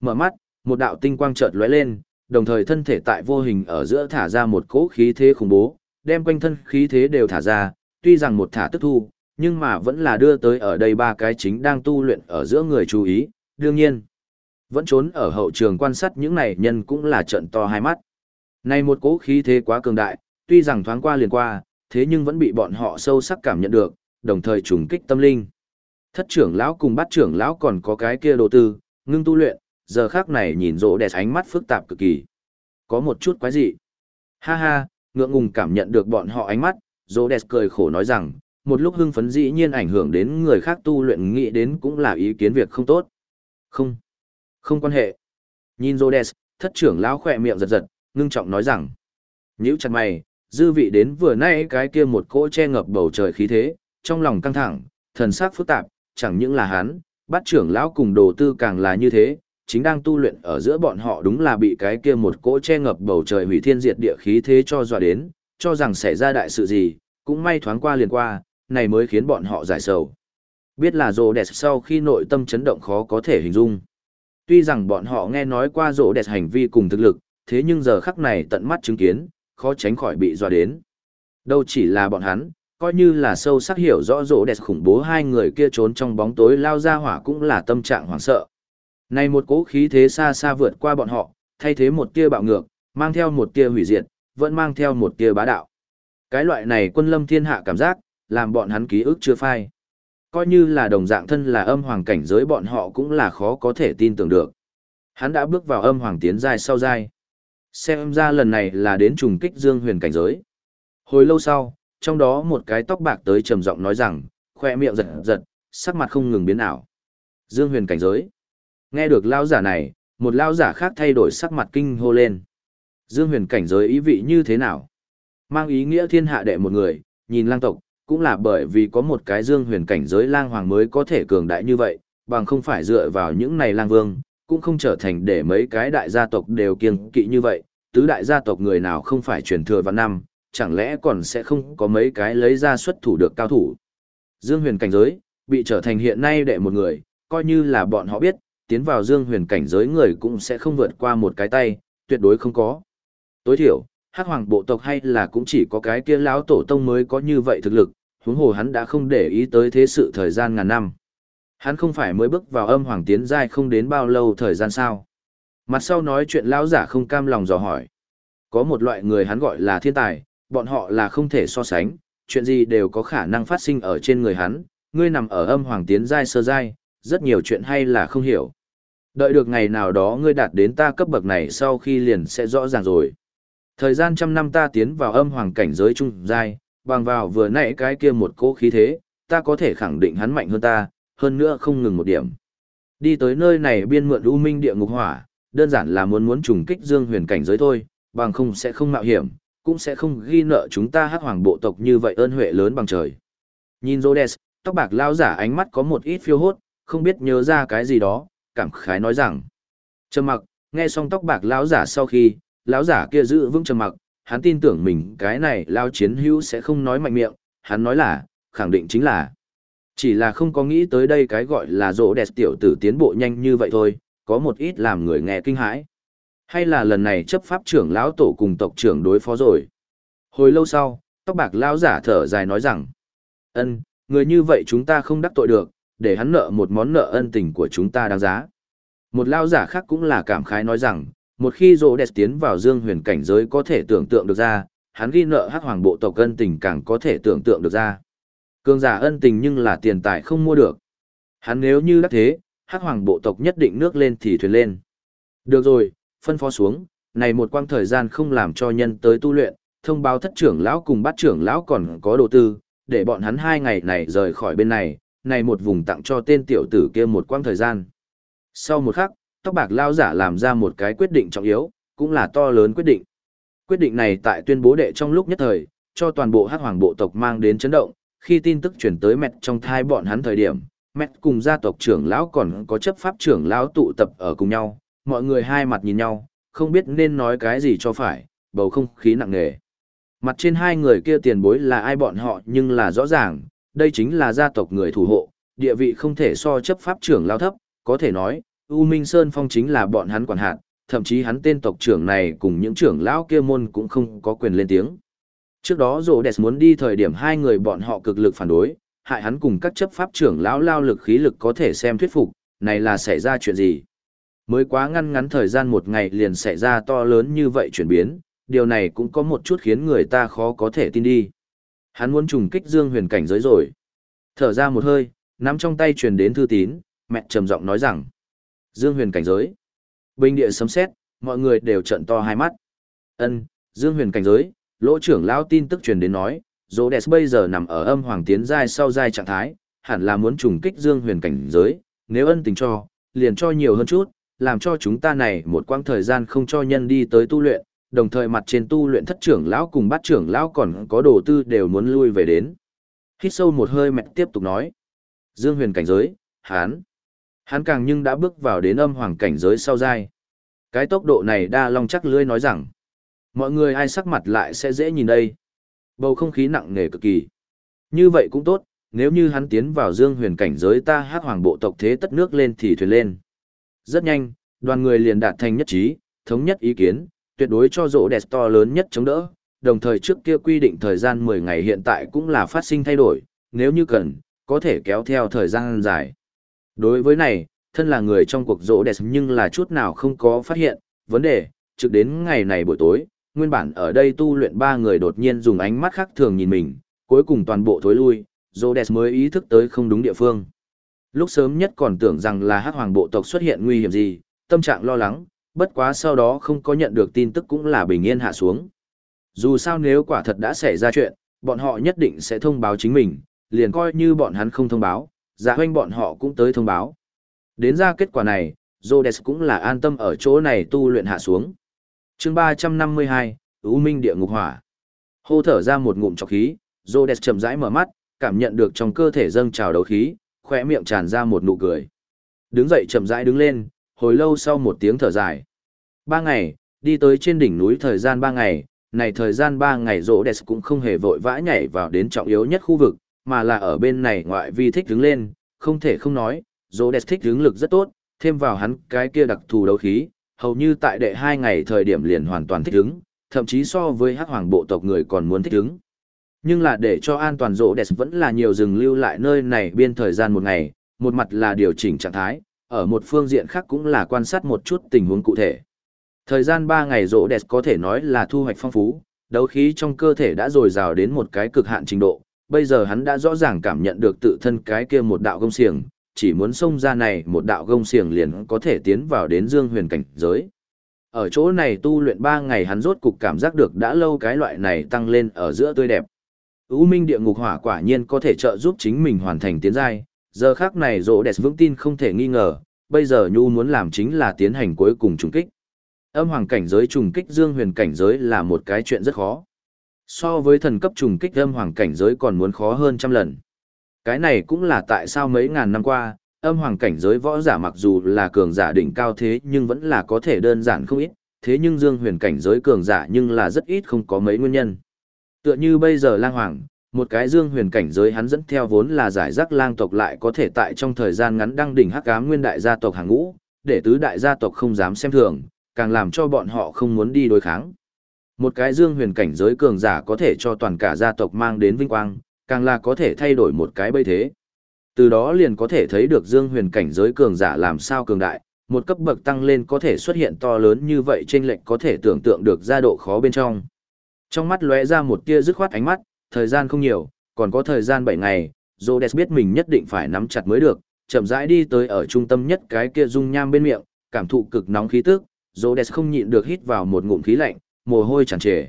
Mở mắt, một đạo tinh quang chợt lóe lên, đồng thời thân thể tại vô hình ở giữa thả ra một cỗ khí thế khủng bố, đem quanh thân khí thế đều thả ra, tuy rằng một thả tức thu, nhưng mà vẫn là đưa tới ở đây ba cái chính đang tu luyện ở giữa người chú ý, đương nhiên. Vẫn trốn ở hậu trường quan sát những này nhân cũng là trận to hai mắt. Này một cỗ khí thế quá cường đại, tuy rằng thoáng qua liền qua, thế nhưng vẫn bị bọn họ sâu sắc cảm nhận được, đồng thời trùng kích tâm linh. Thất trưởng lão cùng bát trưởng lão còn có cái kia đồ tư, ngưng tu luyện, giờ khác này nhìn rỗ đẹp ánh mắt phức tạp cực kỳ. Có một chút quái dị. Ha ha, ngượng ngùng cảm nhận được bọn họ ánh mắt, Rhodes đẹp cười khổ nói rằng, một lúc hưng phấn dĩ nhiên ảnh hưởng đến người khác tu luyện nghĩ đến cũng là ý kiến việc không tốt. Không, không quan hệ. Nhìn Rhodes đẹp, thất trưởng lão khỏe miệng giật giật, ngưng trọng nói rằng, nhíu chặt mày, dư vị đến vừa nay cái kia một cỗ che ngập bầu trời khí thế, trong lòng căng thẳng, thần sắc phức tạp, chẳng những là hắn, bắt trưởng lão cùng đồ tư càng là như thế, chính đang tu luyện ở giữa bọn họ đúng là bị cái kia một cỗ che ngập bầu trời hủy thiên diệt địa khí thế cho dọa đến, cho rằng xảy ra đại sự gì, cũng may thoáng qua liền qua, này mới khiến bọn họ giải sầu. Biết là rồ đẹp sau khi nội tâm chấn động khó có thể hình dung. Tuy rằng bọn họ nghe nói qua rồ đẹp hành vi cùng thực lực, thế nhưng giờ khắc này tận mắt chứng kiến, khó tránh khỏi bị dọa đến. Đâu chỉ là bọn hắn, coi như là sâu sắc hiểu rõ rồ đẹp khủng bố hai người kia trốn trong bóng tối lao ra hỏa cũng là tâm trạng hoảng sợ. Này một cỗ khí thế xa xa vượt qua bọn họ, thay thế một tia bạo ngược, mang theo một tia hủy diệt, vẫn mang theo một tia bá đạo. Cái loại này quân lâm thiên hạ cảm giác, làm bọn hắn ký ức chưa phai. Coi như là đồng dạng thân là âm hoàng cảnh giới bọn họ cũng là khó có thể tin tưởng được. Hắn đã bước vào âm hoàng tiến giai sau giai. Xem ra lần này là đến trùng kích dương huyền cảnh giới. Hồi lâu sau, trong đó một cái tóc bạc tới trầm giọng nói rằng, khoe miệng giật giật, sắc mặt không ngừng biến ảo. Dương huyền cảnh giới. Nghe được lao giả này, một lao giả khác thay đổi sắc mặt kinh hô lên. Dương huyền cảnh giới ý vị như thế nào? Mang ý nghĩa thiên hạ đệ một người, nhìn lang tộc, cũng là bởi vì có một cái dương huyền cảnh giới lang hoàng mới có thể cường đại như vậy, bằng không phải dựa vào những này lang vương, cũng không trở thành để mấy cái đại gia tộc đều kiêng kỵ như vậy, tứ đại gia tộc người nào không phải truyền thừa vạn năm, chẳng lẽ còn sẽ không có mấy cái lấy ra xuất thủ được cao thủ. Dương huyền cảnh giới, bị trở thành hiện nay đệ một người, coi như là bọn họ biết, tiến vào dương huyền cảnh giới người cũng sẽ không vượt qua một cái tay, tuyệt đối không có. Tối thiểu, hắc hoàng bộ tộc hay là cũng chỉ có cái kia lão tổ tông mới có như vậy thực lực, huống hồ hắn đã không để ý tới thế sự thời gian ngàn năm. Hắn không phải mới bước vào âm hoàng tiến giai không đến bao lâu thời gian sao. Mặt sau nói chuyện lão giả không cam lòng dò hỏi. Có một loại người hắn gọi là thiên tài, bọn họ là không thể so sánh, chuyện gì đều có khả năng phát sinh ở trên người hắn, ngươi nằm ở âm hoàng tiến giai sơ giai, rất nhiều chuyện hay là không hiểu. Đợi được ngày nào đó ngươi đạt đến ta cấp bậc này sau khi liền sẽ rõ ràng rồi. Thời gian trăm năm ta tiến vào âm hoàng cảnh giới trung giai, bằng vào vừa nãy cái kia một cỗ khí thế, ta có thể khẳng định hắn mạnh hơn ta, hơn nữa không ngừng một điểm. Đi tới nơi này biên mượn u minh địa ngục hỏa, đơn giản là muốn muốn trùng kích dương huyền cảnh giới thôi, bằng không sẽ không mạo hiểm, cũng sẽ không ghi nợ chúng ta hắc hoàng bộ tộc như vậy ơn huệ lớn bằng trời. Nhìn Rhodes, tóc bạc lao giả ánh mắt có một ít phiêu hốt, không biết nhớ ra cái gì đó, cảm khái nói rằng. Trầm mặc, nghe xong tóc bạc lão giả sau khi, lão giả kia giữ vững trầm mặc, hắn tin tưởng mình cái này lao chiến hữu sẽ không nói mạnh miệng, hắn nói là, khẳng định chính là. Chỉ là không có nghĩ tới đây cái gọi là rỗ đẹp tiểu tử tiến bộ nhanh như vậy thôi, có một ít làm người nghe kinh hãi. Hay là lần này chấp pháp trưởng lão tổ cùng tộc trưởng đối phó rồi. Hồi lâu sau, tóc bạc lão giả thở dài nói rằng, ân, người như vậy chúng ta không đắc tội được, để hắn nợ một món nợ ân tình của chúng ta đáng giá. Một lao giả khác cũng là cảm khái nói rằng, một khi rô đẹp tiến vào dương huyền cảnh giới có thể tưởng tượng được ra, hắn ghi nợ hắc hoàng bộ tộc ân tình càng có thể tưởng tượng được ra. Cương giả ân tình nhưng là tiền tài không mua được. Hắn nếu như đắc thế, hắc hoàng bộ tộc nhất định nước lên thì thuyền lên. Được rồi, phân phó xuống, này một quang thời gian không làm cho nhân tới tu luyện, thông báo thất trưởng lão cùng bát trưởng lão còn có đồ tư, để bọn hắn hai ngày này rời khỏi bên này, này một vùng tặng cho tên tiểu tử kia một quãng thời gian. Sau một khắc, tóc bạc lao giả làm ra một cái quyết định trọng yếu, cũng là to lớn quyết định. Quyết định này tại tuyên bố đệ trong lúc nhất thời, cho toàn bộ hắc hoàng bộ tộc mang đến chấn động, khi tin tức chuyển tới mẹt trong thai bọn hắn thời điểm, mẹt cùng gia tộc trưởng lão còn có chấp pháp trưởng lão tụ tập ở cùng nhau, mọi người hai mặt nhìn nhau, không biết nên nói cái gì cho phải, bầu không khí nặng nề. Mặt trên hai người kia tiền bối là ai bọn họ nhưng là rõ ràng, đây chính là gia tộc người thủ hộ, địa vị không thể so chấp pháp trưởng lão thấp, có thể nói, U Minh Sơn Phong chính là bọn hắn quản hạt, thậm chí hắn tên tộc trưởng này cùng những trưởng lão kia môn cũng không có quyền lên tiếng. Trước đó Rô Đẹp muốn đi thời điểm hai người bọn họ cực lực phản đối, hại hắn cùng các chấp pháp trưởng lão lao lực khí lực có thể xem thuyết phục, này là xảy ra chuyện gì. Mới quá ngăn ngắn thời gian một ngày liền xảy ra to lớn như vậy chuyển biến, điều này cũng có một chút khiến người ta khó có thể tin đi. Hắn muốn trùng kích dương huyền cảnh giới rồi. Thở ra một hơi, nắm trong tay truyền đến thư tín, mẹ trầm giọng nói rằng, Dương huyền cảnh giới. Bình địa sấm xét, mọi người đều trận to hai mắt. Ân, Dương huyền cảnh giới, lỗ trưởng lão tin tức truyền đến nói, Rhodes bây giờ nằm ở âm hoàng tiến giai sau giai trạng thái, hẳn là muốn trùng kích Dương huyền cảnh giới, nếu ân tình cho, liền cho nhiều hơn chút, làm cho chúng ta này một quãng thời gian không cho nhân đi tới tu luyện, đồng thời mặt trên tu luyện thất trưởng lão cùng bát trưởng lão còn có đồ tư đều muốn lui về đến. Hít sâu một hơi mẹ tiếp tục nói. Dương huyền cảnh giới, hán. Hắn càng nhưng đã bước vào đến âm hoàng cảnh giới sau dai. Cái tốc độ này đa long chắc lưỡi nói rằng, mọi người ai sắc mặt lại sẽ dễ nhìn đây. Bầu không khí nặng nề cực kỳ. Như vậy cũng tốt, nếu như hắn tiến vào dương huyền cảnh giới ta hát hoàng bộ tộc thế tất nước lên thì thuyền lên. Rất nhanh, đoàn người liền đạt thành nhất trí, thống nhất ý kiến, tuyệt đối cho rỗ đẹp to lớn nhất chống đỡ, đồng thời trước kia quy định thời gian 10 ngày hiện tại cũng là phát sinh thay đổi, nếu như cần, có thể kéo theo thời gian dài. Đối với này, thân là người trong cuộc rỗ đẹp nhưng là chút nào không có phát hiện, vấn đề, trực đến ngày này buổi tối, nguyên bản ở đây tu luyện ba người đột nhiên dùng ánh mắt khác thường nhìn mình, cuối cùng toàn bộ thối lui, rỗ đẹp mới ý thức tới không đúng địa phương. Lúc sớm nhất còn tưởng rằng là hắc hoàng bộ tộc xuất hiện nguy hiểm gì, tâm trạng lo lắng, bất quá sau đó không có nhận được tin tức cũng là bình yên hạ xuống. Dù sao nếu quả thật đã xảy ra chuyện, bọn họ nhất định sẽ thông báo chính mình, liền coi như bọn hắn không thông báo, dạ giả hoanh bọn họ cũng tới thông báo. Đến ra kết quả này, Rhodes cũng là an tâm ở chỗ này tu luyện hạ xuống. chương 352, U Minh Địa Ngục Hỏa. Hô thở ra một ngụm trọc khí, Rhodes chậm rãi mở mắt, cảm nhận được trong cơ thể dâng trào đấu khí, khỏe miệng tràn ra một nụ cười. Đứng dậy chậm rãi đứng lên, hồi lâu sau một tiếng thở dài. Ba ngày, đi tới trên đỉnh núi thời gian ba ngày, này thời gian ba ngày rỗ đẹp cũng không hề vội vã nhảy vào đến trọng yếu nhất khu vực, mà là ở bên này ngoại vi thích đứng lên, không thể không nói, rỗ đẹp thích đứng lực rất tốt, thêm vào hắn cái kia đặc thù đấu khí, hầu như tại đệ hai ngày thời điểm liền hoàn toàn thích đứng, thậm chí so với hắc hoàng bộ tộc người còn muốn thích đứng. Nhưng là để cho an toàn rỗ đẹp vẫn là nhiều dừng lưu lại nơi này biên thời gian một ngày, một mặt là điều chỉnh trạng thái, ở một phương diện khác cũng là quan sát một chút tình huống cụ thể. Thời gian 3 ngày rỗ đẹp có thể nói là thu hoạch phong phú, đấu khí trong cơ thể đã dồi dào đến một cái cực hạn trình độ, bây giờ hắn đã rõ ràng cảm nhận được tự thân cái kia một đạo gông xiềng, chỉ muốn xông ra này một đạo gông xiềng liền có thể tiến vào đến dương huyền cảnh giới. Ở chỗ này tu luyện 3 ngày hắn rốt cục cảm giác được đã lâu cái loại này tăng lên ở giữa tươi đẹp. U Minh địa ngục hỏa quả nhiên có thể trợ giúp chính mình hoàn thành tiến giai, giờ khác này rỗ đẹp vững tin không thể nghi ngờ, bây giờ Nhu muốn làm chính là tiến hành cuối cùng trùng kích. Âm hoàng cảnh giới trùng kích dương huyền cảnh giới là một cái chuyện rất khó. So với thần cấp trùng kích âm hoàng cảnh giới còn muốn khó hơn trăm lần. Cái này cũng là tại sao mấy ngàn năm qua, âm hoàng cảnh giới võ giả mặc dù là cường giả đỉnh cao thế nhưng vẫn là có thể đơn giản không ít, thế nhưng dương huyền cảnh giới cường giả nhưng là rất ít không có mấy nguyên nhân. Tựa như bây giờ lang hoàng, một cái dương huyền cảnh giới hắn dẫn theo vốn là giải rác lang tộc lại có thể tại trong thời gian ngắn đăng đỉnh hắc ám nguyên đại gia tộc hàng ngũ, để tứ đại gia tộc không dám xem thường, càng làm cho bọn họ không muốn đi đối kháng. Một cái dương huyền cảnh giới cường giả có thể cho toàn cả gia tộc mang đến vinh quang, càng là có thể thay đổi một cái bây thế. Từ đó liền có thể thấy được dương huyền cảnh giới cường giả làm sao cường đại, một cấp bậc tăng lên có thể xuất hiện to lớn như vậy trên lệnh có thể tưởng tượng được gia độ khó bên trong. Trong mắt lóe ra một tia dứt khoát ánh mắt, thời gian không nhiều, còn có thời gian 7 ngày, Rhodes biết mình nhất định phải nắm chặt mới được, chậm rãi đi tới ở trung tâm nhất cái kia dung nham bên miệng, cảm thụ cực nóng khí tức, Rhodes không nhịn được hít vào một ngụm khí lạnh, mồ hôi tràn trề.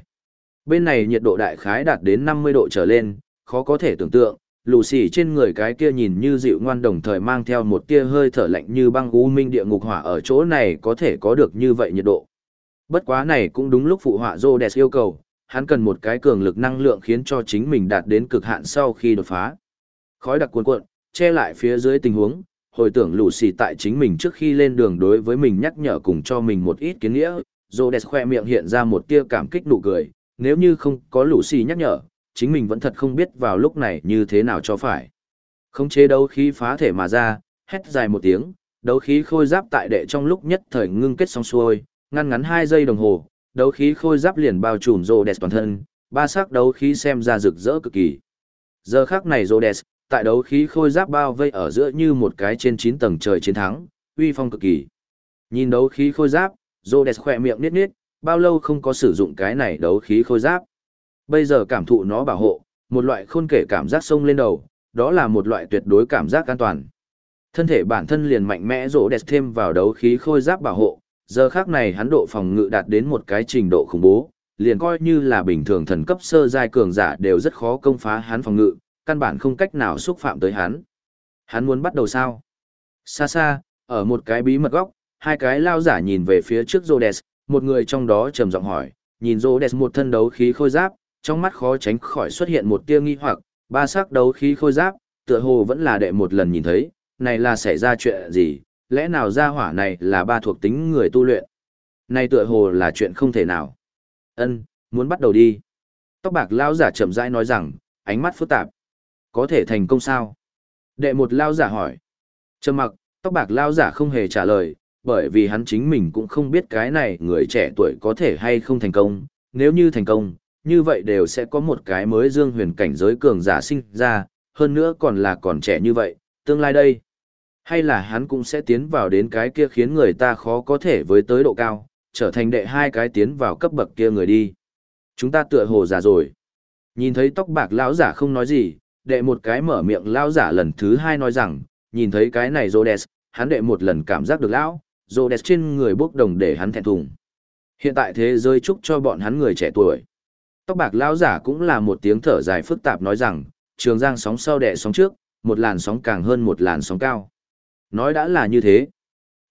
Bên này nhiệt độ đại khái đạt đến 50 độ trở lên, khó có thể tưởng tượng, lù xì trên người cái kia nhìn như dịu ngoan đồng thời mang theo một tia hơi thở lạnh như băng u minh địa ngục hỏa ở chỗ này có thể có được như vậy nhiệt độ. Bất quá này cũng đúng lúc phụ họa Rhodes yêu cầu, hắn cần một cái cường lực năng lượng khiến cho chính mình đạt đến cực hạn sau khi đột phá. Khói đặc cuồn cuộn, che lại phía dưới tình huống, hồi tưởng lũ xì tại chính mình trước khi lên đường đối với mình nhắc nhở cùng cho mình một ít kiến nghĩa, Rhodes khoe miệng hiện ra một tia cảm kích nụ cười, nếu như không có lũ xì nhắc nhở, chính mình vẫn thật không biết vào lúc này như thế nào cho phải. Không chế đấu khí phá thể mà ra, hét dài một tiếng, đấu khí khôi giáp tại đệ trong lúc nhất thời ngưng kết xong xuôi, ngăn ngắn 2 giây đồng hồ, đấu khí khôi giáp liền bao trùm rô đẹp toàn thân, ba sắc đấu khí xem ra rực rỡ cực kỳ. Giờ khắc này rô đẹp, tại đấu khí khôi giáp bao vây ở giữa như một cái trên 9 tầng trời chiến thắng, uy phong cực kỳ. Nhìn đấu khí khôi giáp, rô đẹp khỏe miệng nít nít, bao lâu không có sử dụng cái này đấu khí khôi giáp. Bây giờ cảm thụ nó bảo hộ, một loại khôn kể cảm giác sông lên đầu, đó là một loại tuyệt đối cảm giác an toàn. Thân thể bản thân liền mạnh mẽ rỗ đẹp thêm vào đấu khí khôi giáp bảo hộ, giờ khác này hắn độ phòng ngự đạt đến một cái trình độ khủng bố, liền coi như là bình thường thần cấp sơ giai cường giả đều rất khó công phá hắn phòng ngự, căn bản không cách nào xúc phạm tới hắn. Hắn muốn bắt đầu sao? Xa xa, ở một cái bí mật góc, hai cái lao giả nhìn về phía trước Rhodes, một người trong đó trầm giọng hỏi, nhìn Rhodes một thân đấu khí khôi giáp, trong mắt khó tránh khỏi xuất hiện một tia nghi hoặc, ba sắc đấu khí khôi giáp, tựa hồ vẫn là đệ một lần nhìn thấy, này là xảy ra chuyện gì, Lẽ nào gia hỏa này là ba thuộc tính người tu luyện? Này tựa hồ là chuyện không thể nào. Ân, muốn bắt đầu đi. Tóc bạc lao giả chậm rãi nói rằng, ánh mắt phức tạp. Có thể thành công sao? Đệ một lao giả hỏi. Trầm mặc, tóc bạc lao giả không hề trả lời, bởi vì hắn chính mình cũng không biết cái này người trẻ tuổi có thể hay không thành công. Nếu như thành công, như vậy đều sẽ có một cái mới dương huyền cảnh giới cường giả sinh ra, hơn nữa còn là còn trẻ như vậy, tương lai đây. Hay là hắn cũng sẽ tiến vào đến cái kia khiến người ta khó có thể với tới độ cao, trở thành đệ hai cái tiến vào cấp bậc kia người đi. Chúng ta tựa hồ già rồi. Nhìn thấy tóc bạc lão giả không nói gì, đệ một cái mở miệng lão giả lần thứ hai nói rằng, nhìn thấy cái này Rhodes, hắn đệ một lần cảm giác được lão, Rhodes trên người bốc đồng để hắn thẹn thùng. Hiện tại thế giới chúc cho bọn hắn người trẻ tuổi. Tóc bạc lão giả cũng là một tiếng thở dài phức tạp nói rằng, trường giang sóng sau đệ sóng trước, một làn sóng càng hơn một làn sóng cao. Nói đã là như thế.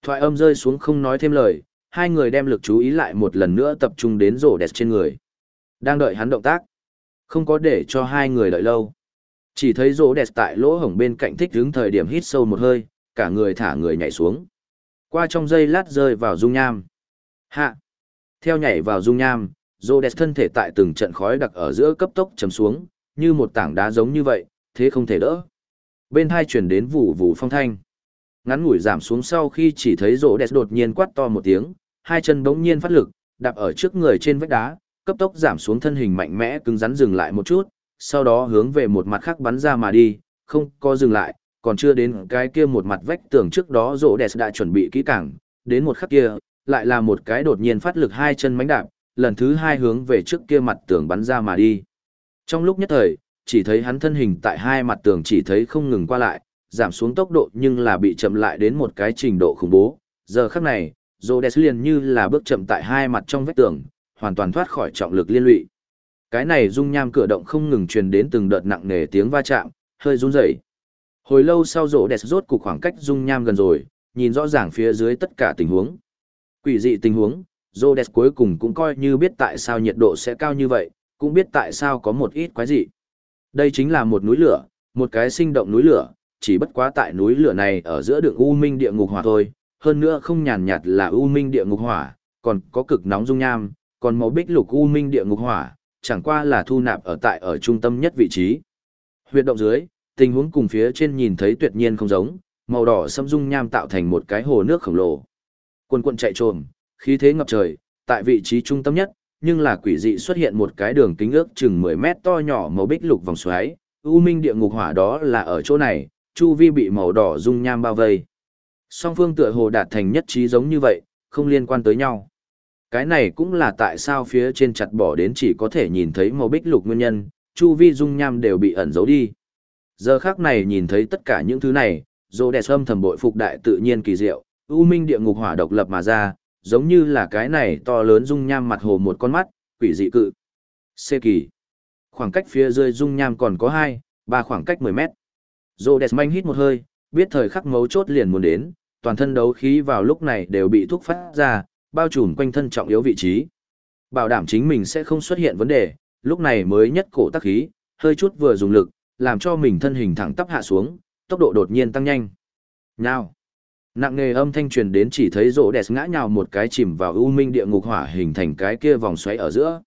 Thoại âm rơi xuống không nói thêm lời, hai người đem lực chú ý lại một lần nữa tập trung đến rổ đẹp trên người. Đang đợi hắn động tác. Không có để cho hai người đợi lâu. Chỉ thấy rổ đẹp tại lỗ hổng bên cạnh thích đứng thời điểm hít sâu một hơi, cả người thả người nhảy xuống. Qua trong giây lát rơi vào dung nham. Hạ. Theo nhảy vào dung nham, rổ đẹp thân thể tại từng trận khói đặc ở giữa cấp tốc chấm xuống, như một tảng đá giống như vậy, thế không thể đỡ. Bên hai chuyển đến vụ vụ phong thanh. Ngắn ngủi giảm xuống sau khi chỉ thấy rỗ đẹp đột nhiên quát to một tiếng, hai chân bỗng nhiên phát lực, đạp ở trước người trên vách đá, cấp tốc giảm xuống thân hình mạnh mẽ cứng rắn dừng lại một chút, sau đó hướng về một mặt khác bắn ra mà đi, không có dừng lại, còn chưa đến cái kia một mặt vách tường trước đó rỗ đẹp đã chuẩn bị kỹ càng, đến một khắc kia, lại là một cái đột nhiên phát lực hai chân mánh đạp, lần thứ hai hướng về trước kia mặt tường bắn ra mà đi. Trong lúc nhất thời, chỉ thấy hắn thân hình tại hai mặt tường chỉ thấy không ngừng qua lại, giảm xuống tốc độ nhưng là bị chậm lại đến một cái trình độ khủng bố. Giờ khắc này, Rhodes liền như là bước chậm tại hai mặt trong vách tường, hoàn toàn thoát khỏi trọng lực liên lụy. Cái này dung nham cửa động không ngừng truyền đến từng đợt nặng nề tiếng va chạm, hơi run rẩy. Hồi lâu sau Rhodes rốt cục khoảng cách dung nham gần rồi, nhìn rõ ràng phía dưới tất cả tình huống. Quỷ dị tình huống, Rhodes cuối cùng cũng coi như biết tại sao nhiệt độ sẽ cao như vậy, cũng biết tại sao có một ít quái dị. Đây chính là một núi lửa, một cái sinh động núi lửa, chỉ bất quá tại núi lửa này ở giữa đường u minh địa ngục hỏa thôi, hơn nữa không nhàn nhạt là u minh địa ngục hỏa, còn có cực nóng dung nham, còn màu bích lục u minh địa ngục hỏa, chẳng qua là thu nạp ở tại ở trung tâm nhất vị trí. Huyệt động dưới, tình huống cùng phía trên nhìn thấy tuyệt nhiên không giống, màu đỏ xâm dung nham tạo thành một cái hồ nước khổng lồ. Quân quân chạy trồm, khí thế ngập trời, tại vị trí trung tâm nhất, nhưng là quỷ dị xuất hiện một cái đường kính ước chừng 10 mét to nhỏ màu bích lục vòng xoáy, u minh địa ngục hỏa đó là ở chỗ này, chu vi bị màu đỏ dung nham bao vây. Song phương tựa hồ đạt thành nhất trí giống như vậy, không liên quan tới nhau. Cái này cũng là tại sao phía trên chặt bỏ đến chỉ có thể nhìn thấy màu bích lục nguyên nhân, chu vi dung nham đều bị ẩn giấu đi. Giờ khác này nhìn thấy tất cả những thứ này, dô đẹp âm thầm bội phục đại tự nhiên kỳ diệu, u minh địa ngục hỏa độc lập mà ra, giống như là cái này to lớn dung nham mặt hồ một con mắt, quỷ dị cự. C kỳ. Khoảng cách phía dưới dung nham còn có 2, 3 khoảng cách 10 mét. Rhodes manh hít một hơi, biết thời khắc mấu chốt liền muốn đến, toàn thân đấu khí vào lúc này đều bị thúc phát ra, bao trùm quanh thân trọng yếu vị trí. Bảo đảm chính mình sẽ không xuất hiện vấn đề, lúc này mới nhất cổ tắc khí, hơi chút vừa dùng lực, làm cho mình thân hình thẳng tắp hạ xuống, tốc độ đột nhiên tăng nhanh. Nào! Nặng nề âm thanh truyền đến chỉ thấy rỗ đẹp ngã nhào một cái chìm vào u minh địa ngục hỏa hình thành cái kia vòng xoáy ở giữa.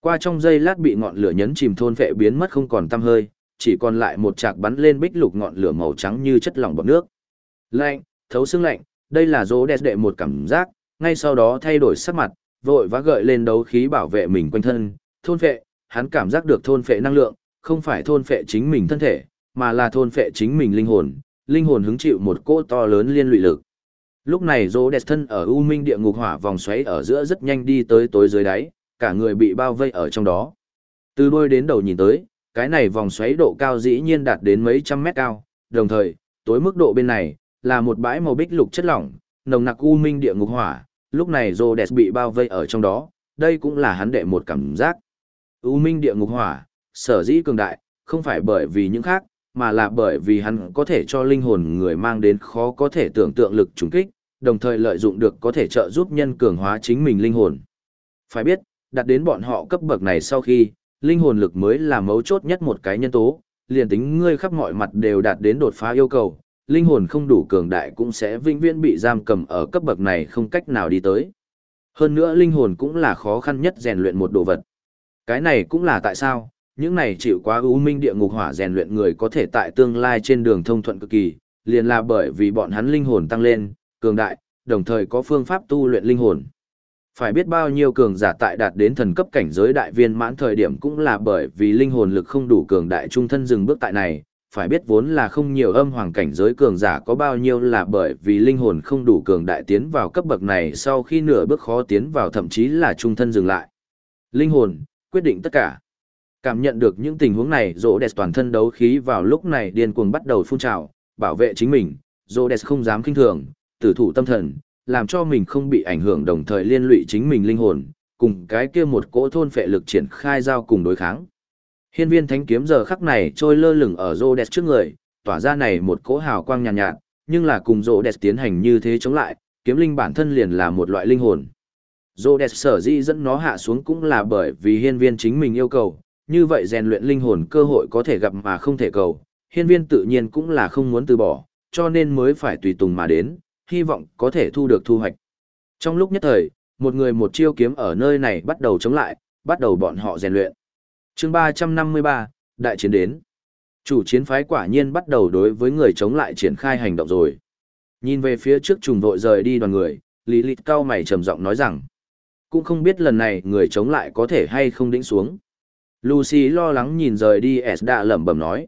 Qua trong giây lát bị ngọn lửa nhấn chìm thôn vệ biến mất không còn tăm hơi, chỉ còn lại một chạc bắn lên bích lục ngọn lửa màu trắng như chất lỏng bọt nước. Lạnh, thấu xương lạnh, đây là dỗ đẹp đệ một cảm giác, ngay sau đó thay đổi sắc mặt, vội vã gợi lên đấu khí bảo vệ mình quanh thân, thôn phệ hắn cảm giác được thôn phệ năng lượng, không phải thôn phệ chính mình thân thể, mà là thôn phệ chính mình linh hồn, linh hồn hứng chịu một cỗ to lớn liên lụy lực. Lúc này Dỗ Đẹp thân ở U Minh địa ngục hỏa vòng xoáy ở giữa rất nhanh đi tới tối dưới đáy, cả người bị bao vây ở trong đó. Từ đuôi đến đầu nhìn tới, cái này vòng xoáy độ cao dĩ nhiên đạt đến mấy trăm mét cao, đồng thời, tối mức độ bên này, là một bãi màu bích lục chất lỏng, nồng nặc U Minh địa ngục hỏa, lúc này Rô bị bao vây ở trong đó, đây cũng là hắn đệ một cảm giác. U Minh địa ngục hỏa, sở dĩ cường đại, không phải bởi vì những khác, mà là bởi vì hắn có thể cho linh hồn người mang đến khó có thể tưởng tượng lực trùng kích, đồng thời lợi dụng được có thể trợ giúp nhân cường hóa chính mình linh hồn. Phải biết, đạt đến bọn họ cấp bậc này sau khi, linh hồn lực mới là mấu chốt nhất một cái nhân tố, liền tính ngươi khắp mọi mặt đều đạt đến đột phá yêu cầu, linh hồn không đủ cường đại cũng sẽ vĩnh viễn bị giam cầm ở cấp bậc này không cách nào đi tới. Hơn nữa linh hồn cũng là khó khăn nhất rèn luyện một đồ vật. Cái này cũng là tại sao, những này chịu quá ưu minh địa ngục hỏa rèn luyện người có thể tại tương lai trên đường thông thuận cực kỳ, liền là bởi vì bọn hắn linh hồn tăng lên, cường đại, đồng thời có phương pháp tu luyện linh hồn. Phải biết bao nhiêu cường giả tại đạt đến thần cấp cảnh giới đại viên mãn thời điểm cũng là bởi vì linh hồn lực không đủ cường đại trung thân dừng bước tại này, phải biết vốn là không nhiều âm hoàng cảnh giới cường giả có bao nhiêu là bởi vì linh hồn không đủ cường đại tiến vào cấp bậc này sau khi nửa bước khó tiến vào thậm chí là trung thân dừng lại. Linh hồn, quyết định tất cả. Cảm nhận được những tình huống này, rỗ đẹp toàn thân đấu khí vào lúc này điên cuồng bắt đầu phun trào, bảo vệ chính mình, rỗ đẹp không dám kinh thường, tử thủ tâm thần, làm cho mình không bị ảnh hưởng đồng thời liên lụy chính mình linh hồn, cùng cái kia một cỗ thôn phệ lực triển khai giao cùng đối kháng. Hiên viên thánh kiếm giờ khắc này trôi lơ lửng ở rô đẹp trước người, tỏa ra này một cỗ hào quang nhàn nhạt, nhạt, nhưng là cùng rô đẹp tiến hành như thế chống lại, kiếm linh bản thân liền là một loại linh hồn. Rô đẹp sở dĩ dẫn nó hạ xuống cũng là bởi vì hiên viên chính mình yêu cầu, như vậy rèn luyện linh hồn cơ hội có thể gặp mà không thể cầu, hiên viên tự nhiên cũng là không muốn từ bỏ, cho nên mới phải tùy tùng mà đến, hy vọng có thể thu được thu hoạch. Trong lúc nhất thời, một người một chiêu kiếm ở nơi này bắt đầu chống lại, bắt đầu bọn họ rèn luyện. Chương ba trăm năm mươi ba đại chiến đến. Chủ chiến phái quả nhiên bắt đầu đối với người chống lại triển khai hành động rồi. Nhìn về phía trước trùng vội rời đi đoàn người lý lịch cao mày trầm giọng nói rằng cũng không biết lần này người chống lại có thể hay không đĩnh xuống. Lucy lo lắng nhìn rời đi Esda lẩm bẩm nói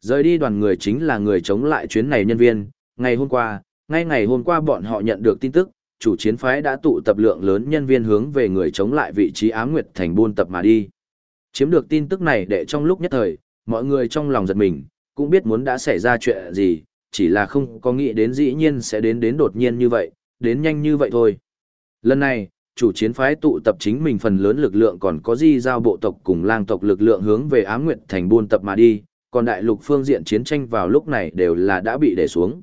rời đi đoàn người chính là người chống lại chuyến này nhân viên. Ngày hôm qua ngay ngày hôm qua bọn họ nhận được tin tức chủ chiến phái đã tụ tập lượng lớn nhân viên hướng về người chống lại vị trí ám nguyệt thành buôn tập mà đi Chiếm được tin tức này để trong lúc nhất thời, mọi người trong lòng giật mình, cũng biết muốn đã xảy ra chuyện gì, chỉ là không có nghĩ đến dĩ nhiên sẽ đến đến đột nhiên như vậy, đến nhanh như vậy thôi. Lần này, chủ chiến phái tụ tập chính mình phần lớn lực lượng còn có di giao bộ tộc cùng lang tộc lực lượng hướng về Ám Nguyệt thành buôn tập mà đi, còn đại lục phương diện chiến tranh vào lúc này đều là đã bị để xuống.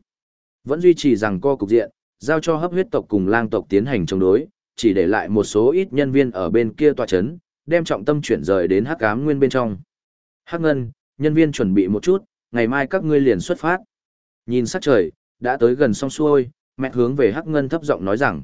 Vẫn duy trì rằng co cục diện, giao cho hấp huyết tộc cùng lang tộc tiến hành chống đối, chỉ để lại một số ít nhân viên ở bên kia tòa chấn, đem trọng tâm chuyển rời đến hắc ám nguyên bên trong. Hắc ngân, nhân viên chuẩn bị một chút, ngày mai các ngươi liền xuất phát. Nhìn sắc trời, đã tới gần xong xuôi, mẹ hướng về hắc ngân thấp giọng nói rằng,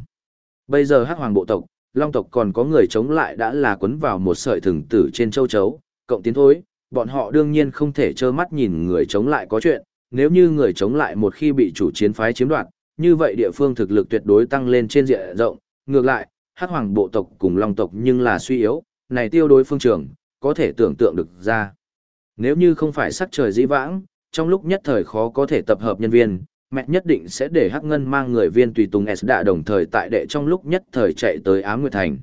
bây giờ hắc hoàng bộ tộc, long tộc còn có người chống lại đã là quấn vào một sợi thừng tử trên châu chấu, cộng tiến thối, bọn họ đương nhiên không thể trơ mắt nhìn người chống lại có chuyện, nếu như người chống lại một khi bị chủ chiến phái chiếm đoạt, như vậy địa phương thực lực tuyệt đối tăng lên trên diện rộng, ngược lại, hắc hoàng bộ tộc cùng long tộc nhưng là suy yếu, này tiêu đối phương trường, có thể tưởng tượng được ra. Nếu như không phải sắc trời dĩ vãng, trong lúc nhất thời khó có thể tập hợp nhân viên, mẹ nhất định sẽ để Hắc Ngân mang người viên tùy tùng S đã đồng thời tại đệ trong lúc nhất thời chạy tới Á Nguyệt Thành.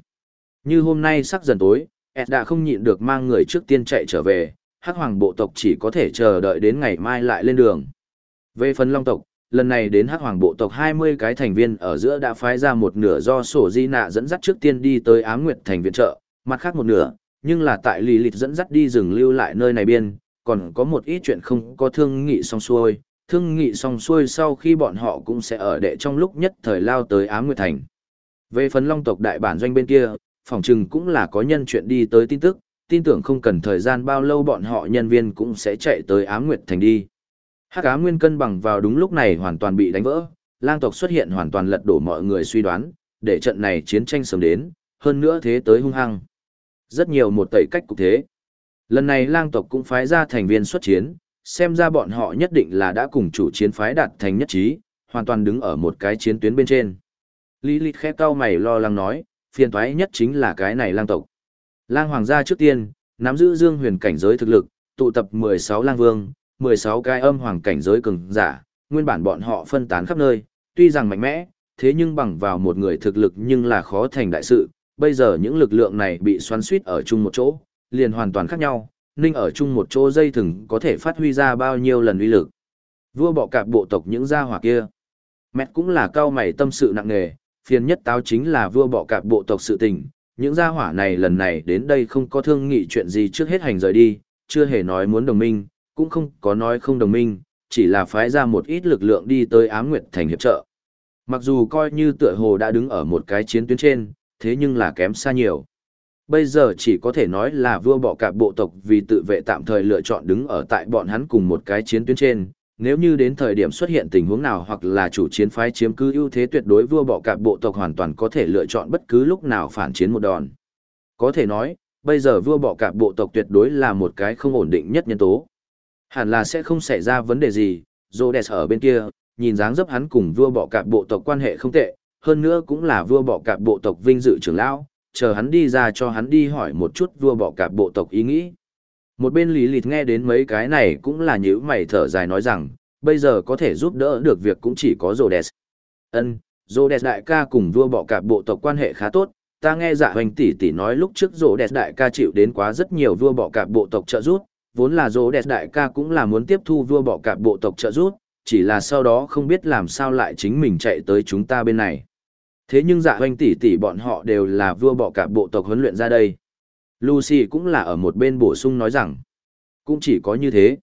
Như hôm nay sắc dần tối, S đã không nhịn được mang người trước tiên chạy trở về, Hắc Hoàng bộ tộc chỉ có thể chờ đợi đến ngày mai lại lên đường. Về phần Long tộc, lần này đến Hắc Hoàng bộ tộc 20 cái thành viên ở giữa đã phái ra một nửa do sổ di nạ dẫn dắt trước tiên đi tới Ám Nguyệt Thành viện trợ, mặt khác một nửa, nhưng là tại lì lịt dẫn dắt đi rừng lưu lại nơi này biên, còn có một ít chuyện không có thương nghị xong xuôi, thương nghị xong xuôi sau khi bọn họ cũng sẽ ở đệ trong lúc nhất thời lao tới Ám Nguyệt Thành. Về phần long tộc đại bản doanh bên kia, phòng trừng cũng là có nhân chuyện đi tới tin tức, tin tưởng không cần thời gian bao lâu bọn họ nhân viên cũng sẽ chạy tới Ám Nguyệt Thành đi. Hắc Ám Nguyên cân bằng vào đúng lúc này hoàn toàn bị đánh vỡ, lang tộc xuất hiện hoàn toàn lật đổ mọi người suy đoán, để trận này chiến tranh sớm đến, hơn nữa thế tới hung hăng. Rất nhiều một tẩy cách cục thế. Lần này lang tộc cũng phái ra thành viên xuất chiến, xem ra bọn họ nhất định là đã cùng chủ chiến phái đạt thành nhất trí, hoàn toàn đứng ở một cái chiến tuyến bên trên. Lý lịch khẽ cau mày lo lắng nói, phiền toái nhất chính là cái này lang tộc. Lang hoàng gia trước tiên, nắm giữ dương huyền cảnh giới thực lực, tụ tập 16 lang vương, 16 cái âm hoàng cảnh giới cường giả, nguyên bản bọn họ phân tán khắp nơi, tuy rằng mạnh mẽ, thế nhưng bằng vào một người thực lực nhưng là khó thành đại sự, bây giờ những lực lượng này bị xoắn suýt ở chung một chỗ, liền hoàn toàn khác nhau, ninh ở chung một chỗ dây thừng có thể phát huy ra bao nhiêu lần uy lực. Vua bọ cạp bộ tộc những gia hỏa kia. Mẹ cũng là cao mày tâm sự nặng nề, phiền nhất táo chính là vua bọ cạp bộ tộc sự tình. Những gia hỏa này lần này đến đây không có thương nghị chuyện gì trước hết hành rời đi, chưa hề nói muốn đồng minh, cũng không có nói không đồng minh, chỉ là phái ra một ít lực lượng đi tới ám nguyệt thành hiệp trợ. Mặc dù coi như tựa hồ đã đứng ở một cái chiến tuyến trên, thế nhưng là kém xa nhiều. Bây giờ chỉ có thể nói là vua bỏ cả bộ tộc vì tự vệ tạm thời lựa chọn đứng ở tại bọn hắn cùng một cái chiến tuyến trên, nếu như đến thời điểm xuất hiện tình huống nào hoặc là chủ chiến phái chiếm cứ ưu thế tuyệt đối vua bọ cạp bộ tộc hoàn toàn có thể lựa chọn bất cứ lúc nào phản chiến một đòn. Có thể nói, bây giờ vua bọ cạp bộ tộc tuyệt đối là một cái không ổn định nhất nhân tố. Hẳn là sẽ không xảy ra vấn đề gì, Rhodes ở bên kia, nhìn dáng dấp hắn cùng vua bọ cạp bộ tộc quan hệ không tệ, hơn nữa cũng là vua bọ cạp bộ tộc vinh dự trưởng lão, chờ hắn đi ra cho hắn đi hỏi một chút vua bọ cạp bộ tộc ý nghĩ. Một bên lý lịt nghe đến mấy cái này cũng là nhữ mày thở dài nói rằng, bây giờ có thể giúp đỡ được việc cũng chỉ có Rhodes. Ân, Rhodes đại ca cùng vua bọ cạp bộ tộc quan hệ khá tốt, ta nghe dạ hoành tỷ tỷ nói lúc trước Rhodes đại ca chịu đến quá rất nhiều vua bọ cạp bộ tộc trợ giúp, vốn là Rhodes đại ca cũng là muốn tiếp thu vua bọ cạp bộ tộc trợ giúp, chỉ là sau đó không biết làm sao lại chính mình chạy tới chúng ta bên này. Thế nhưng dạ hoành tỷ tỷ bọn họ đều là vua bọ cạp bộ tộc huấn luyện ra đây. Lucy cũng là ở một bên bổ sung nói rằng, cũng chỉ có như thế.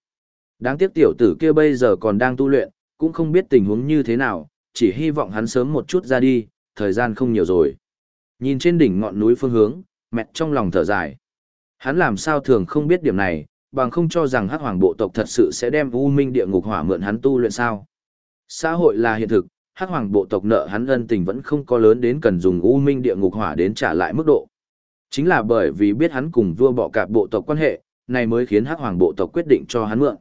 Đáng tiếc tiểu tử kia bây giờ còn đang tu luyện, cũng không biết tình huống như thế nào, chỉ hy vọng hắn sớm một chút ra đi, thời gian không nhiều rồi. Nhìn trên đỉnh ngọn núi phương hướng, mẹ trong lòng thở dài. Hắn làm sao thường không biết điểm này, bằng không cho rằng hắc hoàng bộ tộc thật sự sẽ đem u minh địa ngục hỏa mượn hắn tu luyện sao. Xã hội là hiện thực, hắc hoàng bộ tộc nợ hắn ân tình vẫn không có lớn đến cần dùng u minh địa ngục hỏa đến trả lại mức độ. Chính là bởi vì biết hắn cùng vua bọ cạp bộ tộc quan hệ, này mới khiến hắc hoàng bộ tộc quyết định cho hắn mượn.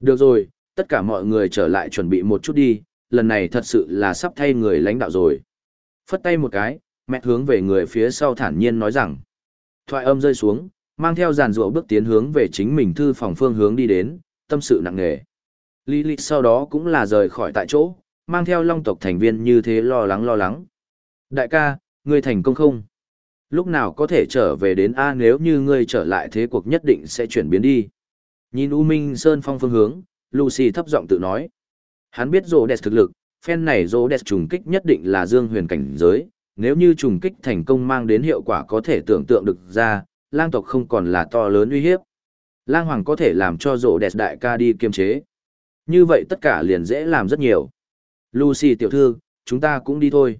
Được rồi, tất cả mọi người trở lại chuẩn bị một chút đi, lần này thật sự là sắp thay người lãnh đạo rồi. Phất tay một cái, mẹ hướng về người phía sau thản nhiên nói rằng. Thoại âm rơi xuống, mang theo giàn rủa bước tiến hướng về chính mình thư phòng phương hướng đi đến, tâm sự nặng nề. Lý lịch sau đó cũng là rời khỏi tại chỗ, mang theo long tộc thành viên như thế lo lắng lo lắng. Đại ca, ngươi thành công không? Lúc nào có thể trở về đến A nếu như ngươi trở lại thế cuộc nhất định sẽ chuyển biến đi. Nhìn U Minh Sơn Phong phương hướng, Lucy thấp giọng tự nói. Hắn biết rô đẹp thực lực, phen này rô đẹp trùng kích nhất định là dương huyền cảnh giới, nếu như trùng kích thành công mang đến hiệu quả có thể tưởng tượng được ra, lang tộc không còn là to lớn uy hiếp. Lang hoàng có thể làm cho rô đẹp đại ca đi kiềm chế. Như vậy tất cả liền dễ làm rất nhiều. Lucy tiểu thư, chúng ta cũng đi thôi.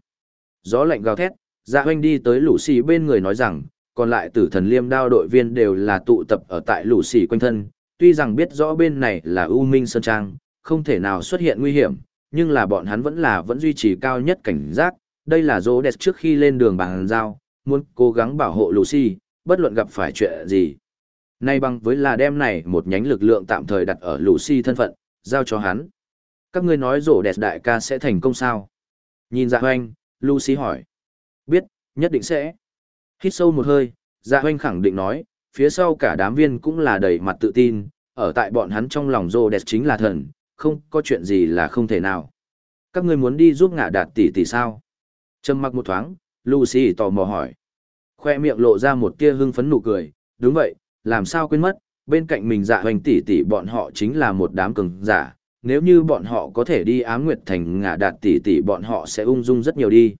Gió lạnh gào thét, dạ hoanh đi tới Lucy bên người nói rằng, còn lại tử thần liêm đao đội viên đều là tụ tập ở tại Lucy quanh thân, tuy rằng biết rõ bên này là U Minh Sơn Trang, không thể nào xuất hiện nguy hiểm, nhưng là bọn hắn vẫn là vẫn duy trì cao nhất cảnh giác, đây là rô đẹp trước khi lên đường bằng giao, muốn cố gắng bảo hộ Lucy, bất luận gặp phải chuyện gì. Nay bằng với là đem này một nhánh lực lượng tạm thời đặt ở Lucy thân phận, giao cho hắn. Các ngươi nói rổ đẹp đại ca sẽ thành công sao? Nhìn dạ hoanh, Lucy hỏi. Biết, nhất định sẽ. Hít sâu một hơi, dạ hoanh khẳng định nói, phía sau cả đám viên cũng là đầy mặt tự tin, ở tại bọn hắn trong lòng rô đẹp chính là thần, không có chuyện gì là không thể nào. Các ngươi muốn đi giúp ngạ đạt tỷ tỷ sao? Trầm mặc một thoáng, Lucy tò mò hỏi. Khoe miệng lộ ra một tia hưng phấn nụ cười, đúng vậy, làm sao quên mất, bên cạnh mình dạ hoành tỷ tỷ bọn họ chính là một đám cường giả, nếu như bọn họ có thể đi ám nguyệt thành ngạ đạt tỷ tỷ bọn họ sẽ ung dung rất nhiều đi.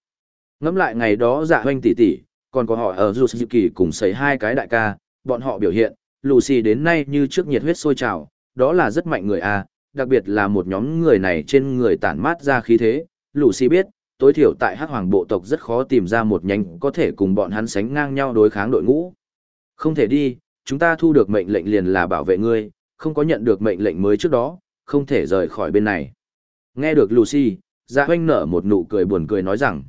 Ngẫm lại ngày đó dạ hoanh tỷ tỷ, còn có họ ở Yusuki cùng sấy hai cái đại ca, bọn họ biểu hiện, Lucy đến nay như trước nhiệt huyết sôi trào, đó là rất mạnh người a, đặc biệt là một nhóm người này trên người tản mát ra khí thế, Lucy biết, tối thiểu tại Hắc Hoàng bộ tộc rất khó tìm ra một nhánh có thể cùng bọn hắn sánh ngang nhau đối kháng đội ngũ. Không thể đi, chúng ta thu được mệnh lệnh liền là bảo vệ ngươi, không có nhận được mệnh lệnh mới trước đó, không thể rời khỏi bên này. Nghe được Lucy, Dạ Hoanh nở một nụ cười buồn cười nói rằng,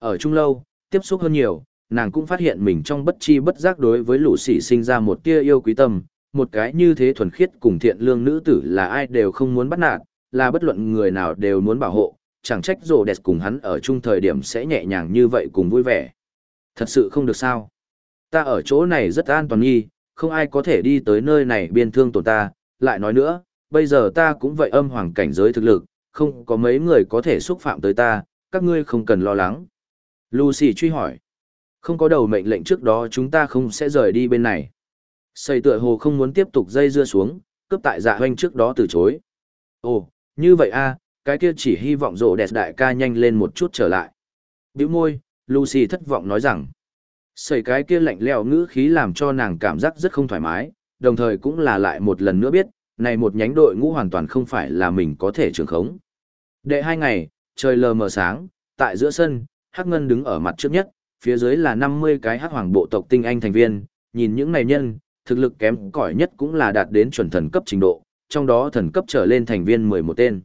ở chung lâu, tiếp xúc hơn nhiều, nàng cũng phát hiện mình trong bất chi bất giác đối với lũ sỉ sinh ra một tia yêu quý tâm, một cái như thế thuần khiết cùng thiện lương nữ tử là ai đều không muốn bắt nạt, là bất luận người nào đều muốn bảo hộ, chẳng trách rồ đẹp cùng hắn ở chung thời điểm sẽ nhẹ nhàng như vậy cùng vui vẻ. Thật sự không được sao. Ta ở chỗ này rất an toàn nghi, không ai có thể đi tới nơi này biên thương tổn ta, lại nói nữa, bây giờ ta cũng vậy âm hoàng cảnh giới thực lực, không có mấy người có thể xúc phạm tới ta, các ngươi không cần lo lắng. Lucy truy hỏi. Không có đầu mệnh lệnh trước đó chúng ta không sẽ rời đi bên này. Xây tựa hồ không muốn tiếp tục dây dưa xuống, cướp tại dạ hoanh trước đó từ chối. Ồ, như vậy a cái kia chỉ hy vọng rộ đẹp đại ca nhanh lên một chút trở lại. Biểu môi, Lucy thất vọng nói rằng, xây cái kia lạnh lẽo ngữ khí làm cho nàng cảm giác rất không thoải mái, đồng thời cũng là lại một lần nữa biết, này một nhánh đội ngũ hoàn toàn không phải là mình có thể trưởng khống. Đệ hai ngày, trời lờ mờ sáng, tại giữa sân, Hắc Ngân đứng ở mặt trước nhất, phía dưới là 50 cái hắc hoàng bộ tộc tinh anh thành viên, nhìn những này nhân, thực lực kém cỏi nhất cũng là đạt đến chuẩn thần cấp trình độ, trong đó thần cấp trở lên thành viên 11 tên.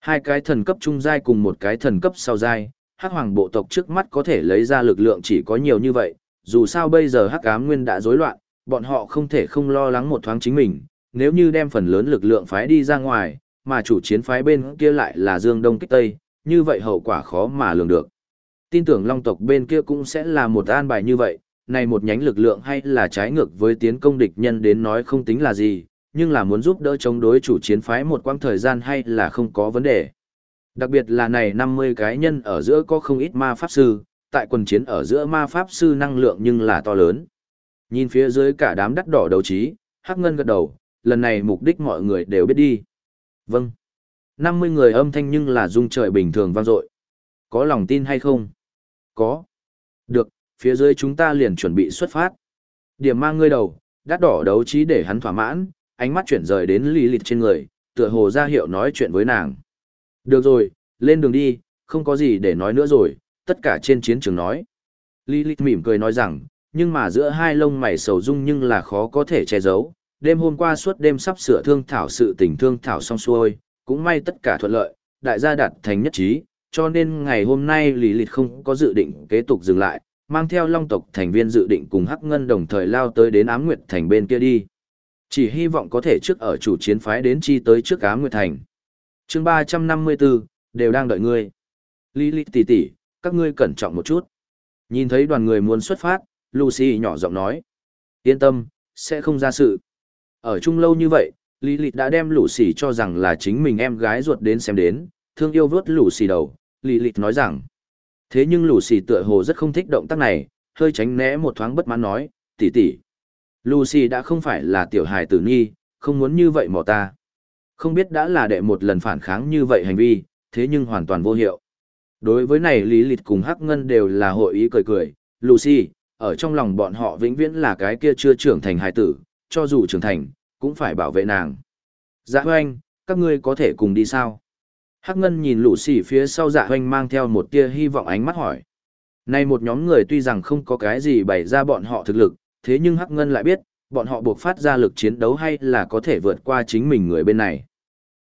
Hai cái thần cấp trung giai cùng một cái thần cấp sau giai, hắc hoàng bộ tộc trước mắt có thể lấy ra lực lượng chỉ có nhiều như vậy, dù sao bây giờ hắc ám nguyên đã rối loạn, bọn họ không thể không lo lắng một thoáng chính mình, nếu như đem phần lớn lực lượng phái đi ra ngoài, mà chủ chiến phái bên kia lại là Dương Đông kích Tây, như vậy hậu quả khó mà lường được. Tin tưởng Long tộc bên kia cũng sẽ là một an bài như vậy, này một nhánh lực lượng hay là trái ngược với tiến công địch nhân đến nói không tính là gì, nhưng là muốn giúp đỡ chống đối chủ chiến phái một quãng thời gian hay là không có vấn đề. Đặc biệt là này 50 cái nhân ở giữa có không ít ma pháp sư, tại quần chiến ở giữa ma pháp sư năng lượng nhưng là to lớn. Nhìn phía dưới cả đám đắt đỏ đầu trí, Hắc Ngân gật đầu, lần này mục đích mọi người đều biết đi. Vâng. 50 người âm thanh nhưng là dung trời bình thường vang dội. Có lòng tin hay không? Có. Được, phía dưới chúng ta liền chuẩn bị xuất phát. Điểm mang ngươi đầu, đắt đỏ đấu trí để hắn thỏa mãn, ánh mắt chuyển rời đến lì lịt trên người, tựa hồ ra hiệu nói chuyện với nàng. Được rồi, lên đường đi, không có gì để nói nữa rồi, tất cả trên chiến trường nói. Lilith mỉm cười nói rằng, nhưng mà giữa hai lông mày sầu dung nhưng là khó có thể che giấu. Đêm hôm qua suốt đêm sắp sửa thương thảo sự tình thương thảo xong xuôi, cũng may tất cả thuận lợi, đại gia đạt thành nhất trí, cho nên ngày hôm nay lý lịch không có dự định kế tục dừng lại, mang theo long tộc thành viên dự định cùng Hắc Ngân đồng thời lao tới đến Ám Nguyệt Thành bên kia đi. Chỉ hy vọng có thể trước ở chủ chiến phái đến chi tới trước Ám Nguyệt Thành. chương 354, đều đang đợi ngươi. Lý lịch tỷ tỷ, các ngươi cẩn trọng một chút. Nhìn thấy đoàn người muốn xuất phát, Lucy nhỏ giọng nói. Yên tâm, sẽ không ra sự. Ở chung lâu như vậy, Lý lịch đã đem Lucy cho rằng là chính mình em gái ruột đến xem đến, thương yêu vớt Lucy đầu. Lilith nói rằng. Thế nhưng Lucy tựa hồ rất không thích động tác này, hơi tránh né một thoáng bất mãn nói, tỷ tỷ. Lucy đã không phải là tiểu hài tử nhi, không muốn như vậy mò ta. Không biết đã là đệ một lần phản kháng như vậy hành vi, thế nhưng hoàn toàn vô hiệu. Đối với này Lý Lịt cùng Hắc Ngân đều là hội ý cười cười, Lucy, ở trong lòng bọn họ vĩnh viễn là cái kia chưa trưởng thành hài tử, cho dù trưởng thành, cũng phải bảo vệ nàng. Dạ hoanh, các ngươi có thể cùng đi sao? Hắc Ngân nhìn lũ Lucy phía sau dạ hoanh mang theo một tia hy vọng ánh mắt hỏi. Này một nhóm người tuy rằng không có cái gì bày ra bọn họ thực lực, thế nhưng Hắc Ngân lại biết, bọn họ buộc phát ra lực chiến đấu hay là có thể vượt qua chính mình người bên này.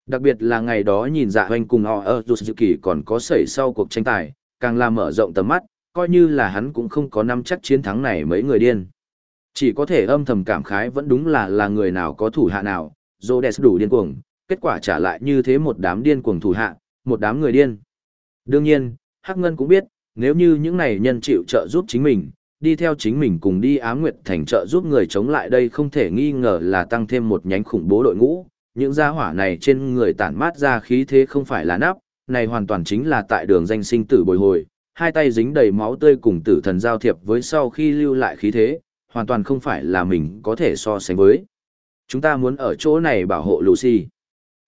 Đặc biệt là ngày đó nhìn dạ hoanh cùng họ ở dù kỳ còn có xảy sau cuộc tranh tài, càng làm mở rộng tầm mắt, coi như là hắn cũng không có năm chắc chiến thắng này mấy người điên. Chỉ có thể âm thầm cảm khái vẫn đúng là là người nào có thủ hạ nào, Zodes đủ điên cuồng, kết quả trả lại như thế một đám điên cuồng thủ hạ, một đám người điên. Đương nhiên, Hắc Ngân cũng biết, nếu như những này nhân chịu trợ giúp chính mình, đi theo chính mình cùng đi ám nguyệt thành trợ giúp người chống lại đây không thể nghi ngờ là tăng thêm một nhánh khủng bố đội ngũ, những gia hỏa này trên người tản mát ra khí thế không phải là nắp, này hoàn toàn chính là tại đường danh sinh tử bồi hồi, hai tay dính đầy máu tươi cùng tử thần giao thiệp với sau khi lưu lại khí thế, hoàn toàn không phải là mình có thể so sánh với. Chúng ta muốn ở chỗ này bảo hộ Lucy.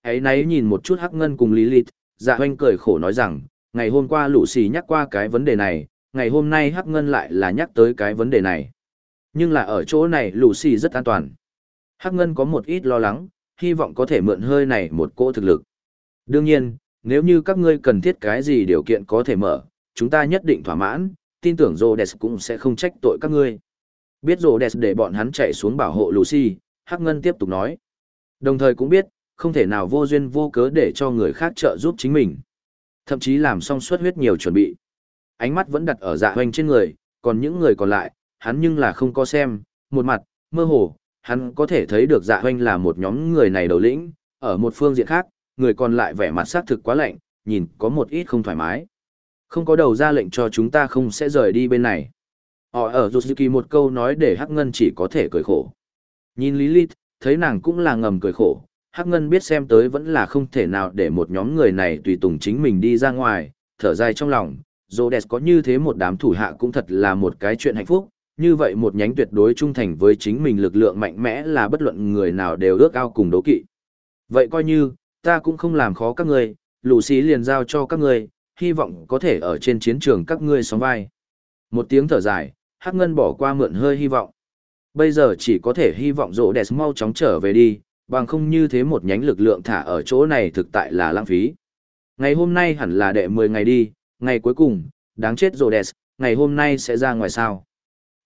Ấy nấy nhìn một chút hắc ngân cùng Lilith, dạ hoanh cười khổ nói rằng, ngày hôm qua Lucy nhắc qua cái vấn đề này, ngày hôm nay hắc ngân lại là nhắc tới cái vấn đề này. Nhưng là ở chỗ này Lucy rất an toàn. Hắc ngân có một ít lo lắng, hy vọng có thể mượn hơi này một cỗ thực lực. Đương nhiên, nếu như các ngươi cần thiết cái gì điều kiện có thể mở, chúng ta nhất định thỏa mãn, tin tưởng Rhodes cũng sẽ không trách tội các ngươi. Biết Rhodes để bọn hắn chạy xuống bảo hộ Lucy, Hắc Ngân tiếp tục nói. Đồng thời cũng biết, không thể nào vô duyên vô cớ để cho người khác trợ giúp chính mình. Thậm chí làm xong suất huyết nhiều chuẩn bị. Ánh mắt vẫn đặt ở dạ hoành trên người, còn những người còn lại, hắn nhưng là không có xem, một mặt, mơ hồ, hắn có thể thấy được dạ Hoành là một nhóm người này đầu lĩnh, ở một phương diện khác, người còn lại vẻ mặt xác thực quá lạnh, nhìn có một ít không thoải mái. Không có đầu ra lệnh cho chúng ta không sẽ rời đi bên này. Họ ở Yuzuki một câu nói để Hắc Ngân chỉ có thể cười khổ. Nhìn Lilith, thấy nàng cũng là ngầm cười khổ, Hắc Ngân biết xem tới vẫn là không thể nào để một nhóm người này tùy tùng chính mình đi ra ngoài, thở dài trong lòng, Rhodes có như thế một đám thủ hạ cũng thật là một cái chuyện hạnh phúc, như vậy một nhánh tuyệt đối trung thành với chính mình lực lượng mạnh mẽ là bất luận người nào đều ước ao cùng đố kỵ. Vậy coi như, ta cũng không làm khó các ngươi, lũ xí liền giao cho các ngươi, hy vọng có thể ở trên chiến trường các ngươi sóng vai. Một tiếng thở dài, Hắc Ngân bỏ qua mượn hơi hy vọng. Bây giờ chỉ có thể hy vọng rỗ đẹp mau chóng trở về đi, bằng không như thế một nhánh lực lượng thả ở chỗ này thực tại là lãng phí. Ngày hôm nay hẳn là đệ 10 ngày đi, ngày cuối cùng, đáng chết rồi đẹp, ngày hôm nay sẽ ra ngoài sao.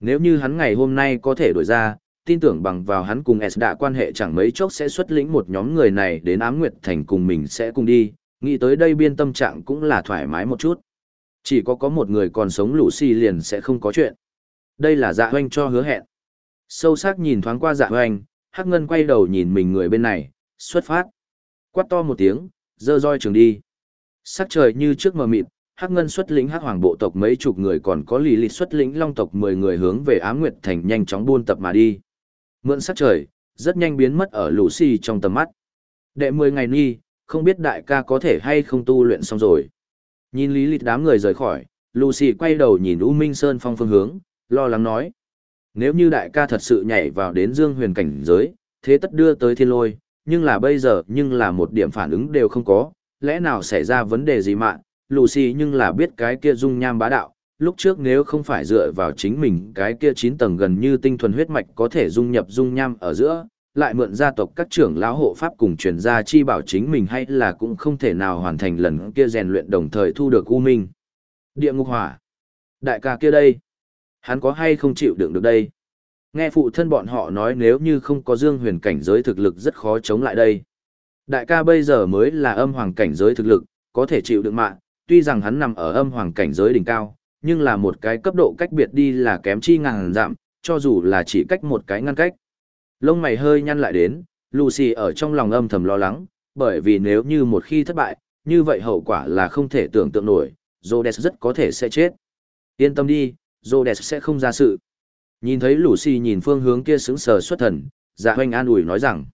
Nếu như hắn ngày hôm nay có thể đổi ra, tin tưởng bằng vào hắn cùng S đã quan hệ chẳng mấy chốc sẽ xuất lĩnh một nhóm người này đến ám nguyệt thành cùng mình sẽ cùng đi, nghĩ tới đây biên tâm trạng cũng là thoải mái một chút. Chỉ có có một người còn sống Lucy liền sẽ không có chuyện. Đây là dạ hoanh cho hứa hẹn. Sâu sắc nhìn thoáng qua dạ hoanh, Hắc Ngân quay đầu nhìn mình người bên này, xuất phát. Quát to một tiếng, dơ roi trường đi. Sắc trời như trước mờ mịt, Hắc Ngân xuất lĩnh Hắc Hoàng bộ tộc mấy chục người còn có lì lịch xuất lĩnh Long tộc 10 người hướng về Ám Nguyệt Thành nhanh chóng buôn tập mà đi. Mượn sắc trời, rất nhanh biến mất ở Lucy trong tầm mắt. Đệ 10 ngày ni, không biết đại ca có thể hay không tu luyện xong rồi. Nhìn lý lịch đám người rời khỏi, Lucy quay đầu nhìn U Minh Sơn phong phương hướng, lo lắng nói. Nếu như đại ca thật sự nhảy vào đến dương huyền cảnh giới, thế tất đưa tới thiên lôi, nhưng là bây giờ nhưng là một điểm phản ứng đều không có, lẽ nào xảy ra vấn đề gì mà, Lucy nhưng là biết cái kia dung nham bá đạo, lúc trước nếu không phải dựa vào chính mình cái kia chín tầng gần như tinh thuần huyết mạch có thể dung nhập dung nham ở giữa, lại mượn gia tộc các trưởng lão hộ pháp cùng truyền gia chi bảo chính mình hay là cũng không thể nào hoàn thành lần kia rèn luyện đồng thời thu được u minh. Địa ngục hỏa. Đại ca kia đây. Hắn có hay không chịu đựng được đây? Nghe phụ thân bọn họ nói nếu như không có dương huyền cảnh giới thực lực rất khó chống lại đây. Đại ca bây giờ mới là âm hoàng cảnh giới thực lực, có thể chịu đựng mạng, tuy rằng hắn nằm ở âm hoàng cảnh giới đỉnh cao, nhưng là một cái cấp độ cách biệt đi là kém chi ngàn giảm, cho dù là chỉ cách một cái ngăn cách. Lông mày hơi nhăn lại đến, Lucy ở trong lòng âm thầm lo lắng, bởi vì nếu như một khi thất bại, như vậy hậu quả là không thể tưởng tượng nổi, Rhodes rất có thể sẽ chết. Yên tâm đi, Rhodes sẽ không ra sự. Nhìn thấy Lucy nhìn phương hướng kia sững sờ xuất thần, dạ Hoành an ủi nói rằng,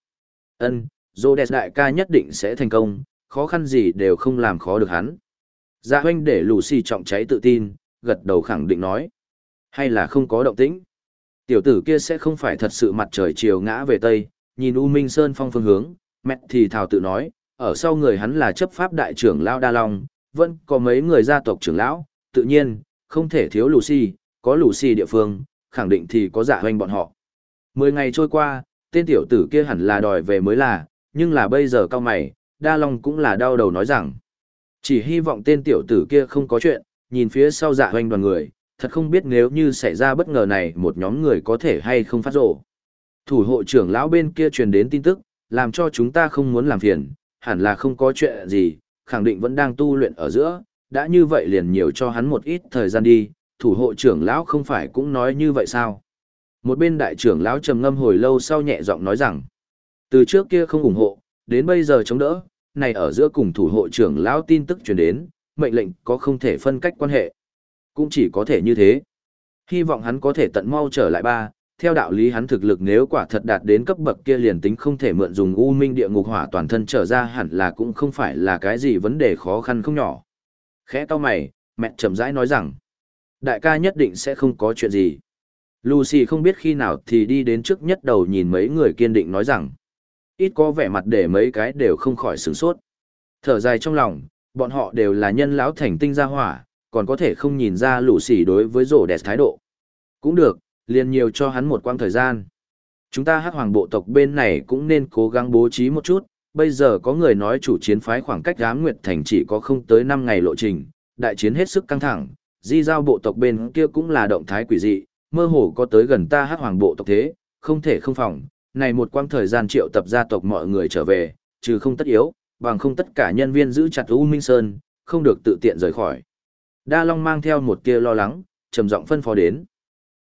ân, Rhodes đại ca nhất định sẽ thành công, khó khăn gì đều không làm khó được hắn. Dạ Hoành để Lucy trọng cháy tự tin, gật đầu khẳng định nói, hay là không có động tĩnh. Tiểu tử kia sẽ không phải thật sự mặt trời chiều ngã về Tây, nhìn U Minh Sơn phong phương hướng, mẹ thì thảo tự nói, ở sau người hắn là chấp pháp đại trưởng Lao Đa Long, vẫn có mấy người gia tộc trưởng lão, tự nhiên, không thể thiếu Lucy, có Lucy địa phương, khẳng định thì có dạ hoanh bọn họ. Mười ngày trôi qua, tên tiểu tử kia hẳn là đòi về mới là, nhưng là bây giờ cao mày, Đa Long cũng là đau đầu nói rằng, chỉ hy vọng tên tiểu tử kia không có chuyện, nhìn phía sau dạ hoanh đoàn người, thật không biết nếu như xảy ra bất ngờ này một nhóm người có thể hay không phát rộ. Thủ hộ trưởng lão bên kia truyền đến tin tức, làm cho chúng ta không muốn làm phiền, hẳn là không có chuyện gì, khẳng định vẫn đang tu luyện ở giữa, đã như vậy liền nhiều cho hắn một ít thời gian đi, thủ hộ trưởng lão không phải cũng nói như vậy sao? Một bên đại trưởng lão trầm ngâm hồi lâu sau nhẹ giọng nói rằng, từ trước kia không ủng hộ, đến bây giờ chống đỡ, này ở giữa cùng thủ hộ trưởng lão tin tức truyền đến, mệnh lệnh có không thể phân cách quan hệ. Cũng chỉ có thể như thế. Hy vọng hắn có thể tận mau trở lại ba, theo đạo lý hắn thực lực nếu quả thật đạt đến cấp bậc kia liền tính không thể mượn dùng u minh địa ngục hỏa toàn thân trở ra hẳn là cũng không phải là cái gì vấn đề khó khăn không nhỏ. Khẽ to mày, mẹ chậm rãi nói rằng, đại ca nhất định sẽ không có chuyện gì. Lucy không biết khi nào thì đi đến trước nhất đầu nhìn mấy người kiên định nói rằng, ít có vẻ mặt để mấy cái đều không khỏi sửng sốt. Thở dài trong lòng, bọn họ đều là nhân lão thành tinh gia hỏa, còn có thể không nhìn ra Lucy đối với rổ đẹp thái độ. Cũng được, liền nhiều cho hắn một quang thời gian. Chúng ta hát hoàng bộ tộc bên này cũng nên cố gắng bố trí một chút, bây giờ có người nói chủ chiến phái khoảng cách Ám nguyệt thành chỉ có không tới 5 ngày lộ trình, đại chiến hết sức căng thẳng, di giao bộ tộc bên kia cũng là động thái quỷ dị, mơ hồ có tới gần ta hắc hoàng bộ tộc thế, không thể không phòng, này một quãng thời gian triệu tập gia tộc mọi người trở về, trừ không tất yếu, bằng không tất cả nhân viên giữ chặt U Minh Sơn, không được tự tiện rời khỏi. Đa Long mang theo một tia lo lắng, trầm giọng phân phó đến.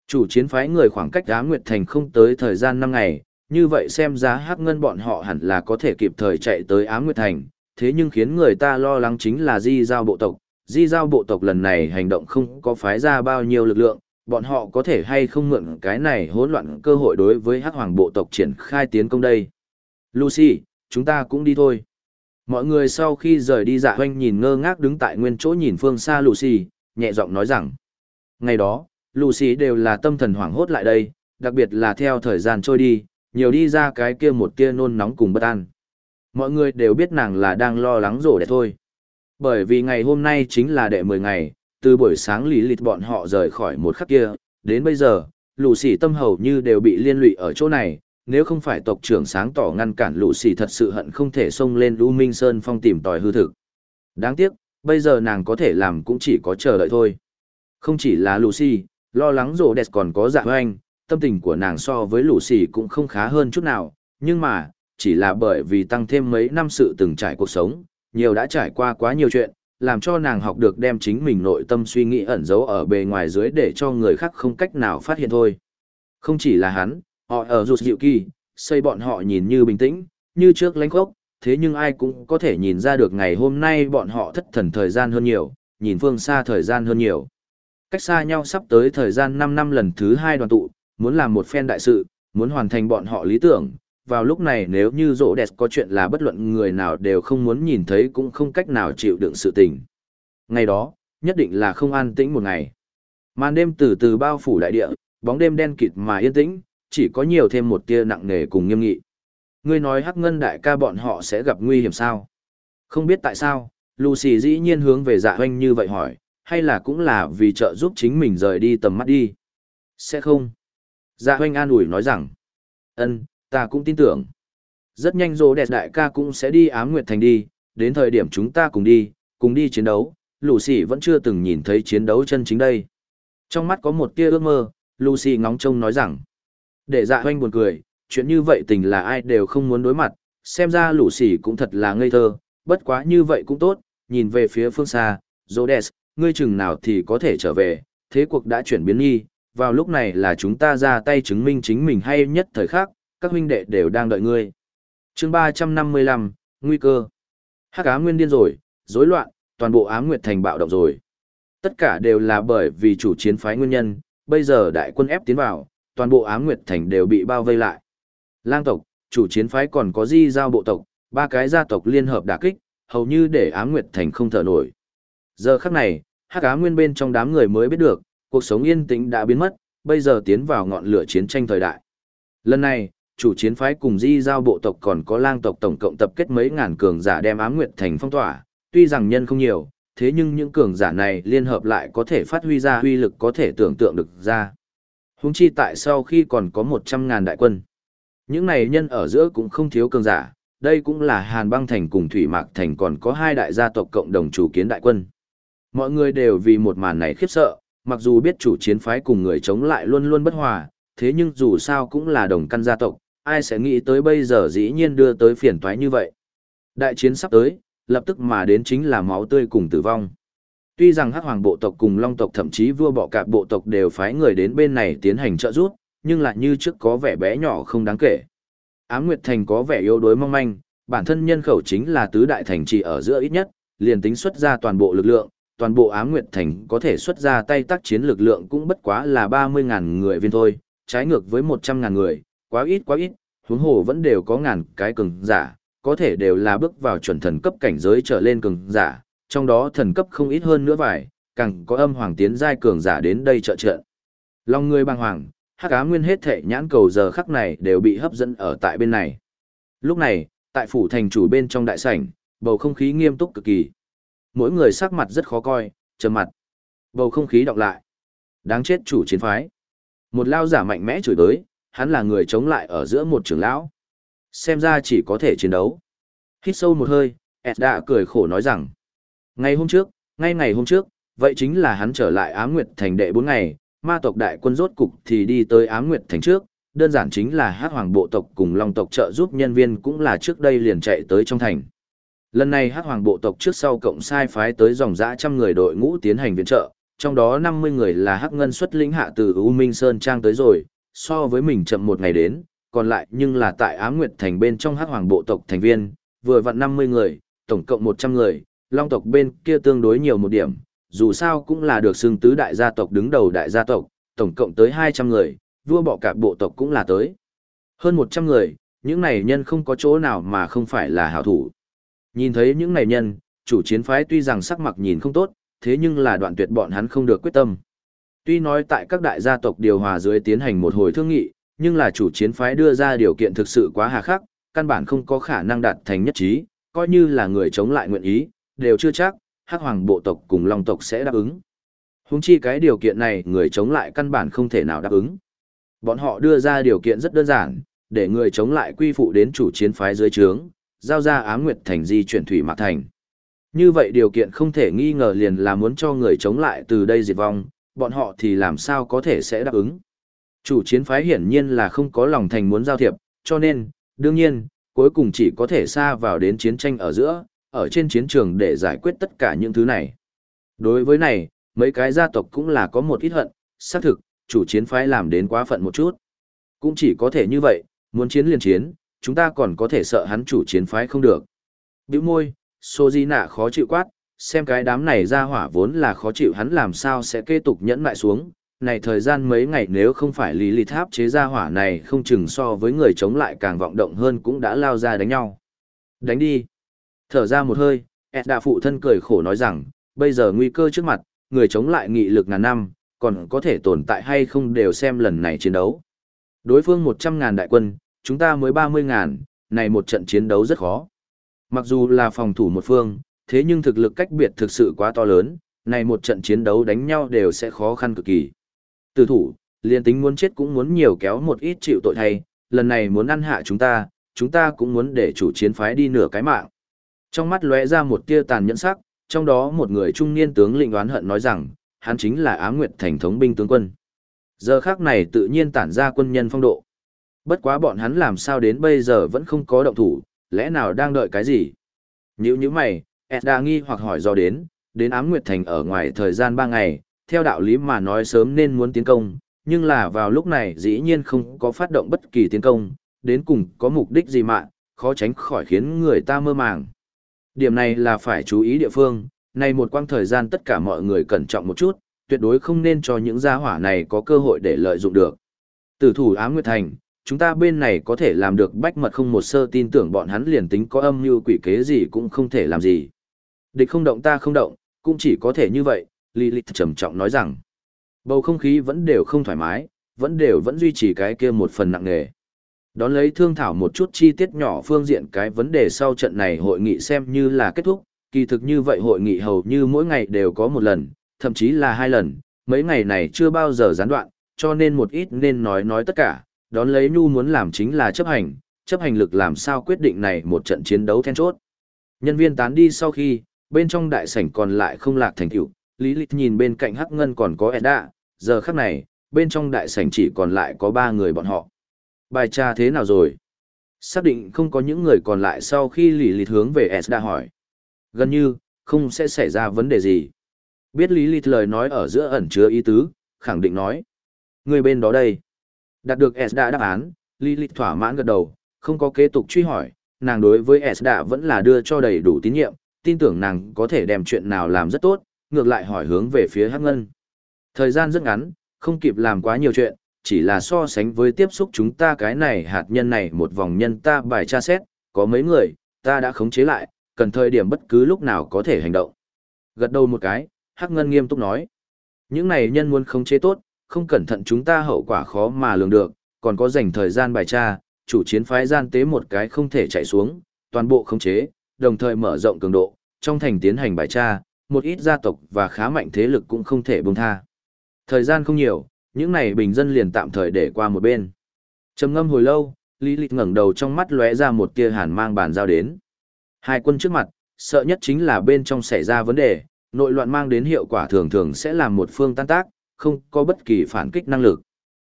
Chủ chiến phái người khoảng cách Á Nguyệt Thành không tới thời gian 5 ngày, như vậy xem giá hắc ngân bọn họ hẳn là có thể kịp thời chạy tới Á Nguyệt Thành, thế nhưng khiến người ta lo lắng chính là di giao bộ tộc. Di giao bộ tộc lần này hành động không có phái ra bao nhiêu lực lượng, bọn họ có thể hay không mượn cái này hỗn loạn cơ hội đối với hắc hoàng bộ tộc triển khai tiến công đây. Lucy, chúng ta cũng đi thôi. Mọi người sau khi rời đi dạ hoanh nhìn ngơ ngác đứng tại nguyên chỗ nhìn phương xa Lucy, nhẹ giọng nói rằng. Ngày đó, Lucy đều là tâm thần hoảng hốt lại đây, đặc biệt là theo thời gian trôi đi, nhiều đi ra cái kia một kia nôn nóng cùng bất an. Mọi người đều biết nàng là đang lo lắng rổ đẹp thôi. Bởi vì ngày hôm nay chính là đệ 10 ngày, từ buổi sáng lý lịch bọn họ rời khỏi một khắc kia, đến bây giờ, Lucy tâm hầu như đều bị liên lụy ở chỗ này, nếu không phải tộc trưởng sáng tỏ ngăn cản lũ xì thật sự hận không thể xông lên lũ minh sơn phong tìm tòi hư thực. Đáng tiếc bây giờ nàng có thể làm cũng chỉ có chờ đợi thôi. Không chỉ là lũ xì lo lắng rổ đẹp còn có dạ hoanh tâm tình của nàng so với lũ xì cũng không khá hơn chút nào, nhưng mà, chỉ là bởi vì tăng thêm mấy năm sự từng trải cuộc sống, nhiều đã trải qua quá nhiều chuyện, làm cho nàng học được đem chính mình nội tâm suy nghĩ ẩn giấu ở bề ngoài dưới để cho người khác không cách nào phát hiện thôi. Không chỉ là hắn, họ ở rụt dịu kỳ, xây bọn họ nhìn như bình tĩnh, như trước lánh khốc, thế nhưng ai cũng có thể nhìn ra được ngày hôm nay bọn họ thất thần thời gian hơn nhiều, nhìn phương xa thời gian hơn nhiều. Cách xa nhau sắp tới thời gian 5 năm lần thứ hai đoàn tụ, muốn làm một phen đại sự, muốn hoàn thành bọn họ lý tưởng. Vào lúc này nếu như rỗ đẹp có chuyện là bất luận người nào đều không muốn nhìn thấy cũng không cách nào chịu đựng sự tình. Ngày đó, nhất định là không an tĩnh một ngày. Màn đêm từ từ bao phủ đại địa, bóng đêm đen kịt mà yên tĩnh, chỉ có nhiều thêm một tia nặng nề cùng nghiêm nghị. Ngươi nói hắc ngân đại ca bọn họ sẽ gặp nguy hiểm sao? Không biết tại sao, Lucy dĩ nhiên hướng về dạ hoanh như vậy hỏi, hay là cũng là vì trợ giúp chính mình rời đi tầm mắt đi? Sẽ không. Dạ hoanh an ủi nói rằng, ân, ta cũng tin tưởng. Rất nhanh rô đẹp đại ca cũng sẽ đi ám nguyệt thành đi, đến thời điểm chúng ta cùng đi, cùng đi chiến đấu, Lucy vẫn chưa từng nhìn thấy chiến đấu chân chính đây. Trong mắt có một tia ước mơ, Lucy ngóng trông nói rằng, để dạ hoanh buồn cười, chuyện như vậy tình là ai đều không muốn đối mặt, xem ra Lucy cũng thật là ngây thơ, bất quá như vậy cũng tốt, nhìn về phía phương xa, Rhodes, ngươi chừng nào thì có thể trở về, thế cuộc đã chuyển biến nghi, vào lúc này là chúng ta ra tay chứng minh chính mình hay nhất thời khắc, các huynh đệ đều đang đợi ngươi. chương 355, Nguy cơ. Hắc ám nguyên điên rồi, rối loạn, toàn bộ ám nguyệt thành bạo động rồi. Tất cả đều là bởi vì chủ chiến phái nguyên nhân, bây giờ đại quân ép tiến vào, toàn bộ ám nguyệt thành đều bị bao vây lại. Lang tộc, chủ chiến phái còn có di giao bộ tộc, ba cái gia tộc liên hợp đả kích, hầu như để ám nguyệt thành không thở nổi. Giờ khắc này, hắc ám nguyên bên trong đám người mới biết được, cuộc sống yên tĩnh đã biến mất, bây giờ tiến vào ngọn lửa chiến tranh thời đại. Lần này, chủ chiến phái cùng di giao bộ tộc còn có lang tộc tổng cộng tập kết mấy ngàn cường giả đem ám nguyệt thành phong tỏa, tuy rằng nhân không nhiều, thế nhưng những cường giả này liên hợp lại có thể phát huy ra huy lực có thể tưởng tượng được ra. Húng chi tại sau khi còn có 100 ngàn đại quân. Những này nhân ở giữa cũng không thiếu cường giả, đây cũng là Hàn băng thành cùng Thủy Mạc thành còn có hai đại gia tộc cộng đồng chủ kiến đại quân. Mọi người đều vì một màn này khiếp sợ, mặc dù biết chủ chiến phái cùng người chống lại luôn luôn bất hòa, thế nhưng dù sao cũng là đồng căn gia tộc, ai sẽ nghĩ tới bây giờ dĩ nhiên đưa tới phiền toái như vậy. Đại chiến sắp tới, lập tức mà đến chính là máu tươi cùng tử vong. Tuy rằng hắc hoàng bộ tộc cùng long tộc thậm chí vua bọ cạp bộ tộc đều phái người đến bên này tiến hành trợ giúp, nhưng lại như trước có vẻ bé nhỏ không đáng kể. Ám Nguyệt Thành có vẻ yếu đuối mong manh, bản thân nhân khẩu chính là tứ đại thành trì ở giữa ít nhất, liền tính xuất ra toàn bộ lực lượng, toàn bộ Ám Nguyệt Thành có thể xuất ra tay tác chiến lực lượng cũng bất quá là 30.000 người viên thôi, trái ngược với 100.000 người, quá ít quá ít, huống hồ vẫn đều có ngàn cái cường giả, có thể đều là bước vào chuẩn thần cấp cảnh giới trở lên cường giả, trong đó thần cấp không ít hơn nữa vài, càng có âm hoàng tiến giai cường giả đến đây trợ trợ. Long người băng hoàng, hắc ám nguyên hết thệ nhãn cầu giờ khắc này đều bị hấp dẫn ở tại bên này. Lúc này, tại phủ thành chủ bên trong đại sảnh, bầu không khí nghiêm túc cực kỳ. Mỗi người sắc mặt rất khó coi, trầm mặt. Bầu không khí đọc lại. Đáng chết chủ chiến phái. Một lao giả mạnh mẽ chửi tới, hắn là người chống lại ở giữa một trưởng lão. Xem ra chỉ có thể chiến đấu. Hít sâu một hơi, Edda cười khổ nói rằng. Ngày hôm trước, ngay ngày hôm trước, vậy chính là hắn trở lại ám nguyệt thành đệ bốn ngày, ma tộc đại quân rốt cục thì đi tới ám nguyệt thành trước, đơn giản chính là hát hoàng bộ tộc cùng long tộc trợ giúp nhân viên cũng là trước đây liền chạy tới trong thành. Lần này hát hoàng bộ tộc trước sau cộng sai phái tới dòng dã trăm người đội ngũ tiến hành viện trợ, trong đó 50 người là hắc ngân xuất lĩnh hạ từ U Minh Sơn Trang tới rồi, so với mình chậm một ngày đến, còn lại nhưng là tại Ám Nguyệt Thành bên trong hắc hoàng bộ tộc thành viên, vừa vặn 50 người, tổng cộng 100 người, long tộc bên kia tương đối nhiều một điểm, dù sao cũng là được xưng tứ đại gia tộc đứng đầu đại gia tộc, tổng cộng tới 200 người, vua bọ cạp bộ tộc cũng là tới. Hơn 100 người, những này nhân không có chỗ nào mà không phải là hảo thủ. Nhìn thấy những này nhân, chủ chiến phái tuy rằng sắc mặt nhìn không tốt, thế nhưng là đoạn tuyệt bọn hắn không được quyết tâm. Tuy nói tại các đại gia tộc điều hòa dưới tiến hành một hồi thương nghị, nhưng là chủ chiến phái đưa ra điều kiện thực sự quá hà khắc, căn bản không có khả năng đạt thành nhất trí, coi như là người chống lại nguyện ý, đều chưa chắc, hắc hoàng bộ tộc cùng long tộc sẽ đáp ứng. Húng chi cái điều kiện này người chống lại căn bản không thể nào đáp ứng. Bọn họ đưa ra điều kiện rất đơn giản, để người chống lại quy phụ đến chủ chiến phái dưới trướng, giao ra ám nguyệt thành di chuyển thủy mạc thành. Như vậy điều kiện không thể nghi ngờ liền là muốn cho người chống lại từ đây diệt vong, bọn họ thì làm sao có thể sẽ đáp ứng. Chủ chiến phái hiển nhiên là không có lòng thành muốn giao thiệp, cho nên, đương nhiên, cuối cùng chỉ có thể xa vào đến chiến tranh ở giữa, ở trên chiến trường để giải quyết tất cả những thứ này. Đối với này, mấy cái gia tộc cũng là có một ít hận, xác thực, chủ chiến phái làm đến quá phận một chút. Cũng chỉ có thể như vậy, muốn chiến liền chiến, chúng ta còn có thể sợ hắn chủ chiến phái không được. Biểu môi, Sô Di Nạ khó chịu quát, xem cái đám này ra hỏa vốn là khó chịu hắn làm sao sẽ kế tục nhẫn lại xuống. Này thời gian mấy ngày nếu không phải lý lý tháp chế ra hỏa này không chừng so với người chống lại càng vọng động hơn cũng đã lao ra đánh nhau. Đánh đi. Thở ra một hơi, Ed đã phụ thân cười khổ nói rằng, bây giờ nguy cơ trước mặt, người chống lại nghị lực ngàn năm, còn có thể tồn tại hay không đều xem lần này chiến đấu. Đối phương 100.000 đại quân, chúng ta mới 30.000, này một trận chiến đấu rất khó. Mặc dù là phòng thủ một phương, thế nhưng thực lực cách biệt thực sự quá to lớn, này một trận chiến đấu đánh nhau đều sẽ khó khăn cực kỳ. Từ thủ, liên tính muốn chết cũng muốn nhiều kéo một ít chịu tội thay, lần này muốn ăn hạ chúng ta, chúng ta cũng muốn để chủ chiến phái đi nửa cái mạng. Trong mắt lóe ra một tia tàn nhẫn sắc, trong đó một người trung niên tướng lĩnh oán hận nói rằng, hắn chính là Á Nguyệt Thành thống binh tướng quân. Giờ khác này tự nhiên tản ra quân nhân phong độ. Bất quá bọn hắn làm sao đến bây giờ vẫn không có động thủ, lẽ nào đang đợi cái gì? Nhữ như mày, Edda nghi hoặc hỏi do đến, đến Ám Nguyệt Thành ở ngoài thời gian 3 ngày, theo đạo lý mà nói sớm nên muốn tiến công, nhưng là vào lúc này dĩ nhiên không có phát động bất kỳ tiến công, đến cùng có mục đích gì mà, khó tránh khỏi khiến người ta mơ màng. Điểm này là phải chú ý địa phương, này một quang thời gian tất cả mọi người cẩn trọng một chút, tuyệt đối không nên cho những gia hỏa này có cơ hội để lợi dụng được. Tử thủ Ám Nguyệt Thành, chúng ta bên này có thể làm được bách mật không một sơ tin tưởng bọn hắn liền tính có âm mưu quỷ kế gì cũng không thể làm gì. Địch không động ta không động, cũng chỉ có thể như vậy, Lilith trầm trọng nói rằng. Bầu không khí vẫn đều không thoải mái, vẫn đều vẫn duy trì cái kia một phần nặng nề. Đón lấy thương thảo một chút chi tiết nhỏ phương diện cái vấn đề sau trận này hội nghị xem như là kết thúc, kỳ thực như vậy hội nghị hầu như mỗi ngày đều có một lần, thậm chí là hai lần, mấy ngày này chưa bao giờ gián đoạn, cho nên một ít nên nói nói tất cả, đón lấy Nhu muốn làm chính là chấp hành, chấp hành lực làm sao quyết định này một trận chiến đấu then chốt. Nhân viên tán đi sau khi, bên trong đại sảnh còn lại không lạc thành tiểu, Lý Lịch nhìn bên cạnh Hắc Ngân còn có Edda, giờ khắc này, bên trong đại sảnh chỉ còn lại có ba người bọn họ. Bài tra thế nào rồi? Xác định không có những người còn lại sau khi Lý Lịch hướng về Edda hỏi. Gần như, không sẽ xảy ra vấn đề gì. Biết Lý Lịch lời nói ở giữa ẩn chứa ý tứ, khẳng định nói. Người bên đó đây. Đạt được Edda đáp án, Lilith thỏa mãn gật đầu, không có kế tục truy hỏi, nàng đối với Edda vẫn là đưa cho đầy đủ tín nhiệm, tin tưởng nàng có thể đem chuyện nào làm rất tốt, ngược lại hỏi hướng về phía Hắc Ngân. Thời gian rất ngắn, không kịp làm quá nhiều chuyện, chỉ là so sánh với tiếp xúc chúng ta cái này hạt nhân này một vòng nhân ta bài tra xét, có mấy người, ta đã khống chế lại, cần thời điểm bất cứ lúc nào có thể hành động. Gật đầu một cái, Hắc Ngân nghiêm túc nói. Những này nhân muốn khống chế tốt, không cẩn thận chúng ta hậu quả khó mà lường được, còn có dành thời gian bài tra, chủ chiến phái gian tế một cái không thể chạy xuống, toàn bộ khống chế, đồng thời mở rộng cường độ, trong thành tiến hành bài tra, một ít gia tộc và khá mạnh thế lực cũng không thể buông tha. Thời gian không nhiều, những này bình dân liền tạm thời để qua một bên. Trầm ngâm hồi lâu, Lý Lịch ngẩng đầu trong mắt lóe ra một tia hàn mang bàn giao đến. Hai quân trước mặt, sợ nhất chính là bên trong xảy ra vấn đề, nội loạn mang đến hiệu quả thường thường sẽ làm một phương tan tác, không có bất kỳ phản kích năng lực.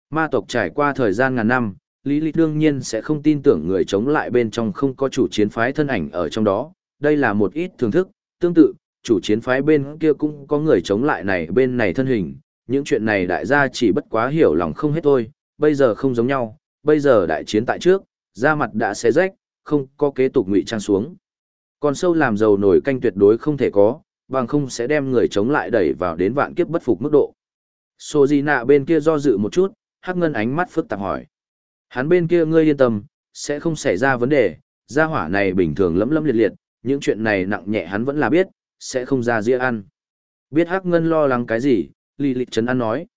Ma tộc trải qua thời gian ngàn năm, Lý Lịch đương nhiên sẽ không tin tưởng người chống lại bên trong không có chủ chiến phái thân ảnh ở trong đó, đây là một ít thưởng thức, tương tự, chủ chiến phái bên kia cũng có người chống lại này bên này thân hình, những chuyện này đại gia chỉ bất quá hiểu lòng không hết thôi, bây giờ không giống nhau, bây giờ đại chiến tại trước, da mặt đã xé rách, không có kế tục ngụy trang xuống. Còn sâu làm dầu nổi canh tuyệt đối không thể có, bằng không sẽ đem người chống lại đẩy vào đến vạn kiếp bất phục mức độ. Sô Di Nạ bên kia do dự một chút, hắc ngân ánh mắt phức tạp hỏi. Hắn bên kia ngươi yên tâm, sẽ không xảy ra vấn đề, gia hỏa này bình thường lấm lấm liệt liệt, những chuyện này nặng nhẹ hắn vẫn là biết, sẽ không ra dĩa ăn. Biết Hắc Ngân lo lắng cái gì, Lý Lịch Trấn An nói.